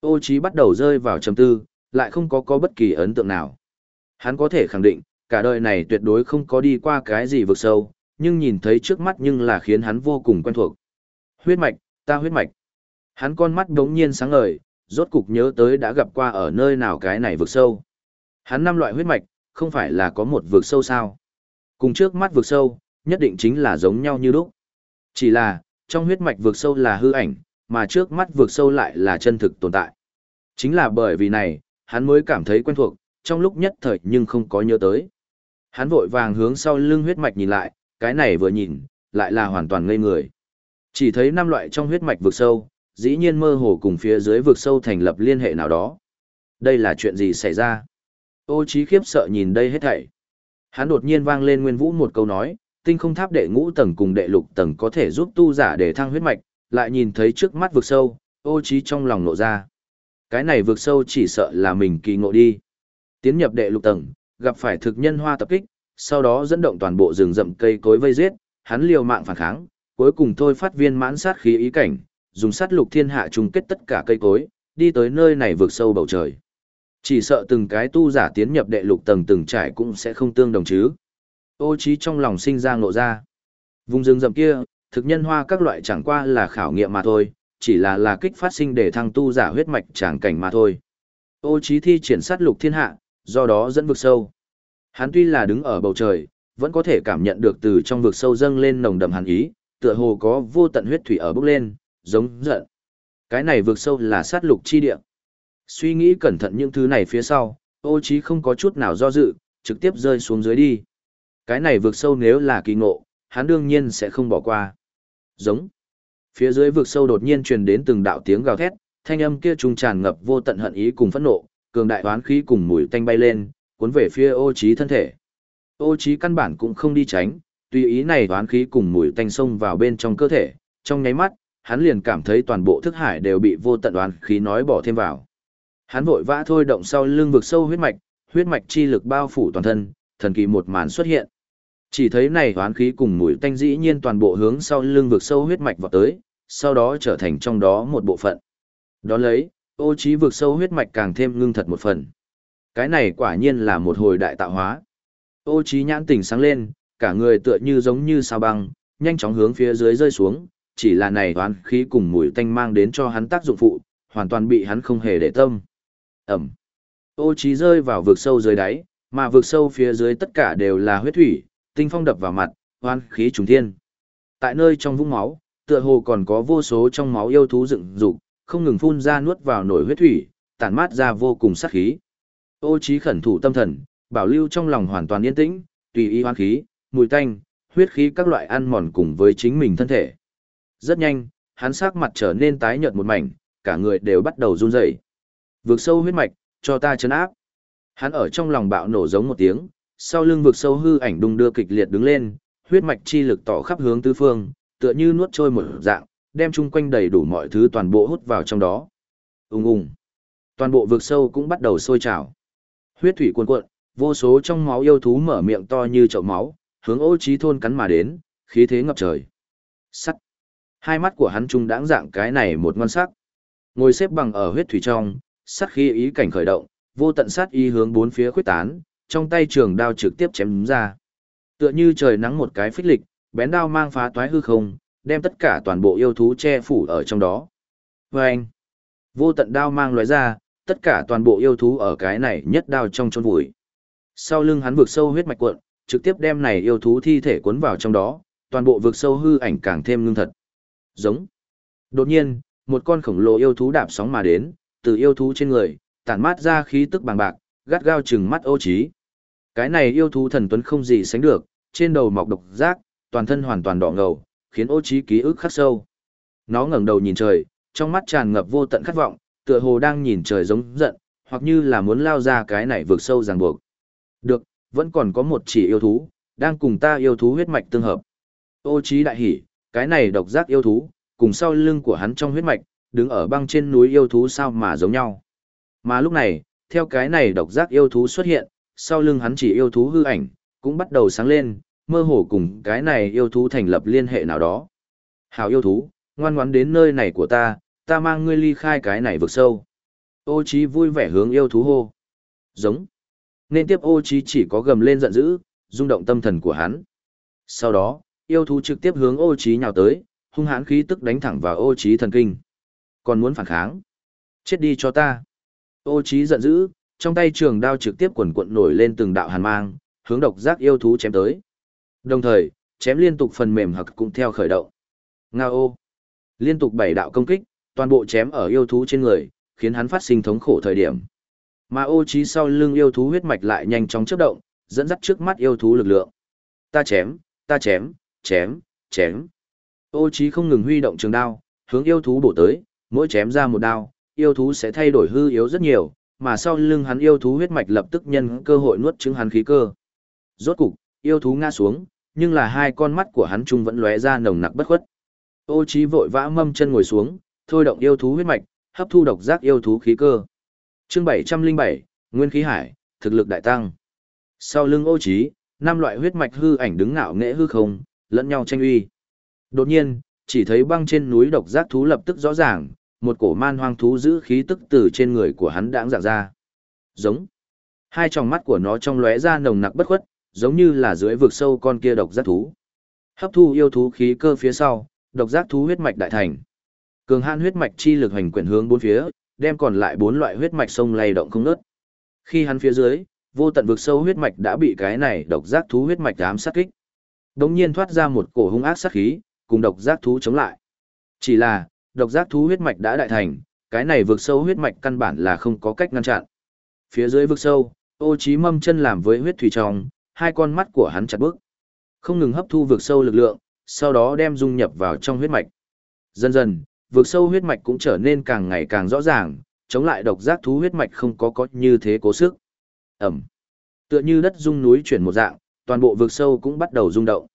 S1: Ô chi bắt đầu rơi vào trầm tư, lại không có có bất kỳ ấn tượng nào. Hắn có thể khẳng định, cả đời này tuyệt đối không có đi qua cái gì vực sâu, nhưng nhìn thấy trước mắt nhưng là khiến hắn vô cùng quen thuộc. Huyết mạch, ta huyết mạch. Hắn con mắt đống nhiên sáng ngời, rốt cục nhớ tới đã gặp qua ở nơi nào cái này vực sâu. Hắn năm loại huyết mạch, không phải là có một vực sâu sao. Cùng trước mắt vực sâu, nhất định chính là giống nhau như lúc. Chỉ là, trong huyết mạch vực sâu là hư ảnh, mà trước mắt vực sâu lại là chân thực tồn tại. Chính là bởi vì này, hắn mới cảm thấy quen thuộc, trong lúc nhất thời nhưng không có nhớ tới. Hắn vội vàng hướng sau lưng huyết mạch nhìn lại, cái này vừa nhìn, lại là hoàn toàn ngây người. Chỉ thấy năm loại trong huyết mạch vực sâu, dĩ nhiên mơ hồ cùng phía dưới vực sâu thành lập liên hệ nào đó. Đây là chuyện gì xảy ra? Ô trí khiếp sợ nhìn đây hết thảy. Hắn đột nhiên vang lên nguyên vũ một câu nói, tinh không tháp đệ ngũ tầng cùng đệ lục tầng có thể giúp tu giả để thăng huyết mạch, lại nhìn thấy trước mắt vực sâu, ô trí trong lòng nộ ra. Cái này vực sâu chỉ sợ là mình kỳ ngộ đi. Tiến nhập đệ lục tầng, gặp phải thực nhân hoa tập kích, sau đó dẫn động toàn bộ rừng rậm cây cối vây giết, hắn liều mạng phản kháng, cuối cùng thôi phát viên mãn sát khí ý cảnh, dùng sát lục thiên hạ chung kết tất cả cây cối, đi tới nơi này vượt sâu bầu trời. Chỉ sợ từng cái tu giả tiến nhập đệ lục tầng từng trải cũng sẽ không tương đồng chứ. Ô trí trong lòng sinh ra ngộ ra. Vùng rừng rậm kia, thực nhân hoa các loại chẳng qua là khảo nghiệm mà thôi, chỉ là là kích phát sinh để thăng tu giả huyết mạch tràng cảnh mà thôi. Ô trí thi triển sát lục thiên hạ, do đó dẫn vực sâu. Hắn tuy là đứng ở bầu trời, vẫn có thể cảm nhận được từ trong vực sâu dâng lên nồng đậm hàn ý, tựa hồ có vô tận huyết thủy ở bốc lên, giống giận. Cái này vực sâu là sát lục chi địa. Suy nghĩ cẩn thận những thứ này phía sau, Ô Chí không có chút nào do dự, trực tiếp rơi xuống dưới đi. Cái này vượt sâu nếu là kỳ ngộ, hắn đương nhiên sẽ không bỏ qua. Giống. Phía dưới vực sâu đột nhiên truyền đến từng đạo tiếng gào thét, thanh âm kia trung tràn ngập vô tận hận ý cùng phẫn nộ, cường đại oán khí cùng mùi tanh bay lên, cuốn về phía Ô Chí thân thể. Ô Chí căn bản cũng không đi tránh, tùy ý này oán khí cùng mùi tanh xông vào bên trong cơ thể, trong nháy mắt, hắn liền cảm thấy toàn bộ thức hải đều bị vô tận oán khí nói bỏ thêm vào. Hắn vội vã thôi động sau lưng vực sâu huyết mạch, huyết mạch chi lực bao phủ toàn thân, thần kỳ một màn xuất hiện. Chỉ thấy này hoán khí cùng mùi tanh dĩ nhiên toàn bộ hướng sau lưng vực sâu huyết mạch vào tới, sau đó trở thành trong đó một bộ phận. Đón lấy, ô trí vực sâu huyết mạch càng thêm ngưng thật một phần. Cái này quả nhiên là một hồi đại tạo hóa. Ô trí nhãn tỉnh sáng lên, cả người tựa như giống như sao băng, nhanh chóng hướng phía dưới rơi xuống, chỉ là này hoán khí cùng mùi tanh mang đến cho hắn tác dụng phụ, hoàn toàn bị hắn không hề để tâm. Ẩm. Ô trí rơi vào vực sâu dưới đáy, mà vực sâu phía dưới tất cả đều là huyết thủy, tinh phong đập vào mặt, hoan khí trùng thiên. Tại nơi trong vũng máu, tựa hồ còn có vô số trong máu yêu thú dựng dục, không ngừng phun ra nuốt vào nổi huyết thủy, tản mát ra vô cùng sát khí. Ô trí khẩn thủ tâm thần, bảo lưu trong lòng hoàn toàn yên tĩnh, tùy ý hoan khí, mùi tanh, huyết khí các loại ăn mòn cùng với chính mình thân thể. Rất nhanh, hắn sắc mặt trở nên tái nhợt một mảnh, cả người đều bắt đầu run rẩy. Vượt sâu huyết mạch, cho ta chấn áp. Hắn ở trong lòng bạo nổ giống một tiếng, sau lưng vượt sâu hư ảnh đung đưa kịch liệt đứng lên, huyết mạch chi lực tỏ khắp hướng tứ phương, tựa như nuốt trôi một dạng, đem chung quanh đầy đủ mọi thứ toàn bộ hút vào trong đó. Ùng ùng. Toàn bộ vực sâu cũng bắt đầu sôi trào. Huyết thủy cuồn cuộn, vô số trong máu yêu thú mở miệng to như chậu máu, hướng Ô Chí thôn cắn mà đến, khí thế ngập trời. Sắt. Hai mắt của hắn trung đãng dạng cái này một ngon sắc. Ngồi xếp bằng ở huyết thủy trong, sát khí ý cảnh khởi động, vô tận sát ý hướng bốn phía khuếch tán, trong tay trường đao trực tiếp chém ra. Tựa như trời nắng một cái phích lịch, bén đao mang phá toái hư không, đem tất cả toàn bộ yêu thú che phủ ở trong đó. Vâng! Vô tận đao mang lóe ra, tất cả toàn bộ yêu thú ở cái này nhất đao trong chôn vùi. Sau lưng hắn vượt sâu huyết mạch cuộn, trực tiếp đem này yêu thú thi thể cuốn vào trong đó, toàn bộ vượt sâu hư ảnh càng thêm ngưng thật. Giống. Đột nhiên, một con khổng lồ yêu thú đạp sóng mà đến, từ yêu thú trên người, tản mát ra khí tức bằng bạc, gắt gao chừng mắt ô trí. Cái này yêu thú thần tuấn không gì sánh được, trên đầu mọc độc giác, toàn thân hoàn toàn đỏ ngầu, khiến ô trí ký ức khắc sâu. Nó ngẩng đầu nhìn trời, trong mắt tràn ngập vô tận khát vọng, tựa hồ đang nhìn trời giống giận, hoặc như là muốn lao ra cái này vượt sâu ràng buộc. Được, vẫn còn có một chỉ yêu thú, đang cùng ta yêu thú huyết mạch tương hợp. Ô trí đại hỉ, cái này độc giác yêu thú, cùng sau lưng của hắn trong huyết mạch, đứng ở băng trên núi yêu thú sao mà giống nhau. Mà lúc này, theo cái này độc giác yêu thú xuất hiện, sau lưng hắn chỉ yêu thú hư ảnh, cũng bắt đầu sáng lên, mơ hồ cùng cái này yêu thú thành lập liên hệ nào đó. Hào yêu thú, ngoan ngoãn đến nơi này của ta, ta mang ngươi ly khai cái này vực sâu. Ô trí vui vẻ hướng yêu thú hô. Giống. Nên tiếp ô trí chỉ có gầm lên giận dữ, rung động tâm thần của hắn. Sau đó, yêu thú trực tiếp hướng ô trí nhào tới, hung hãn khí tức đánh thẳng vào ô trí thần kinh. Còn muốn phản kháng? Chết đi cho ta. Ô trí giận dữ, trong tay trường đao trực tiếp quần cuộn nổi lên từng đạo hàn mang, hướng độc giác yêu thú chém tới. Đồng thời, chém liên tục phần mềm hực cũng theo khởi động. Nga ô. Liên tục bảy đạo công kích, toàn bộ chém ở yêu thú trên người, khiến hắn phát sinh thống khổ thời điểm. Mà ô trí sau lưng yêu thú huyết mạch lại nhanh chóng chớp động, dẫn dắt trước mắt yêu thú lực lượng. Ta chém, ta chém, chém, chém. Ô trí không ngừng huy động trường đao, hướng yêu thú bổ tới, mỗi chém ra một đao, yêu thú sẽ thay đổi hư yếu rất nhiều, mà sau lưng hắn yêu thú huyết mạch lập tức nhân cơ hội nuốt chứng hắn khí cơ. Rốt cục, yêu thú ngã xuống, nhưng là hai con mắt của hắn trung vẫn lóe ra nồng nặc bất khuất. Ô Chí vội vã mâm chân ngồi xuống, thôi động yêu thú huyết mạch, hấp thu độc giác yêu thú khí cơ. Chương 707, Nguyên khí hải, thực lực đại tăng. Sau lưng Ô Chí, năm loại huyết mạch hư ảnh đứng ngạo nghễ hư không, lẫn nhau tranh uy. Đột nhiên, chỉ thấy băng trên núi độc giác thú lập tức rõ ràng, một cổ man hoang thú giữ khí tức từ trên người của hắn đãng dạng ra. Giống. Hai tròng mắt của nó trong lóe ra nồng nặc bất khuất, giống như là dưới vực sâu con kia độc giác thú. Hấp thu yêu thú khí cơ phía sau, độc giác thú huyết mạch đại thành. Cường hãn huyết mạch chi lực hành quyển hướng bốn phía, đem còn lại bốn loại huyết mạch sông lay động không ngớt. Khi hắn phía dưới, vô tận vực sâu huyết mạch đã bị cái này độc giác thú huyết mạch ám sát kích. Đống nhiên thoát ra một cổ hung ác sát khí, cùng độc giác thú chống lại. Chỉ là, độc giác thú huyết mạch đã đại thành, cái này vượt sâu huyết mạch căn bản là không có cách ngăn chặn. Phía dưới vực sâu, ô trí mâm chân làm với huyết thủy trong, hai con mắt của hắn chặt bước. Không ngừng hấp thu vực sâu lực lượng, sau đó đem dung nhập vào trong huyết mạch. Dần dần, vực sâu huyết mạch cũng trở nên càng ngày càng rõ ràng, chống lại độc giác thú huyết mạch không có có như thế cố sức. Ẩm. Tựa như đất rung núi chuyển một dạng, toàn bộ vực sâu cũng bắt đầu rung động.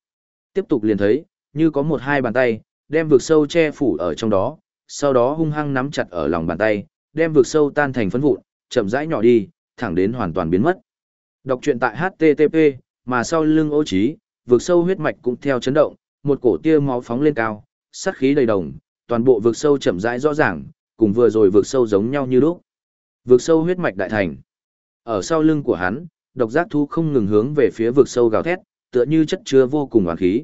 S1: Tiếp tục liền thấy, như có một hai bàn tay, đem vực sâu che phủ ở trong đó, sau đó hung hăng nắm chặt ở lòng bàn tay, đem vực sâu tan thành phấn vụn, chậm rãi nhỏ đi, thẳng đến hoàn toàn biến mất. Đọc truyện tại HTTP, mà sau lưng ô trí, vực sâu huyết mạch cũng theo chấn động, một cổ tia máu phóng lên cao, sát khí đầy đồng, toàn bộ vực sâu chậm rãi rõ ràng, cùng vừa rồi vực sâu giống nhau như lúc. Vực sâu huyết mạch đại thành. Ở sau lưng của hắn, độc giác thú không ngừng hướng về phía vực sâu gào thét, tựa như chất chứa vô cùng oán khí.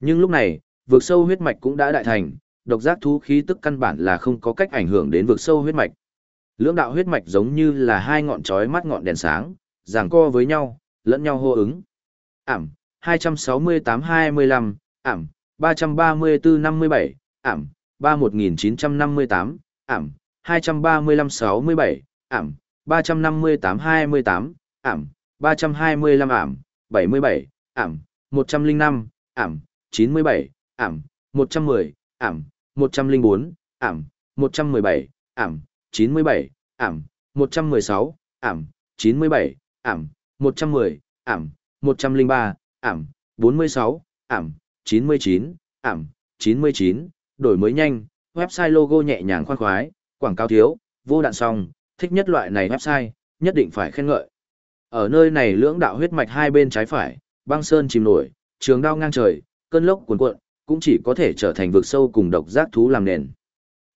S1: Nhưng lúc này, vực sâu huyết mạch cũng đã đại thành, độc giác thú khí tức căn bản là không có cách ảnh hưởng đến vực sâu huyết mạch. Lưỡng đạo huyết mạch giống như là hai ngọn chói mắt ngọn đèn sáng, giằng co với nhau, lẫn nhau hô ứng. Ảm, 268-25, ảm, 334-57, ảm, 31958, ảm, 235-67, ảm, 358-28, ảm, 325 ảm, 77, ảm, 105, ảm, 97, ảm, 110, ảm, 104, ảm, 117, ảm, 97, ảm, 116, ảm, 97, ảm, 110, ảm, 103, ảm, 46, ảm, 99, ảm, 99, đổi mới nhanh, website logo nhẹ nhàng khoan khoái, quảng cáo thiếu, vô đạn song, thích nhất loại này website, nhất định phải khen ngợi. Ở nơi này lưỡng đạo huyết mạch hai bên trái phải, băng sơn chìm nổi, trường đao ngang trời, cơn lốc cuồn cuộn, cũng chỉ có thể trở thành vực sâu cùng độc giác thú làm nền.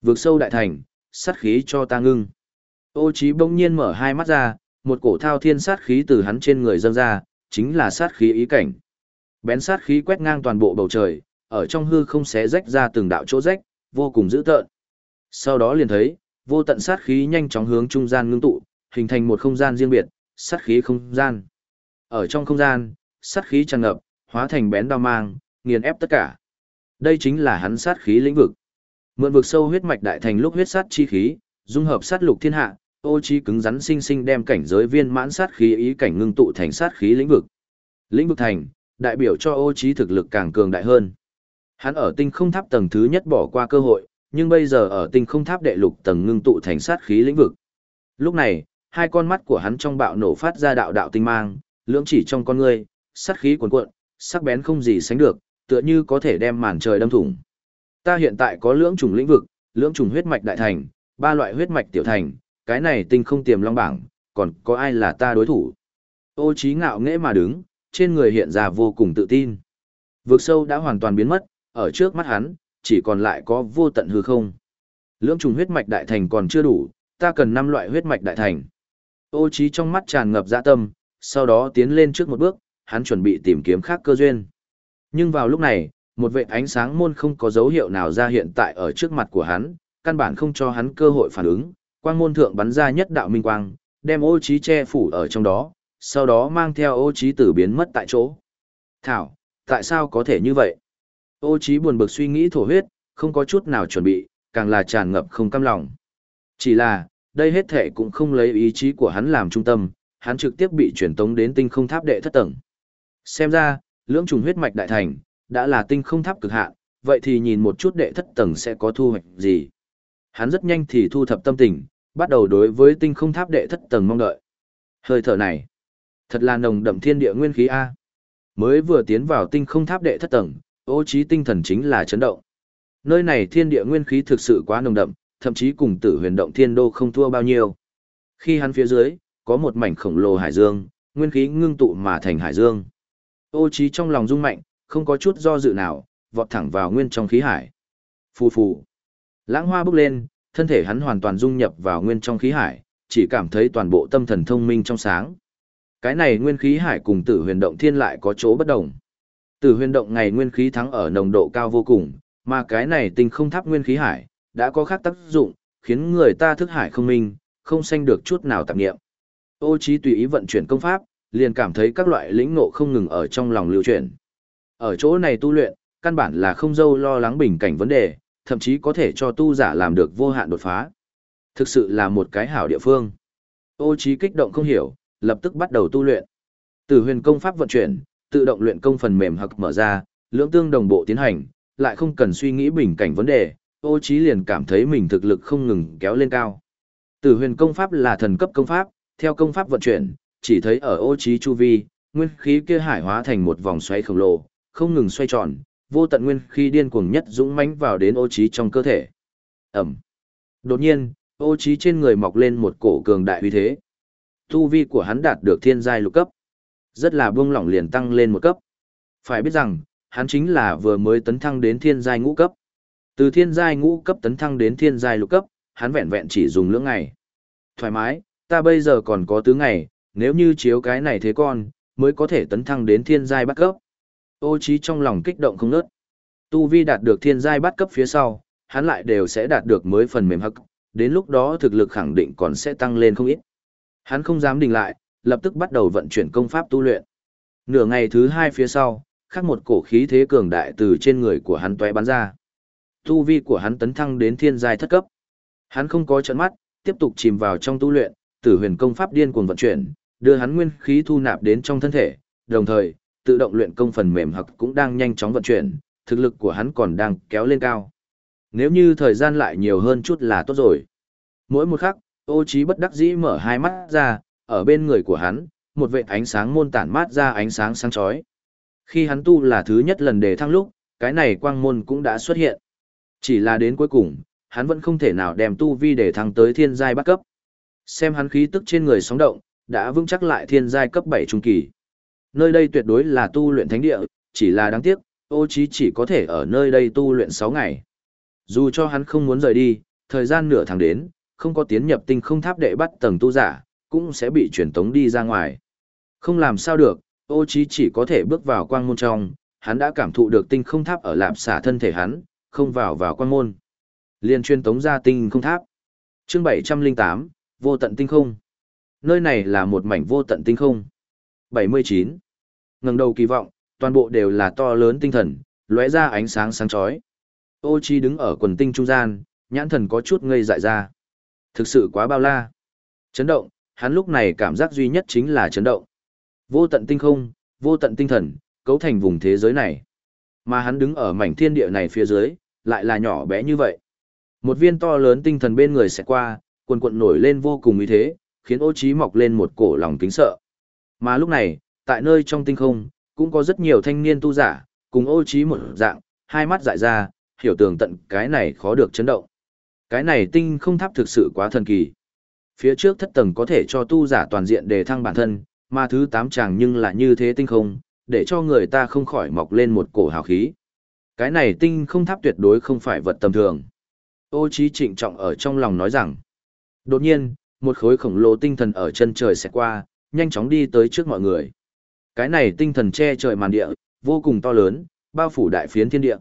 S1: Vực sâu đại thành, sát khí cho ta ngưng. Ô Chí bỗng nhiên mở hai mắt ra, một cổ thao thiên sát khí từ hắn trên người dâng ra, chính là sát khí ý cảnh. Bén sát khí quét ngang toàn bộ bầu trời, ở trong hư không xé rách ra từng đạo chỗ rách, vô cùng dữ tợn. Sau đó liền thấy, vô tận sát khí nhanh chóng hướng trung gian ngưng tụ, hình thành một không gian riêng biệt, sát khí không gian. Ở trong không gian, sát khí tràn ngập, hóa thành bén đao mang, nghiền ép tất cả. Đây chính là hắn sát khí lĩnh vực. Mượn vực sâu huyết mạch đại thành lúc huyết sát chi khí, dung hợp sát lục thiên hạ, ô chi cứng rắn sinh sinh đem cảnh giới viên mãn sát khí ý cảnh ngưng tụ thành sát khí lĩnh vực. Lĩnh vực thành, đại biểu cho ô chi thực lực càng cường đại hơn. Hắn ở tinh không tháp tầng thứ nhất bỏ qua cơ hội, nhưng bây giờ ở tinh không tháp đệ lục tầng ngưng tụ thành sát khí lĩnh vực. Lúc này, hai con mắt của hắn trong bạo nổ phát ra đạo đạo tinh mang, lưỡng chỉ trong con ngươi, sát khí cuồn cuộn, sắc bén không gì sánh được, tựa như có thể đem màn trời đâm thủng. Ta hiện tại có lưỡng trùng lĩnh vực, lưỡng trùng huyết mạch đại thành, ba loại huyết mạch tiểu thành, cái này tinh không tiềm long bảng, còn có ai là ta đối thủ? Ô trí ngạo nghễ mà đứng, trên người hiện ra vô cùng tự tin. Vực sâu đã hoàn toàn biến mất, ở trước mắt hắn, chỉ còn lại có vô tận hư không. Lưỡng trùng huyết mạch đại thành còn chưa đủ, ta cần năm loại huyết mạch đại thành. Ô trí trong mắt tràn ngập dạ tâm, sau đó tiến lên trước một bước, hắn chuẩn bị tìm kiếm khác cơ duyên. Nhưng vào lúc này, một vệ ánh sáng môn không có dấu hiệu nào ra hiện tại ở trước mặt của hắn, căn bản không cho hắn cơ hội phản ứng, quang môn thượng bắn ra nhất đạo minh quang, đem ô trí che phủ ở trong đó, sau đó mang theo ô trí tử biến mất tại chỗ. Thảo, tại sao có thể như vậy? Ô trí buồn bực suy nghĩ thổ huyết, không có chút nào chuẩn bị, càng là tràn ngập không cam lòng. Chỉ là, đây hết thể cũng không lấy ý chí của hắn làm trung tâm, hắn trực tiếp bị chuyển tống đến tinh không tháp đệ thất tầng. Xem ra, lưỡng trùng huyết mạch đại thành, đã là tinh không tháp cực hạn, vậy thì nhìn một chút đệ thất tầng sẽ có thu hoạch gì. Hắn rất nhanh thì thu thập tâm tình, bắt đầu đối với tinh không tháp đệ thất tầng mong đợi. Hơi thở này, thật là nồng đậm thiên địa nguyên khí A. Mới vừa tiến vào tinh không tháp đệ thất tầng, ô trí tinh thần chính là chấn động. Nơi này thiên địa nguyên khí thực sự quá nồng đậm, thậm chí cùng tử huyền động thiên đô không thua bao nhiêu. Khi hắn phía dưới, có một mảnh khổng lồ hải dương, nguyên khí ngưng tụ mà thành hải dương. Ô trí trong lòng rung mạnh, không có chút do dự nào, vọt thẳng vào nguyên trong khí hải. Phù phù. Lãng hoa bốc lên, thân thể hắn hoàn toàn dung nhập vào nguyên trong khí hải, chỉ cảm thấy toàn bộ tâm thần thông minh trong sáng. Cái này nguyên khí hải cùng tử huyền động thiên lại có chỗ bất đồng. Tử huyền động ngày nguyên khí thắng ở nồng độ cao vô cùng, mà cái này tinh không tháp nguyên khí hải, đã có khác tác dụng, khiến người ta thức hải không minh, không sanh được chút nào tạp nghiệm. Ô trí tùy ý vận chuyển công pháp, liền cảm thấy các loại lĩnh ngộ không ngừng ở trong lòng lưu chuyển. Ở chỗ này tu luyện, căn bản là không dâu lo lắng bình cảnh vấn đề, thậm chí có thể cho tu giả làm được vô hạn đột phá. Thực sự là một cái hảo địa phương. Ô trí kích động không hiểu, lập tức bắt đầu tu luyện. từ huyền công pháp vận chuyển, tự động luyện công phần mềm hoặc mở ra, lưỡng tương đồng bộ tiến hành, lại không cần suy nghĩ bình cảnh vấn đề, ô trí liền cảm thấy mình thực lực không ngừng kéo lên cao. từ huyền công pháp là thần cấp công pháp, theo công pháp vận chuyển, chỉ thấy ở ô trí chu vi, nguyên khí kia hải hóa thành một vòng xoáy khổng lồ, không ngừng xoay tròn, vô tận nguyên khí điên cuồng nhất dũng mãnh vào đến ô trí trong cơ thể. Ẩm. Đột nhiên, ô trí trên người mọc lên một cổ cường đại uy thế. Tu vi của hắn đạt được thiên giai lục cấp. Rất là buông lỏng liền tăng lên một cấp. Phải biết rằng, hắn chính là vừa mới tấn thăng đến thiên giai ngũ cấp. Từ thiên giai ngũ cấp tấn thăng đến thiên giai lục cấp, hắn vẹn vẹn chỉ dùng lưỡng ngày. Thoải mái, ta bây giờ còn có tứ ngày, nếu như chiếu cái này thế con, mới có thể tấn thăng đến thiên giai bắt cấp. Ô trí trong lòng kích động không nớt. Tu vi đạt được thiên giai bắt cấp phía sau, hắn lại đều sẽ đạt được mới phần mềm hắc, đến lúc đó thực lực khẳng định còn sẽ tăng lên không ít. Hắn không dám đình lại, lập tức bắt đầu vận chuyển công pháp tu luyện. Nửa ngày thứ hai phía sau, khác một cổ khí thế cường đại từ trên người của hắn tóe bắn ra. Tu vi của hắn tấn thăng đến thiên giai thất cấp. Hắn không có trận mắt, tiếp tục chìm vào trong tu luyện, tử huyền công pháp điên cuồng vận chuyển, đưa hắn nguyên khí thu nạp đến trong thân thể, đồng thời, tự động luyện công phần mềm hoặc cũng đang nhanh chóng vận chuyển, thực lực của hắn còn đang kéo lên cao. Nếu như thời gian lại nhiều hơn chút là tốt rồi. Mỗi một khắc, ô trí bất đắc dĩ mở hai mắt ra, ở bên người của hắn, một vệ ánh sáng môn tản mát ra ánh sáng sáng chói. Khi hắn tu là thứ nhất lần đề thăng lúc, cái này quang môn cũng đã xuất hiện. Chỉ là đến cuối cùng, hắn vẫn không thể nào đem tu vi để thăng tới thiên giai bắt cấp. Xem hắn khí tức trên người sóng động, đã vững chắc lại thiên giai cấp 7 trung kỳ. Nơi đây tuyệt đối là tu luyện thánh địa, chỉ là đáng tiếc, ô chí chỉ có thể ở nơi đây tu luyện 6 ngày. Dù cho hắn không muốn rời đi, thời gian nửa tháng đến, không có tiến nhập tinh không tháp đệ bắt tầng tu giả, cũng sẽ bị truyền tống đi ra ngoài. Không làm sao được, ô chí chỉ có thể bước vào quang môn trong, hắn đã cảm thụ được tinh không tháp ở lạp xả thân thể hắn, không vào vào quang môn. Liên truyền tống ra tinh không tháp. Chương 708, vô tận tinh không. Nơi này là một mảnh vô tận tinh không. 79. Ngẩng đầu kỳ vọng, toàn bộ đều là to lớn tinh thần, lóe ra ánh sáng sáng chói. Ô Chi đứng ở quần tinh trung gian, nhãn thần có chút ngây dại ra. Thực sự quá bao la. Chấn động, hắn lúc này cảm giác duy nhất chính là chấn động. Vô tận tinh không, vô tận tinh thần, cấu thành vùng thế giới này. Mà hắn đứng ở mảnh thiên địa này phía dưới, lại là nhỏ bé như vậy. Một viên to lớn tinh thần bên người sẽ qua, quần quận nổi lên vô cùng uy thế, khiến ô trí mọc lên một cổ lòng kính sợ. Mà lúc này, tại nơi trong tinh không, cũng có rất nhiều thanh niên tu giả, cùng ô trí một dạng, hai mắt dại ra, hiểu tường tận cái này khó được chấn động. Cái này tinh không tháp thực sự quá thần kỳ. Phía trước thất tầng có thể cho tu giả toàn diện đề thăng bản thân, mà thứ tám chàng nhưng là như thế tinh không, để cho người ta không khỏi mọc lên một cổ hào khí. Cái này tinh không tháp tuyệt đối không phải vật tầm thường. Ô trí trịnh trọng ở trong lòng nói rằng, đột nhiên, một khối khổng lồ tinh thần ở chân trời sẽ qua, nhanh chóng đi tới trước mọi người. Cái này tinh thần che trời màn địa, vô cùng to lớn, bao phủ đại phiến thiên địa.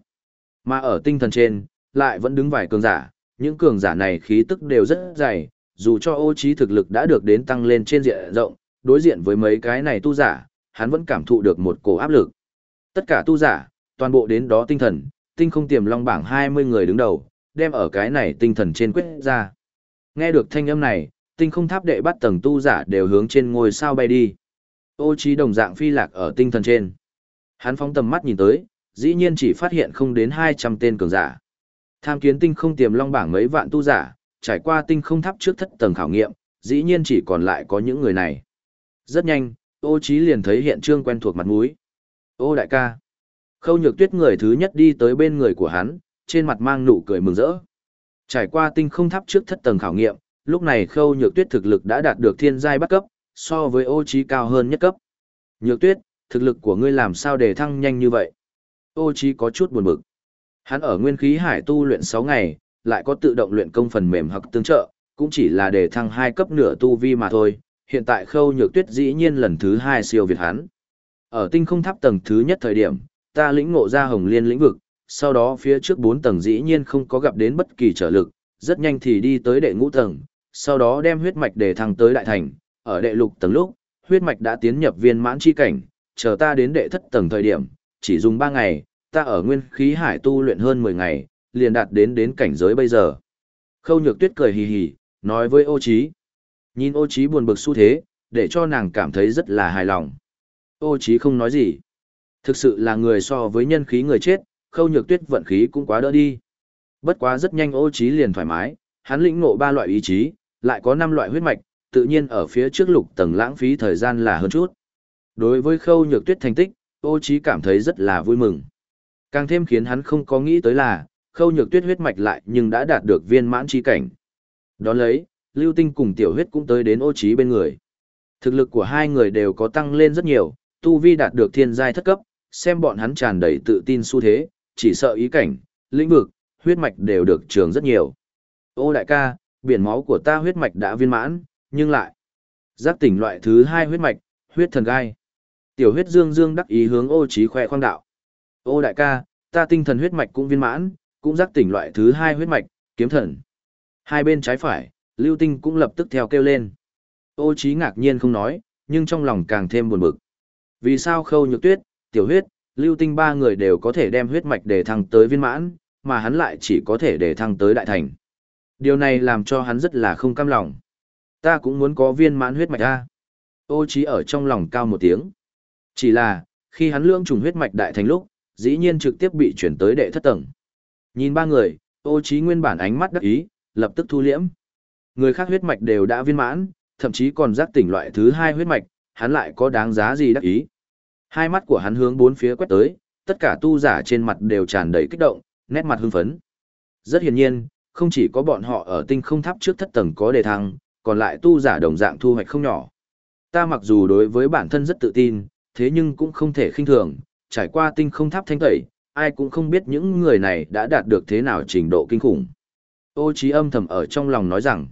S1: Mà ở tinh thần trên, lại vẫn đứng vài cường giả, những cường giả này khí tức đều rất dày, dù cho ô trí thực lực đã được đến tăng lên trên diện rộng, đối diện với mấy cái này tu giả, hắn vẫn cảm thụ được một cổ áp lực. Tất cả tu giả, toàn bộ đến đó tinh thần, tinh không tiềm long bảng 20 người đứng đầu, đem ở cái này tinh thần trên quyết ra. Nghe được thanh âm này, tinh không tháp đệ bắt tầng tu giả đều hướng trên ngôi sao bay đi. Ô trí đồng dạng phi lạc ở tinh thần trên. Hắn phóng tầm mắt nhìn tới, dĩ nhiên chỉ phát hiện không đến 200 tên cường giả. Tham kiến tinh không tiềm long bảng mấy vạn tu giả, trải qua tinh không tháp trước thất tầng khảo nghiệm, dĩ nhiên chỉ còn lại có những người này. Rất nhanh, ô trí liền thấy hiện trương quen thuộc mặt mũi. Ô đại ca. Khâu nhược tuyết người thứ nhất đi tới bên người của hắn, trên mặt mang nụ cười mừng rỡ. Trải qua tinh không tháp trước thất tầng khảo nghiệm, lúc này khâu nhược tuyết thực lực đã đạt được thiên giai bắt cấp, so với ô trí cao hơn nhất cấp. Nhược tuyết, thực lực của ngươi làm sao để thăng nhanh như vậy? Ô trí có chút buồn bực. Hắn ở nguyên khí hải tu luyện 6 ngày, lại có tự động luyện công phần mềm hoặc tương trợ, cũng chỉ là để thăng 2 cấp nửa tu vi mà thôi. Hiện tại khâu nhược tuyết dĩ nhiên lần thứ 2 siêu việt hắn. Ở tinh không tháp tầng thứ nhất thời điểm, ta lĩnh ngộ ra hồng liên lĩnh vực, sau đó phía trước 4 tầng dĩ nhiên không có gặp đến bất kỳ trở lực, rất nhanh thì đi tới đệ ngũ tầng, sau đó đem huyết mạch để thăng tới đại thành, ở đệ lục tầng lúc, huyết mạch đã tiến nhập viên mãn chi cảnh, chờ ta đến đệ thất tầng thời điểm, chỉ dùng 3 ngày, ta ở nguyên khí hải tu luyện hơn 10 ngày, liền đạt đến đến cảnh giới bây giờ. Khâu nhược tuyết cười hì hì, nói với ô Chí, Nhìn ô trí buồn bực xu thế, để cho nàng cảm thấy rất là hài lòng. Ô trí không nói gì. Thực sự là người so với nhân khí người chết, khâu nhược tuyết vận khí cũng quá đỡ đi. Bất quá rất nhanh ô trí liền thoải mái, hắn lĩnh ngộ ba loại ý chí, lại có năm loại huyết mạch, tự nhiên ở phía trước lục tầng lãng phí thời gian là hơn chút. Đối với khâu nhược tuyết thành tích, ô trí cảm thấy rất là vui mừng. Càng thêm khiến hắn không có nghĩ tới là, khâu nhược tuyết huyết mạch lại nhưng đã đạt được viên mãn chi cảnh. Đón lấy, lưu tinh cùng tiểu huyết cũng tới đến ô trí bên người. Thực lực của hai người đều có tăng lên rất nhiều, tu vi đạt được thiên giai thất cấp, xem bọn hắn tràn đầy tự tin xu thế, chỉ sợ ý cảnh, lĩnh vực, huyết mạch đều được trường rất nhiều. Ô đại ca, biển máu của ta huyết mạch đã viên mãn, nhưng lại giác tỉnh loại thứ hai huyết mạch, huyết thần gai. Tiểu huyết dương dương đắc ý hướng ô trí khoe khoang đạo. Ô đại ca, ta tinh thần huyết mạch cũng viên mãn, cũng giác tỉnh loại thứ hai huyết mạch, kiếm thần. Hai bên trái phải, lưu tinh cũng lập tức theo kêu lên. Ô trí ngạc nhiên không nói, nhưng trong lòng càng thêm buồn bực. Vì sao khâu nhược tuyết, tiểu huyết, lưu tinh ba người đều có thể đem huyết mạch để thăng tới viên mãn, mà hắn lại chỉ có thể để thăng tới đại thành. Điều này làm cho hắn rất là không cam lòng. Ta cũng muốn có viên mãn huyết mạch a. Ô trí ở trong lòng cao một tiếng. Chỉ là, khi hắn lưỡng trùng huyết mạch đại thành lúc, dĩ nhiên trực tiếp bị chuyển tới đệ thất tầng. Nhìn ba người, ô trí nguyên bản ánh mắt đắc ý, lập tức thu liễm. Người khác huyết mạch đều đã viên mãn, thậm chí còn giác tỉnh loại thứ hai huyết mạch, hắn lại có đáng giá gì đắc ý. Hai mắt của hắn hướng bốn phía quét tới, tất cả tu giả trên mặt đều tràn đầy kích động, nét mặt hưng phấn. Rất hiển nhiên, không chỉ có bọn họ ở tinh không tháp trước thất tầng có đề thăng, còn lại tu giả đồng dạng thu hoạch không nhỏ. Ta mặc dù đối với bản thân rất tự tin, thế nhưng cũng không thể khinh thường, trải qua tinh không tháp thanh tẩy, ai cũng không biết những người này đã đạt được thế nào trình độ kinh khủng. Ô trí âm thầm ở trong lòng nói rằng,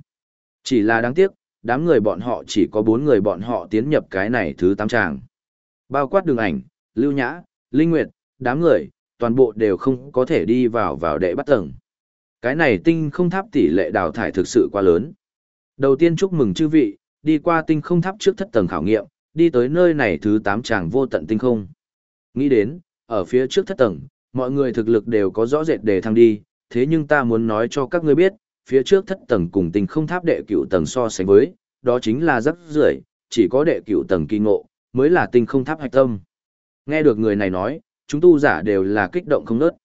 S1: chỉ là đáng tiếc, đám người bọn họ chỉ có bốn người bọn họ tiến nhập cái này thứ tám tràng. Bao quát đường ảnh, lưu nhã, linh nguyệt, đám người, toàn bộ đều không có thể đi vào vào đệ bắt tầng. Cái này tinh không tháp tỷ lệ đào thải thực sự quá lớn. Đầu tiên chúc mừng chư vị, đi qua tinh không tháp trước thất tầng khảo nghiệm, đi tới nơi này thứ 8 tràng vô tận tinh không. Nghĩ đến, ở phía trước thất tầng, mọi người thực lực đều có rõ rệt để thăng đi, thế nhưng ta muốn nói cho các ngươi biết, phía trước thất tầng cùng tinh không tháp đệ cửu tầng so sánh với, đó chính là rất rưởi, chỉ có đệ cửu tầng kỳ ngộ, mới là tinh không tháp hạch tâm. Nghe được người này nói, chúng tu giả đều là kích động không nớt.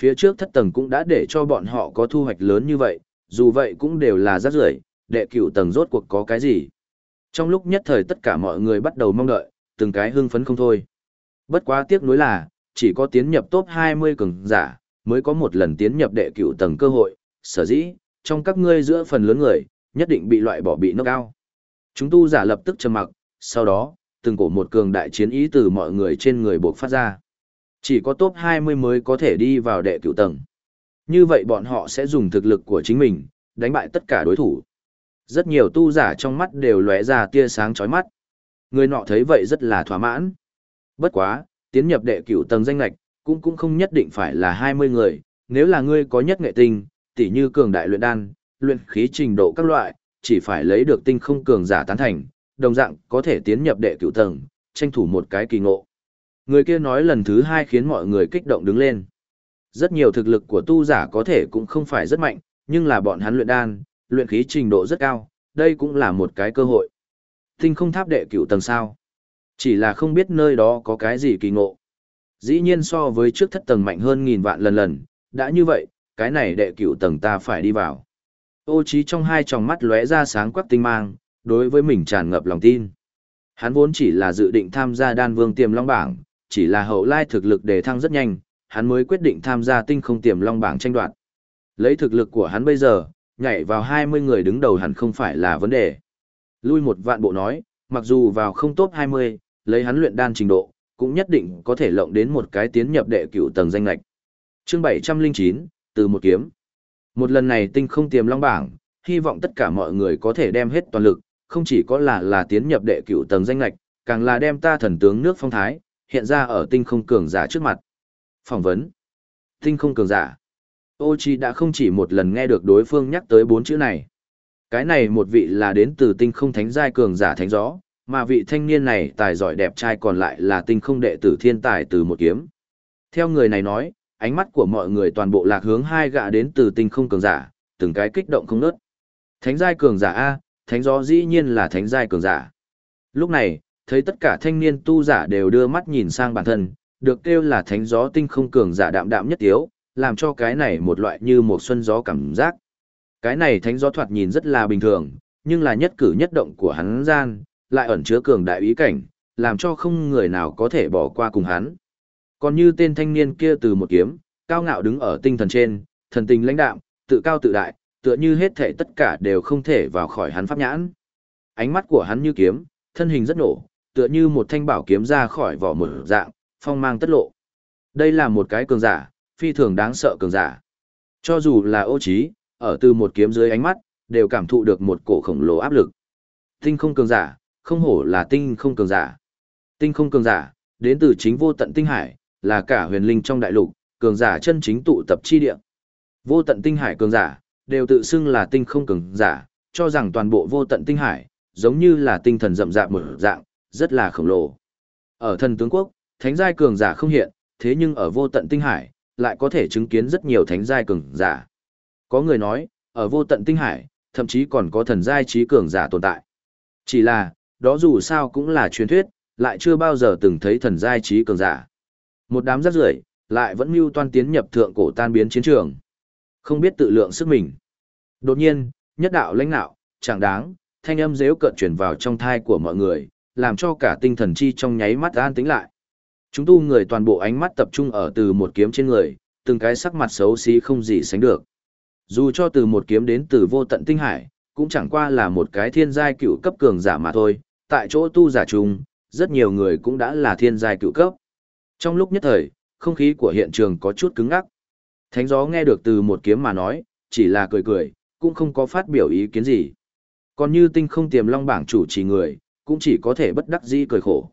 S1: Phía trước thất tầng cũng đã để cho bọn họ có thu hoạch lớn như vậy, dù vậy cũng đều là rất rưởi, đệ cửu tầng rốt cuộc có cái gì. Trong lúc nhất thời tất cả mọi người bắt đầu mong đợi, từng cái hưng phấn không thôi. Bất quá tiếc nuối là, chỉ có tiến nhập top 20 cường giả, mới có một lần tiến nhập đệ cửu tầng cơ hội, sở dĩ, trong các ngươi giữa phần lớn người, nhất định bị loại bỏ bị knock out. Chúng tu giả lập tức trầm mặc, sau đó, từng cổ một cường đại chiến ý từ mọi người trên người buộc phát ra. Chỉ có top 20 mới có thể đi vào đệ cửu tầng. Như vậy bọn họ sẽ dùng thực lực của chính mình, đánh bại tất cả đối thủ. Rất nhiều tu giả trong mắt đều lóe ra tia sáng chói mắt. Người nọ thấy vậy rất là thỏa mãn. Bất quá, tiến nhập đệ cửu tầng danh lạch, cũng cũng không nhất định phải là 20 người, nếu là ngươi có nhất nghệ tinh, tỉ như cường đại luyện đan, luyện khí trình độ các loại, chỉ phải lấy được tinh không cường giả tán thành, đồng dạng có thể tiến nhập đệ cửu tầng, tranh thủ một cái kỳ ngộ. Người kia nói lần thứ hai khiến mọi người kích động đứng lên. Rất nhiều thực lực của tu giả có thể cũng không phải rất mạnh, nhưng là bọn hắn luyện đan, luyện khí trình độ rất cao, đây cũng là một cái cơ hội. Tinh không tháp đệ cửu tầng sao. Chỉ là không biết nơi đó có cái gì kỳ ngộ. Dĩ nhiên so với trước thất tầng mạnh hơn nghìn vạn lần lần, đã như vậy, cái này đệ cửu tầng ta phải đi vào. Ô trí trong hai tròng mắt lóe ra sáng quắc tinh mang, đối với mình tràn ngập lòng tin. Hắn vốn chỉ là dự định tham gia đan vương tiềm long bảng, chỉ là hậu lai thực lực đề thăng rất nhanh, hắn mới quyết định tham gia tinh không tiềm long bảng tranh đoạt. Lấy thực lực của hắn bây giờ, nhảy vào 20 người đứng đầu hẳn không phải là vấn đề. Lui một vạn bộ nói, mặc dù vào không top 20, lấy hắn luyện đan trình độ, cũng nhất định có thể lộng đến một cái tiến nhập đệ cửu tầng danh lạch. Chương 709, từ một kiếm. Một lần này tinh không tiềm long bảng, hy vọng tất cả mọi người có thể đem hết toàn lực, không chỉ có là là tiến nhập đệ cửu tầng danh lạch, càng là đem ta thần tướng nước phong thái, hiện ra ở tinh không cường giả trước mặt. Phỏng vấn. Tinh không cường giả. Ô Chi đã không chỉ một lần nghe được đối phương nhắc tới bốn chữ này. Cái này một vị là đến từ tinh không thánh giai cường giả thánh gió, mà vị thanh niên này tài giỏi đẹp trai còn lại là tinh không đệ tử thiên tài từ một kiếm. Theo người này nói, ánh mắt của mọi người toàn bộ lạc hướng hai gã đến từ tinh không cường giả, từng cái kích động không nớt. Thánh giai cường giả A, thánh gió dĩ nhiên là thánh giai cường giả. Lúc này, thấy tất cả thanh niên tu giả đều đưa mắt nhìn sang bản thân, được kêu là thánh gió tinh không cường giả đạm đạm nhất yếu, làm cho cái này một loại như một xuân gió cảm giác. Cái này thánh gió thoạt nhìn rất là bình thường, nhưng là nhất cử nhất động của hắn gian, lại ẩn chứa cường đại ý cảnh, làm cho không người nào có thể bỏ qua cùng hắn. Còn như tên thanh niên kia từ một kiếm, cao ngạo đứng ở tinh thần trên, thần tình lãnh đạm, tự cao tự đại, tựa như hết thể tất cả đều không thể vào khỏi hắn pháp nhãn. Ánh mắt của hắn như kiếm, thân hình rất nổ, tựa như một thanh bảo kiếm ra khỏi vỏ một dạng, phong mang tất lộ. Đây là một cái cường giả, phi thường đáng sợ cường giả. Cho dù là ô trí, ở từ một kiếm dưới ánh mắt, đều cảm thụ được một cổ khổng lồ áp lực. Tinh không cường giả, không hổ là tinh không cường giả. Tinh không cường giả, đến từ chính vô tận tinh hải, là cả huyền linh trong đại lục, cường giả chân chính tụ tập chi địa. Vô tận tinh hải cường giả, đều tự xưng là tinh không cường giả, cho rằng toàn bộ vô tận tinh hải, giống như là tinh thần rậm rạp một dạng, rất là khổng lồ. Ở thần tướng quốc, thánh giai cường giả không hiện, thế nhưng ở vô tận tinh hải, lại có thể chứng kiến rất nhiều thánh giai cường giả. Có người nói, ở vô tận tinh hải, thậm chí còn có thần giai trí cường giả tồn tại. Chỉ là, đó dù sao cũng là truyền thuyết, lại chưa bao giờ từng thấy thần giai trí cường giả. Một đám rác rưởi lại vẫn mưu toan tiến nhập thượng cổ tan biến chiến trường. Không biết tự lượng sức mình. Đột nhiên, nhất đạo lãnh đạo, chẳng đáng, thanh âm dễu cợt chuyển vào trong thai của mọi người, làm cho cả tinh thần chi trong nháy mắt an tĩnh lại. Chúng tu người toàn bộ ánh mắt tập trung ở từ một kiếm trên người, từng cái sắc mặt xấu xí không gì sánh được. Dù cho từ một kiếm đến từ vô tận tinh hải, cũng chẳng qua là một cái thiên giai cựu cấp cường giả mà thôi, tại chỗ tu giả chung, rất nhiều người cũng đã là thiên giai cựu cấp. Trong lúc nhất thời, không khí của hiện trường có chút cứng ngắc. Thánh gió nghe được từ một kiếm mà nói, chỉ là cười cười, cũng không có phát biểu ý kiến gì. Còn như tinh không tiềm long bảng chủ trì người, cũng chỉ có thể bất đắc dĩ cười khổ.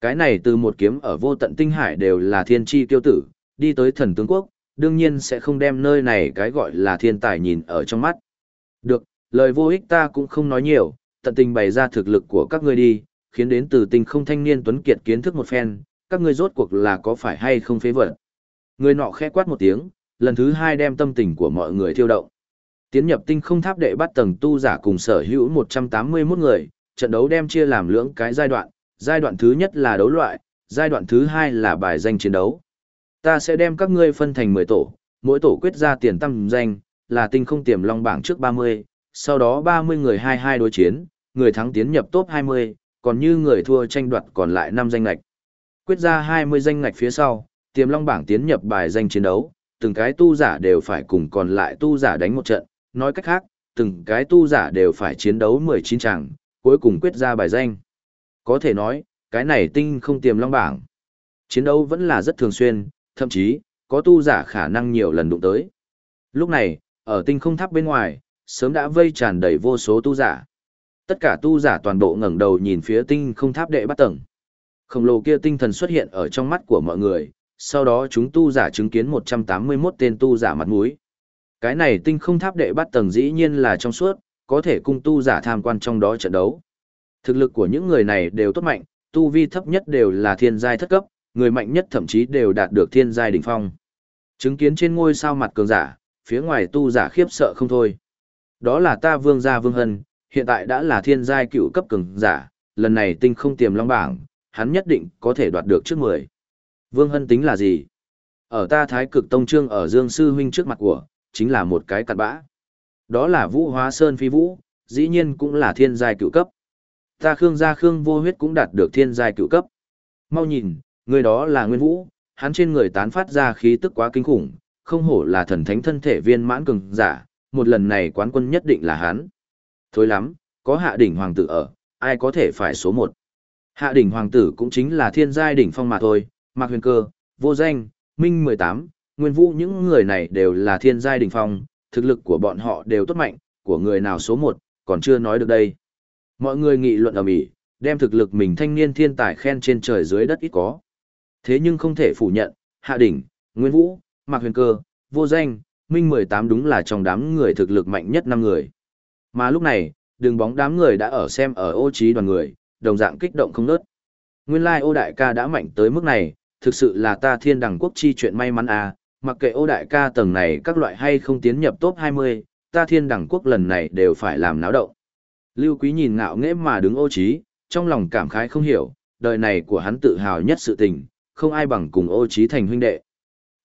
S1: Cái này từ một kiếm ở vô tận tinh hải đều là thiên chi tiêu tử, đi tới thần tướng quốc, đương nhiên sẽ không đem nơi này cái gọi là thiên tài nhìn ở trong mắt. Được, lời vô ích ta cũng không nói nhiều, tận tình bày ra thực lực của các ngươi đi, khiến đến từ tình không thanh niên tuấn kiệt kiến thức một phen, các ngươi rốt cuộc là có phải hay không phế vật. Người nọ khẽ quát một tiếng, lần thứ hai đem tâm tình của mọi người thiêu động. Tiến nhập tinh không tháp đệ bắt tầng tu giả cùng sở hữu 181 người, trận đấu đem chia làm lưỡng cái giai đoạn, giai đoạn thứ nhất là đấu loại, giai đoạn thứ hai là bài danh chiến đấu. Ta sẽ đem các ngươi phân thành 10 tổ, mỗi tổ quyết ra tiền tăng danh, là tinh không tiềm long bảng trước 30, sau đó 30 người 22 đối chiến, người thắng tiến nhập top 20, còn như người thua tranh đoạt còn lại 5 danh ngạch. Quyết ra 20 danh ngạch phía sau, tiềm long bảng tiến nhập bài danh chiến đấu, từng cái tu giả đều phải cùng còn lại tu giả đánh một trận, nói cách khác, từng cái tu giả đều phải chiến đấu 19 chàng, cuối cùng quyết ra bài danh. Có thể nói, cái này tinh không tiềm long bảng. Chiến đấu vẫn là rất thường xuyên, thậm chí, có tu giả khả năng nhiều lần đụng tới. Lúc này, ở tinh không tháp bên ngoài, sớm đã vây tràn đầy vô số tu giả. Tất cả tu giả toàn bộ ngẩng đầu nhìn phía tinh không tháp đệ bắt tầng. Khổng lồ kia tinh thần xuất hiện ở trong mắt của mọi người, sau đó chúng tu giả chứng kiến 181 tên tu giả mặt mũi. Cái này tinh không tháp đệ bắt tầng dĩ nhiên là trong suốt, có thể cung tu giả tham quan trong đó trận đấu. Thực lực của những người này đều tốt mạnh, tu vi thấp nhất đều là thiên giai thất cấp, người mạnh nhất thậm chí đều đạt được thiên giai đỉnh phong. Chứng kiến trên ngôi sao mặt cường giả, phía ngoài tu giả khiếp sợ không thôi. Đó là ta vương gia vương hân, hiện tại đã là thiên giai cựu cấp cường giả, lần này tinh không tiềm long bảng, hắn nhất định có thể đoạt được trước 10. Vương hân tính là gì? Ở ta thái cực tông trương ở dương sư huynh trước mặt của, chính là một cái cặn bã. Đó là vũ hóa sơn phi vũ, dĩ nhiên cũng là thiên giai cựu cấp. Ta khương gia khương vô huyết cũng đạt được thiên giai cựu cấp. Mau nhìn, người đó là nguyên vũ, hắn trên người tán phát ra khí tức quá kinh khủng, không hổ là thần thánh thân thể viên mãn cường giả, một lần này quán quân nhất định là hắn. Thôi lắm, có hạ đỉnh hoàng tử ở, ai có thể phải số một. Hạ đỉnh hoàng tử cũng chính là thiên giai đỉnh phong mà thôi, Mạc Huyền Cơ, Vô Danh, Minh 18, Nguyên Vũ những người này đều là thiên giai đỉnh phong, thực lực của bọn họ đều tốt mạnh, của người nào số một, còn chưa nói được đây. Mọi người nghị luận ầm ĩ, đem thực lực mình thanh niên thiên tài khen trên trời dưới đất ít có. Thế nhưng không thể phủ nhận, Hạ Đỉnh, Nguyên Vũ, Mạc Huyền Cơ, Vô Danh, Minh 18 đúng là trong đám người thực lực mạnh nhất năm người. Mà lúc này, đường bóng đám người đã ở xem ở ô trí đoàn người, đồng dạng kích động không nớt. Nguyên lai like ô đại ca đã mạnh tới mức này, thực sự là ta thiên đẳng quốc chi chuyện may mắn à, mặc kệ ô đại ca tầng này các loại hay không tiến nhập top 20, ta thiên đẳng quốc lần này đều phải làm náo động. Lưu Quý nhìn ngạo nghễ mà đứng ô trí, trong lòng cảm khái không hiểu, đời này của hắn tự hào nhất sự tình, không ai bằng cùng ô trí thành huynh đệ.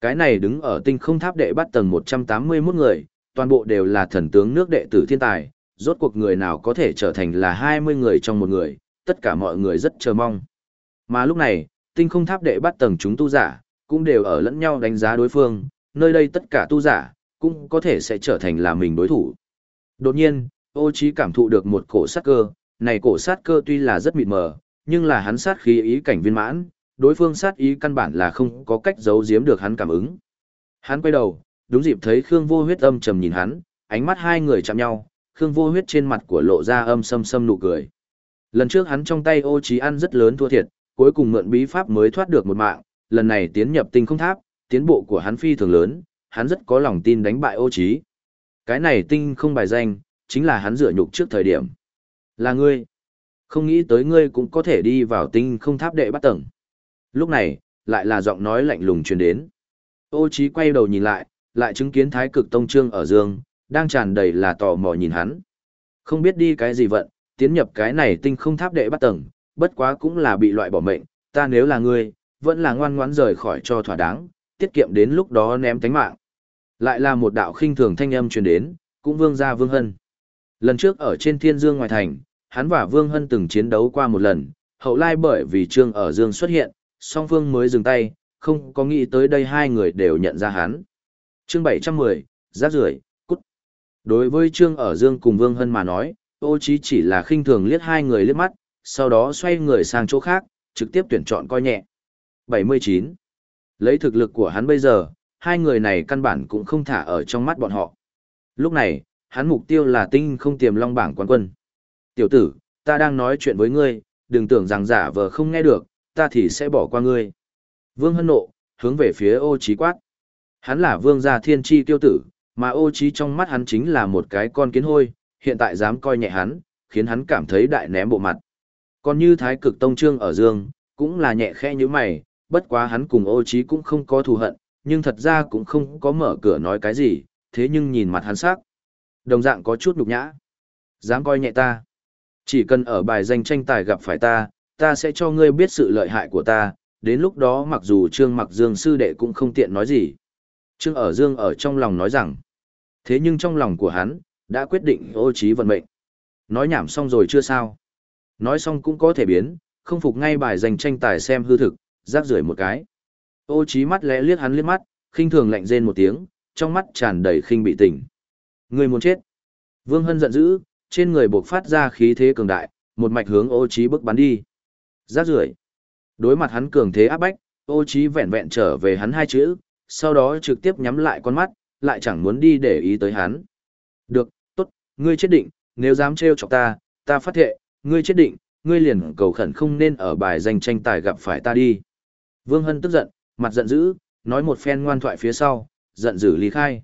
S1: Cái này đứng ở tinh không tháp đệ bắt tầng 181 người, toàn bộ đều là thần tướng nước đệ tử thiên tài, rốt cuộc người nào có thể trở thành là 20 người trong một người, tất cả mọi người rất chờ mong. Mà lúc này, tinh không tháp đệ bắt tầng chúng tu giả, cũng đều ở lẫn nhau đánh giá đối phương, nơi đây tất cả tu giả, cũng có thể sẽ trở thành là mình đối thủ. Đột nhiên, ô trí cảm thụ được một cổ sát cơ, này cổ sát cơ tuy là rất mịt mờ, nhưng là hắn sát khí ý cảnh viên mãn, đối phương sát ý căn bản là không có cách giấu giếm được hắn cảm ứng. Hắn quay đầu, đúng dịp thấy Khương Vô Huyết âm trầm nhìn hắn, ánh mắt hai người chạm nhau, Khương Vô Huyết trên mặt của lộ ra âm sâm sâm nụ cười. Lần trước hắn trong tay ô trí ăn rất lớn thua thiệt, cuối cùng mượn bí pháp mới thoát được một mạng, lần này tiến nhập tinh không tháp, tiến bộ của hắn phi thường lớn, hắn rất có lòng tin đánh bại ô trí. Cái này tinh không bài danh, chính là hắn dựa nhục trước thời điểm. Là ngươi. Không nghĩ tới ngươi cũng có thể đi vào tinh không tháp đệ bắt tầng. Lúc này, lại là giọng nói lạnh lùng truyền đến. Ô trí quay đầu nhìn lại, lại chứng kiến thái cực tông trương ở dương, đang tràn đầy là tò mò nhìn hắn. Không biết đi cái gì vận, tiến nhập cái này tinh không tháp đệ bắt tầng, bất quá cũng là bị loại bỏ mệnh, ta nếu là ngươi, vẫn là ngoan ngoãn rời khỏi cho thỏa đáng, tiết kiệm đến lúc đó ném tánh mạng. Lại là một đạo khinh thường thanh âm truyền đến, cũng vương gia vương hân. Lần trước ở trên thiên dương ngoài thành, hắn và vương hân từng chiến đấu qua một lần, hậu lai bởi vì trương ở dương xuất hiện, song phương mới dừng tay, không có nghĩ tới đây hai người đều nhận ra hắn. Chương 710, giáp rưởi, cút. Đối với Trương ở Dương cùng Vương Hân mà nói, ô chí chỉ là khinh thường liếc hai người liếc mắt, sau đó xoay người sang chỗ khác, trực tiếp tuyển chọn coi nhẹ. 79. Lấy thực lực của hắn bây giờ, hai người này căn bản cũng không thả ở trong mắt bọn họ. Lúc này, hắn mục tiêu là tinh không tiềm long bảng quán quân. Tiểu tử, ta đang nói chuyện với ngươi, đừng tưởng rằng giả vờ không nghe được, ta thì sẽ bỏ qua ngươi. Vương hân nộ, hướng về phía ô trí quát. Hắn là vương gia thiên tri tiêu tử, mà ô trí trong mắt hắn chính là một cái con kiến hôi, hiện tại dám coi nhẹ hắn, khiến hắn cảm thấy đại ném bộ mặt. Còn như thái cực tông trương ở dương, cũng là nhẹ khẽ như mày, bất quá hắn cùng ô trí cũng không có thù hận, nhưng thật ra cũng không có mở cửa nói cái gì, thế nhưng nhìn mặt hắn sắc. Đồng dạng có chút nhục nhã. Dám coi nhẹ ta. Chỉ cần ở bài danh tranh tài gặp phải ta, ta sẽ cho ngươi biết sự lợi hại của ta, đến lúc đó mặc dù Trương Mặc Dương sư đệ cũng không tiện nói gì. Trương ở Dương ở trong lòng nói rằng, thế nhưng trong lòng của hắn, đã quyết định ô trí vận mệnh. Nói nhảm xong rồi chưa sao? Nói xong cũng có thể biến, không phục ngay bài giành tranh tài xem hư thực, rác rưởi một cái. Ô trí mắt lẽ liếc hắn liếc mắt, khinh thường lạnh rên một tiếng, trong mắt tràn đầy khinh bị tỉnh. Người muốn chết. Vương Hân giận dữ, trên người bộc phát ra khí thế cường đại, một mạch hướng ô trí bước bắn đi. Rác rưởi. Đối mặt hắn cường thế áp bách, ô trí vẹn vẹn trở về hắn hai chữ, sau đó trực tiếp nhắm lại con mắt, lại chẳng muốn đi để ý tới hắn. Được, tốt, ngươi chết định, nếu dám trêu chọc ta, ta phát thệ, ngươi chết định, ngươi liền cầu khẩn không nên ở bài danh tranh tài gặp phải ta đi. Vương Hân tức giận, mặt giận dữ, nói một phen ngoan thoại phía sau, giận dữ ly khai.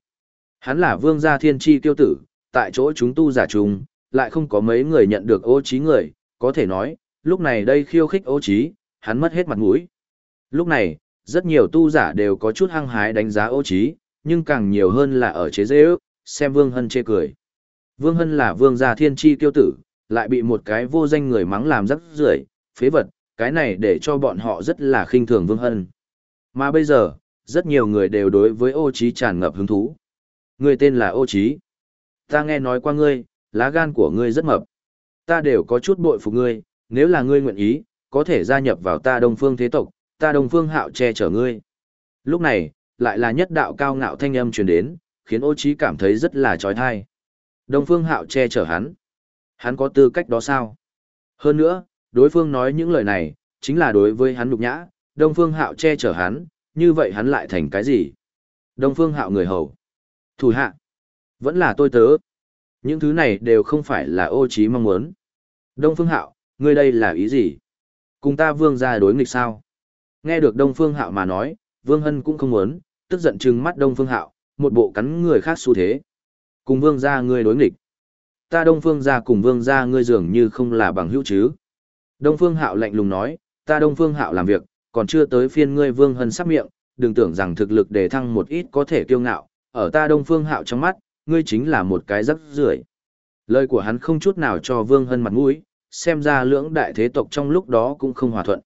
S1: Hắn là vương gia thiên tri tiêu tử, tại chỗ chúng tu giả trùng, lại không có mấy người nhận được ô trí người, có thể nói, lúc này đây khiêu khích ô trí, hắn mất hết mặt mũi. Lúc này, rất nhiều tu giả đều có chút hăng hái đánh giá ô trí, nhưng càng nhiều hơn là ở chế dễ ước, xem Vương Hân chê cười. Vương Hân là vương gia thiên tri tiêu tử, lại bị một cái vô danh người mắng làm rắc rưởi, phế vật, cái này để cho bọn họ rất là khinh thường Vương Hân. Mà bây giờ, rất nhiều người đều đối với ô trí tràn ngập hứng thú. Người tên là ô trí. Ta nghe nói qua ngươi, lá gan của ngươi rất mập. Ta đều có chút bội phục ngươi, nếu là ngươi nguyện ý, có thể gia nhập vào ta đông phương thế tộc, ta đông phương hạo che chở ngươi. Lúc này, lại là nhất đạo cao ngạo thanh âm truyền đến, khiến ô trí cảm thấy rất là trói thai. Đông phương hạo che chở hắn. Hắn có tư cách đó sao? Hơn nữa, đối phương nói những lời này, chính là đối với hắn nhục nhã, Đông Phương Hạo che chở hắn, như vậy hắn lại thành cái gì? Đông Phương Hạo người hầu. Thủ hạ. Vẫn là tôi tớ. Những thứ này đều không phải là ô trí mong muốn. Đông Phương Hạo, ngươi đây là ý gì? Cùng ta vương ra đối nghịch sao? Nghe được Đông Phương Hạo mà nói, Vương Hân cũng không muốn, tức giận trừng mắt Đông Phương Hạo, một bộ cắn người khác xu thế. Cùng vương ra ngươi đối nghịch. Ta Đông Phương ra cùng vương ra ngươi dường như không là bằng hữu chứ. Đông Phương Hạo lạnh lùng nói, ta Đông Phương Hạo làm việc, còn chưa tới phiên ngươi Vương Hân sắp miệng, đừng tưởng rằng thực lực đề thăng một ít có thể kiêu ngạo, ở ta Đông Phương Hạo trong mắt, ngươi chính là một cái rắc rưởi. Lời của hắn không chút nào cho Vương Hân mặt mũi, xem ra lưỡng đại thế tộc trong lúc đó cũng không hòa thuận.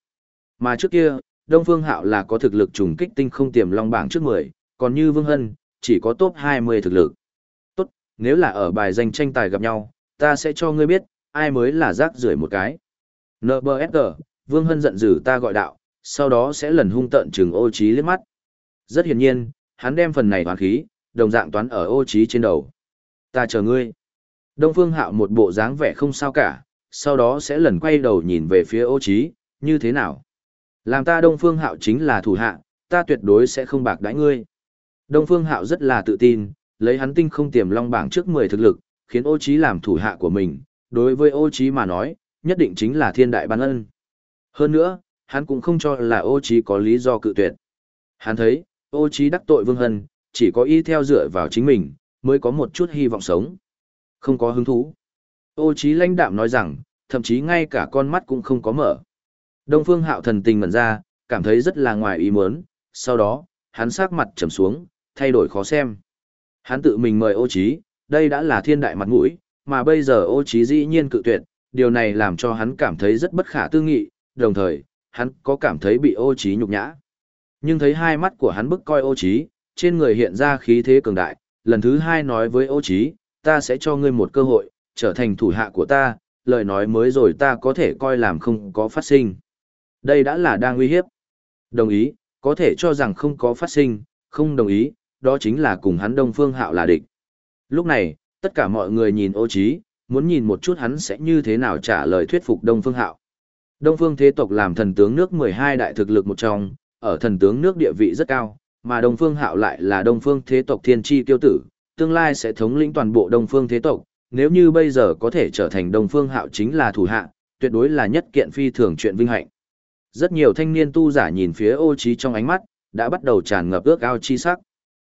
S1: Mà trước kia, Đông Phương Hạo là có thực lực trùng kích tinh không tiềm long bảng trước 10, còn như Vương Hân, chỉ có top 20 thực lực. Tốt, nếu là ở bài danh tranh tài gặp nhau, ta sẽ cho ngươi biết, ai mới là rác rưởi một cái. NBSG, Vương Hân giận dữ ta gọi đạo, sau đó sẽ lần hung tận trừng ô trí liếc mắt. Rất hiển nhiên, hắn đem phần này toán khí, đồng dạng toán ở ô trí trên đầu. Ta chờ ngươi. Đông Phương Hạo một bộ dáng vẻ không sao cả, sau đó sẽ lần quay đầu nhìn về phía ô trí, như thế nào? Làm ta Đông Phương Hạo chính là thủ hạ, ta tuyệt đối sẽ không bạc đãi ngươi. Đông Phương Hạo rất là tự tin, lấy hắn tinh không tiềm long bảng trước 10 thực lực, khiến ô trí làm thủ hạ của mình, đối với ô trí mà nói, nhất định chính là thiên đại ban ân. Hơn nữa, hắn cũng không cho là ô trí có lý do cự tuyệt. Hắn thấy, ô trí đắc tội vương hân, chỉ có y theo dựa vào chính mình, mới có một chút hy vọng sống. Không có hứng thú. Ô trí lãnh đạm nói rằng, thậm chí ngay cả con mắt cũng không có mở. Đông phương hạo thần tình mẩn ra, cảm thấy rất là ngoài ý muốn, sau đó, hắn sắc mặt trầm xuống, thay đổi khó xem. Hắn tự mình mời ô trí, đây đã là thiên đại mặt mũi, mà bây giờ ô trí dĩ nhiên cự tuyệt, điều này làm cho hắn cảm thấy rất bất khả tư nghị, đồng thời, hắn có cảm thấy bị ô trí nhục nhã. Nhưng thấy hai mắt của hắn bức coi ô trí, trên người hiện ra khí thế cường đại, lần thứ hai nói với ô trí, ta sẽ cho ngươi một cơ hội, trở thành thủ hạ của ta, lời nói mới rồi ta có thể coi làm không có phát sinh. Đây đã là đang uy hiếp. Đồng ý, có thể cho rằng không có phát sinh, không đồng ý, đó chính là cùng hắn Đông Phương Hạo là địch. Lúc này, tất cả mọi người nhìn ô trí, muốn nhìn một chút hắn sẽ như thế nào trả lời thuyết phục Đông Phương Hạo. Đông Phương thế tộc làm thần tướng nước 12 đại thực lực một trong, ở thần tướng nước địa vị rất cao, mà Đông Phương Hạo lại là Đông Phương thế tộc thiên chi tiêu tử, tương lai sẽ thống lĩnh toàn bộ Đông Phương thế tộc, nếu như bây giờ có thể trở thành Đông Phương Hạo chính là thủ hạ, tuyệt đối là nhất kiện phi thường chuyện vinh hạnh. Rất nhiều thanh niên tu giả nhìn phía ô trí trong ánh mắt, đã bắt đầu tràn ngập ước ao chi sắc.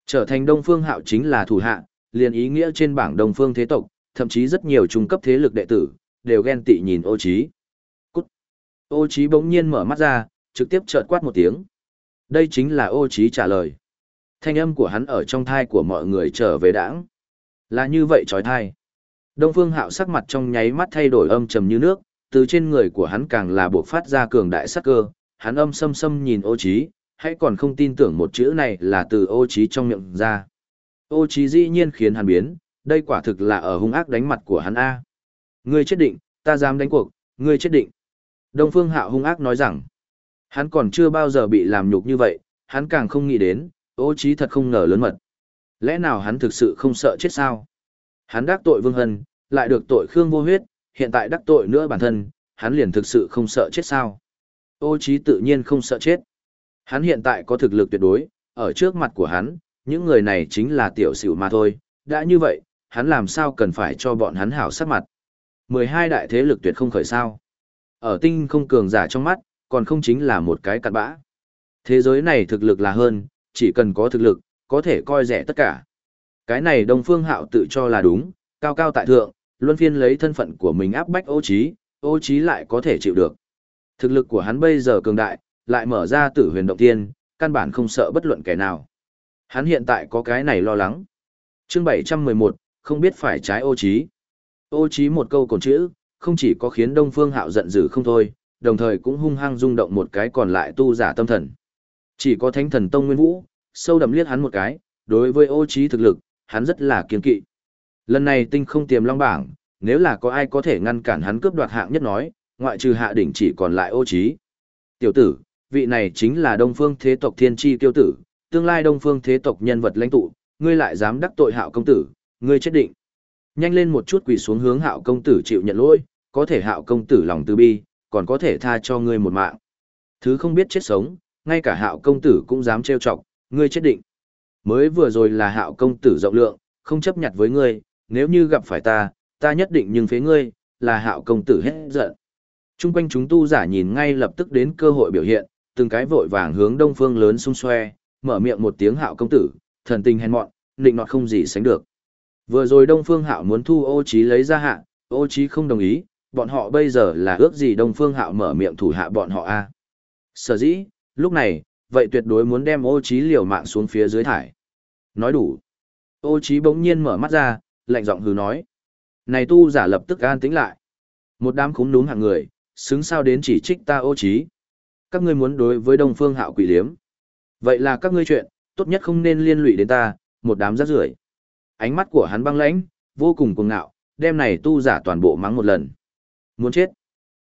S1: Trở thành Đông Phương Hạo chính là thủ hạ, liền ý nghĩa trên bảng Đông Phương thế tộc, thậm chí rất nhiều trung cấp thế lực đệ tử, đều ghen tị nhìn ô Chí Cút! Ô Chí bỗng nhiên mở mắt ra, trực tiếp chợt quát một tiếng. Đây chính là ô Chí trả lời. Thanh âm của hắn ở trong thai của mọi người trở về đãng. Là như vậy trói thai. Đông Phương Hạo sắc mặt trong nháy mắt thay đổi âm trầm như nước, từ trên người của hắn càng là buộc phát ra cường đại sát cơ, hắn âm sâm sâm nhìn ô Chí hãy còn không tin tưởng một chữ này là từ ô Chí trong miệng ra. Ô Chí dĩ nhiên khiến hắn biến, đây quả thực là ở hung ác đánh mặt của hắn A. Ngươi chết định, ta dám đánh cuộc, ngươi chết định. Đông Phương Hạo hung ác nói rằng, hắn còn chưa bao giờ bị làm nhục như vậy, hắn càng không nghĩ đến, ô trí thật không ngờ lớn mật. Lẽ nào hắn thực sự không sợ chết sao? Hắn đắc tội Vương Hân, lại được tội Khương Vô Huyết, hiện tại đắc tội nữa bản thân, hắn liền thực sự không sợ chết sao? Ô trí tự nhiên không sợ chết. Hắn hiện tại có thực lực tuyệt đối, ở trước mặt của hắn, những người này chính là tiểu xỉu mà thôi, đã như vậy, hắn làm sao cần phải cho bọn hắn hảo sắc mặt. 12 đại thế lực tuyệt không khởi sao. Ở tinh không cường giả trong mắt, còn không chính là một cái cặn bã. Thế giới này thực lực là hơn, chỉ cần có thực lực, có thể coi rẻ tất cả. Cái này Đông Phương Hạo tự cho là đúng, cao cao tại thượng, luân phiên lấy thân phận của mình áp bách ô trí, ô trí lại có thể chịu được. Thực lực của hắn bây giờ cường đại, lại mở ra tử huyền động tiên, căn bản không sợ bất luận kẻ nào. Hắn hiện tại có cái này lo lắng. Chương 711, không biết phải trái ô trí. Ô trí một câu còn chữ, không chỉ có khiến Đông Phương Hạo giận dữ không thôi, đồng thời cũng hung hăng rung động một cái còn lại tu giả tâm thần. Chỉ có Thánh Thần Tông Nguyên Vũ, sâu đậm liếc hắn một cái, đối với ô trí thực lực, hắn rất là kiên kỵ. Lần này tinh không tiềm long bảng, nếu là có ai có thể ngăn cản hắn cướp đoạt hạng nhất nói, ngoại trừ hạ đỉnh chỉ còn lại ô trí. Tiểu tử, vị này chính là Đông Phương Thế tộc Thiên Chi Tiêu tử, tương lai Đông Phương Thế tộc nhân vật lãnh tụ, ngươi lại dám đắc tội Hạo công tử, ngươi chết định. Nhanh lên một chút quỳ xuống hướng Hạo công tử chịu nhận lỗi, có thể Hạo công tử lòng từ bi, còn có thể tha cho ngươi một mạng. Thứ không biết chết sống, ngay cả Hạo công tử cũng dám trêu chọc, ngươi chết định. Mới vừa rồi là Hạo công tử rộng lượng, không chấp nhận với ngươi, nếu như gặp phải ta, ta nhất định nhưng phế ngươi, là Hạo công tử hết giận. Trung quanh chúng tu giả nhìn ngay lập tức đến cơ hội biểu hiện, từng cái vội vàng hướng đông phương lớn xung xoe, mở miệng một tiếng hạo công tử, thần tình hèn mọn, định nọt không gì sánh được. Vừa rồi đông phương hạo muốn thu ô Chí lấy ra hạ, ô Chí không đồng ý, bọn họ bây giờ là ước gì đông phương hạo mở miệng thủ hạ bọn họ a Sở dĩ, lúc này, vậy tuyệt đối muốn đem ô Chí liều mạng xuống phía dưới thải. Nói đủ. Ô Chí bỗng nhiên mở mắt ra, lạnh giọng hừ nói. Này tu giả lập tức an tĩnh lại. Một đám khốn núm hạng người, xứng sao đến chỉ trích ta ô Chí, Các ngươi muốn đối với Đông Phương Hạo quỷ liếm. Vậy là các ngươi chuyện, tốt nhất không nên liên lụy đến ta, một đám rác rưởi. Ánh mắt của hắn băng lãnh, vô cùng cuồng ngạo, đem này tu giả toàn bộ mắng một lần. Muốn chết.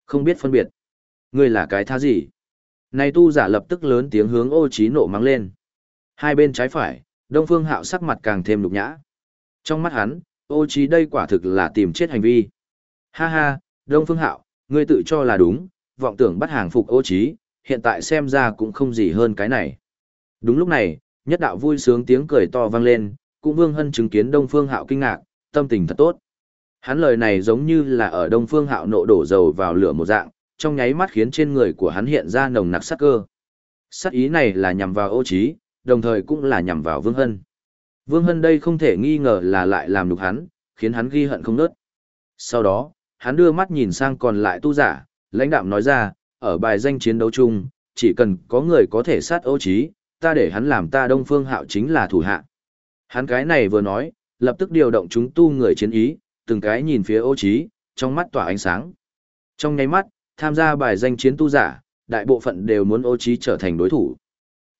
S1: Không biết phân biệt. Ngươi là cái tha gì? Này tu giả lập tức lớn tiếng hướng ô trí nộ mắng lên. Hai bên trái phải, Đông Phương Hạo sắc mặt càng thêm lục nhã. Trong mắt hắn, ô trí đây quả thực là tìm chết hành vi. Ha ha, Đông Phương Hạo, ngươi tự cho là đúng, vọng tưởng bắt hàng phục ô trí, hiện tại xem ra cũng không gì hơn cái này. Đúng lúc này, nhất đạo vui sướng tiếng cười to vang lên, cũng Vương Hân chứng kiến Đông Phương Hạo kinh ngạc, tâm tình thật tốt. Hắn lời này giống như là ở Đông Phương Hạo nộ đổ dầu vào lửa một dạng, trong nháy mắt khiến trên người của hắn hiện ra nồng nặc sát cơ. Sát ý này là nhằm vào ô trí, đồng thời cũng là nhằm vào Vương Hân. Vương Hân đây không thể nghi ngờ là lại làm nhục hắn, khiến hắn ghi hận không nớt. Sau đó, hắn đưa mắt nhìn sang còn lại tu giả, lãnh đạm nói ra, ở bài danh chiến đấu chung, chỉ cần có người có thể sát ô trí, ta để hắn làm ta đông phương hạo chính là thủ hạ. Hắn cái này vừa nói, lập tức điều động chúng tu người chiến ý, từng cái nhìn phía ô trí, trong mắt tỏa ánh sáng. Trong nháy mắt, tham gia bài danh chiến tu giả, đại bộ phận đều muốn ô trí trở thành đối thủ.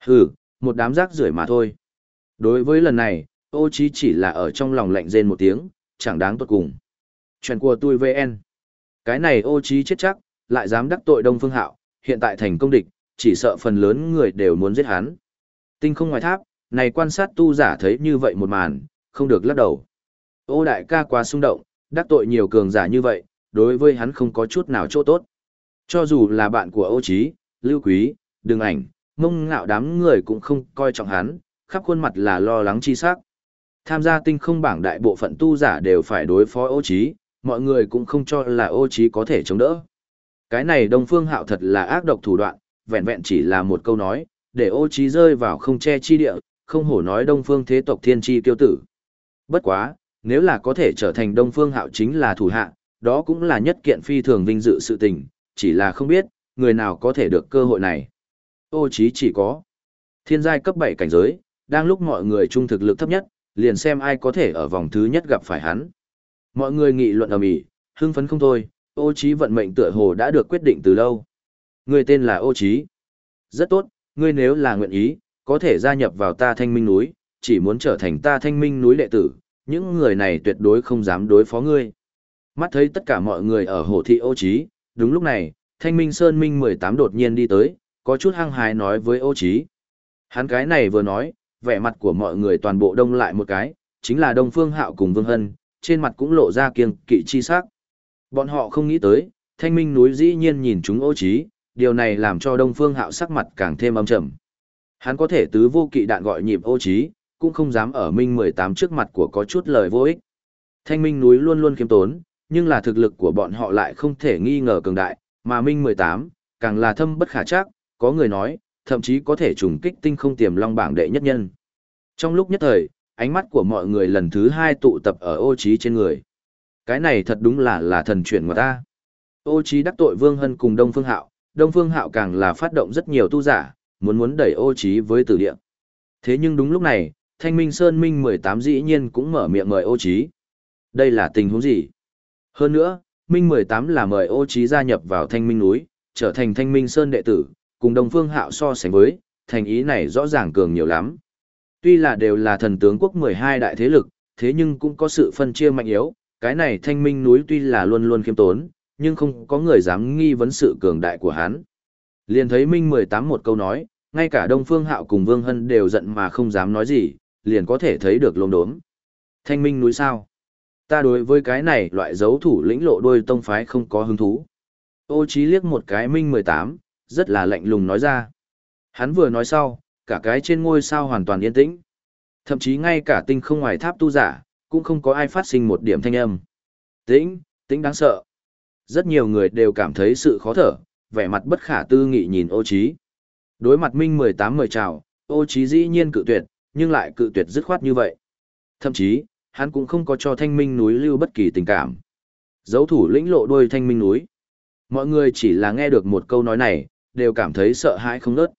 S1: Hừ, một đám rác rưởi mà thôi. Đối với lần này, ô trí chỉ là ở trong lòng lạnh rên một tiếng, chẳng đáng tốt cùng. Chuyện của tôi VN. Cái này ô trí chết chắc, lại dám đắc tội Đông Phương Hạo, hiện tại thành công địch, chỉ sợ phần lớn người đều muốn giết hắn. Tinh không ngoài tháp, này quan sát tu giả thấy như vậy một màn, không được lắc đầu. Ô đại ca quá xung động, đắc tội nhiều cường giả như vậy, đối với hắn không có chút nào chỗ tốt. Cho dù là bạn của ô trí, lưu quý, đừng ảnh, mông ngạo đám người cũng không coi trọng hắn, khắp khuôn mặt là lo lắng chi sắc. Tham gia tinh không bảng đại bộ phận tu giả đều phải đối phó ô trí, mọi người cũng không cho là ô trí có thể chống đỡ. Cái này Đông Phương Hạo thật là ác độc thủ đoạn, vẹn vẹn chỉ là một câu nói, để ô trí rơi vào không che chi địa, không hổ nói Đông Phương thế tộc thiên chi tiêu tử. Bất quá, nếu là có thể trở thành Đông Phương Hạo chính là thủ hạ, đó cũng là nhất kiện phi thường vinh dự sự tình, chỉ là không biết, người nào có thể được cơ hội này. Ô trí chỉ có thiên giai cấp 7 cảnh giới, đang lúc mọi người trung thực lực thấp nhất, liền xem ai có thể ở vòng thứ nhất gặp phải hắn. Mọi người nghị luận ầm ĩ, hưng phấn không thôi, ô trí vận mệnh tựa hồ đã được quyết định từ lâu. Người tên là ô trí. Rất tốt, ngươi nếu là nguyện ý, có thể gia nhập vào ta thanh minh núi, chỉ muốn trở thành ta thanh minh núi đệ tử, những người này tuyệt đối không dám đối phó ngươi. Mắt thấy tất cả mọi người ở hồ thị ô trí, đúng lúc này, thanh minh sơn minh 18 đột nhiên đi tới, có chút hăng hái nói với ô trí. Hắn cái này vừa nói, vẻ mặt của mọi người toàn bộ đông lại một cái, chính là Đông Phương Hạo cùng Vương Hân, trên mặt cũng lộ ra kiêng kỵ chi sắc. Bọn họ không nghĩ tới, thanh minh núi dĩ nhiên nhìn chúng ô trí, điều này làm cho Đông Phương Hạo sắc mặt càng thêm âm trầm. Hắn có thể tứ vô kỵ đạn gọi nhịp ô trí, cũng không dám ở Minh 18 trước mặt của có chút lời vô ích. Thanh minh núi luôn luôn kiêm tốn, nhưng là thực lực của bọn họ lại không thể nghi ngờ cường đại, mà Minh 18, càng là thâm bất khả chắc, có người nói, thậm chí có thể trùng kích tinh không tiềm long bảng đệ nhất nhân. Trong lúc nhất thời, ánh mắt của mọi người lần thứ hai tụ tập ở ô trí trên người. Cái này thật đúng là là thần chuyển của ta. Ô trí đắc tội Vương Hân cùng Đông Phương Hạo, Đông Phương Hạo càng là phát động rất nhiều tu giả, muốn muốn đẩy ô trí với tử địa. Thế nhưng đúng lúc này, Thanh Minh Sơn Minh 18 dĩ nhiên cũng mở miệng mời ô trí. Đây là tình huống gì? Hơn nữa, Minh 18 là mời ô trí gia nhập vào Thanh Minh núi, trở thành Thanh Minh Sơn đệ tử, cùng Đông Phương Hạo so sánh với, thành ý này rõ ràng cường nhiều lắm. Tuy là đều là thần tướng quốc 12 đại thế lực, thế nhưng cũng có sự phân chia mạnh yếu, cái này Thanh Minh núi tuy là luôn luôn khiêm tốn, nhưng không có người dám nghi vấn sự cường đại của hắn. Liền thấy Minh 18 một câu nói, ngay cả Đông Phương Hạo cùng Vương Hân đều giận mà không dám nói gì, liền có thể thấy được lốm đốm. Thanh Minh núi sao? Ta đối với cái này loại dấu thủ lĩnh lộ đôi tông phái không có hứng thú. Ô Chí liếc một cái Minh 18, rất là lạnh lùng nói ra. Hắn vừa nói sau, cả cái trên ngôi sao hoàn toàn yên tĩnh. Thậm chí ngay cả tinh không ngoài tháp tu giả, cũng không có ai phát sinh một điểm thanh âm. Tĩnh, tĩnh đáng sợ. Rất nhiều người đều cảm thấy sự khó thở, vẻ mặt bất khả tư nghị nhìn ô Chí. Đối mặt Minh 18 mời chào, ô Chí dĩ nhiên cự tuyệt, nhưng lại cự tuyệt dứt khoát như vậy. Thậm chí, hắn cũng không có cho thanh minh núi lưu bất kỳ tình cảm. Dấu thủ lĩnh lộ đôi thanh minh núi. Mọi người chỉ là nghe được một câu nói này, đều cảm thấy sợ hãi không nớt.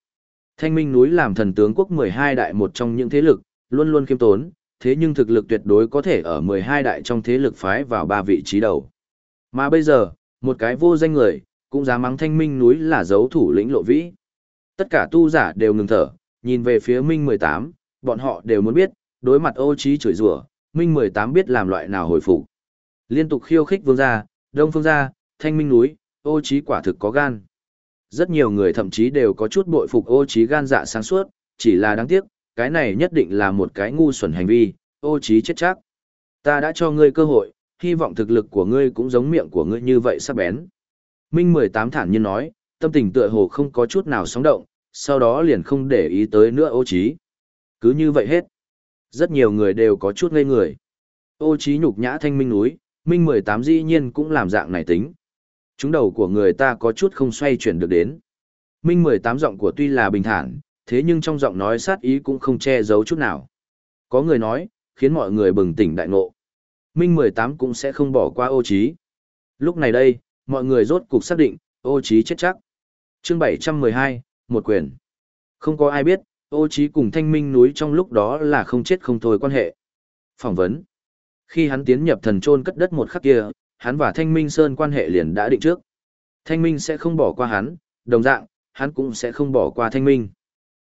S1: Thanh minh núi làm thần tướng quốc 12 đại một trong những thế lực, luôn luôn khiêm tốn, thế nhưng thực lực tuyệt đối có thể ở 12 đại trong thế lực phái vào ba vị trí đầu. Mà bây giờ, một cái vô danh người, cũng dám mắng thanh minh núi là dấu thủ lĩnh lộ vĩ. Tất cả tu giả đều ngừng thở, nhìn về phía Minh 18, bọn họ đều muốn biết, đối mặt ô trí chửi rủa, Minh 18 biết làm loại nào hồi phục. Liên tục khiêu khích vương gia, đông phương gia, thanh minh núi, ô trí quả thực có gan. Rất nhiều người thậm chí đều có chút bội phục ô trí gan dạ sáng suốt, chỉ là đáng tiếc, cái này nhất định là một cái ngu xuẩn hành vi, ô trí chết chắc. Ta đã cho ngươi cơ hội, hy vọng thực lực của ngươi cũng giống miệng của ngươi như vậy sắp bén. Minh 18 thản nhiên nói, tâm tình tựa hồ không có chút nào sóng động, sau đó liền không để ý tới nữa ô trí. Cứ như vậy hết. Rất nhiều người đều có chút ngây người. Ô trí nhục nhã thanh minh núi, Minh 18 dĩ nhiên cũng làm dạng này tính. Chúng đầu của người ta có chút không xoay chuyển được đến. Minh 18 giọng của tuy là bình thản, thế nhưng trong giọng nói sát ý cũng không che giấu chút nào. Có người nói, khiến mọi người bừng tỉnh đại ngộ. Minh 18 cũng sẽ không bỏ qua ô trí. Lúc này đây, mọi người rốt cục xác định, ô trí chết chắc. Chương 712, một quyền. Không có ai biết, ô trí cùng thanh minh núi trong lúc đó là không chết không thôi quan hệ. Phỏng vấn. Khi hắn tiến nhập thần trôn cất đất một khắc kia, hắn và thanh minh sơn quan hệ liền đã định trước. Thanh minh sẽ không bỏ qua hắn, đồng dạng, hắn cũng sẽ không bỏ qua thanh minh.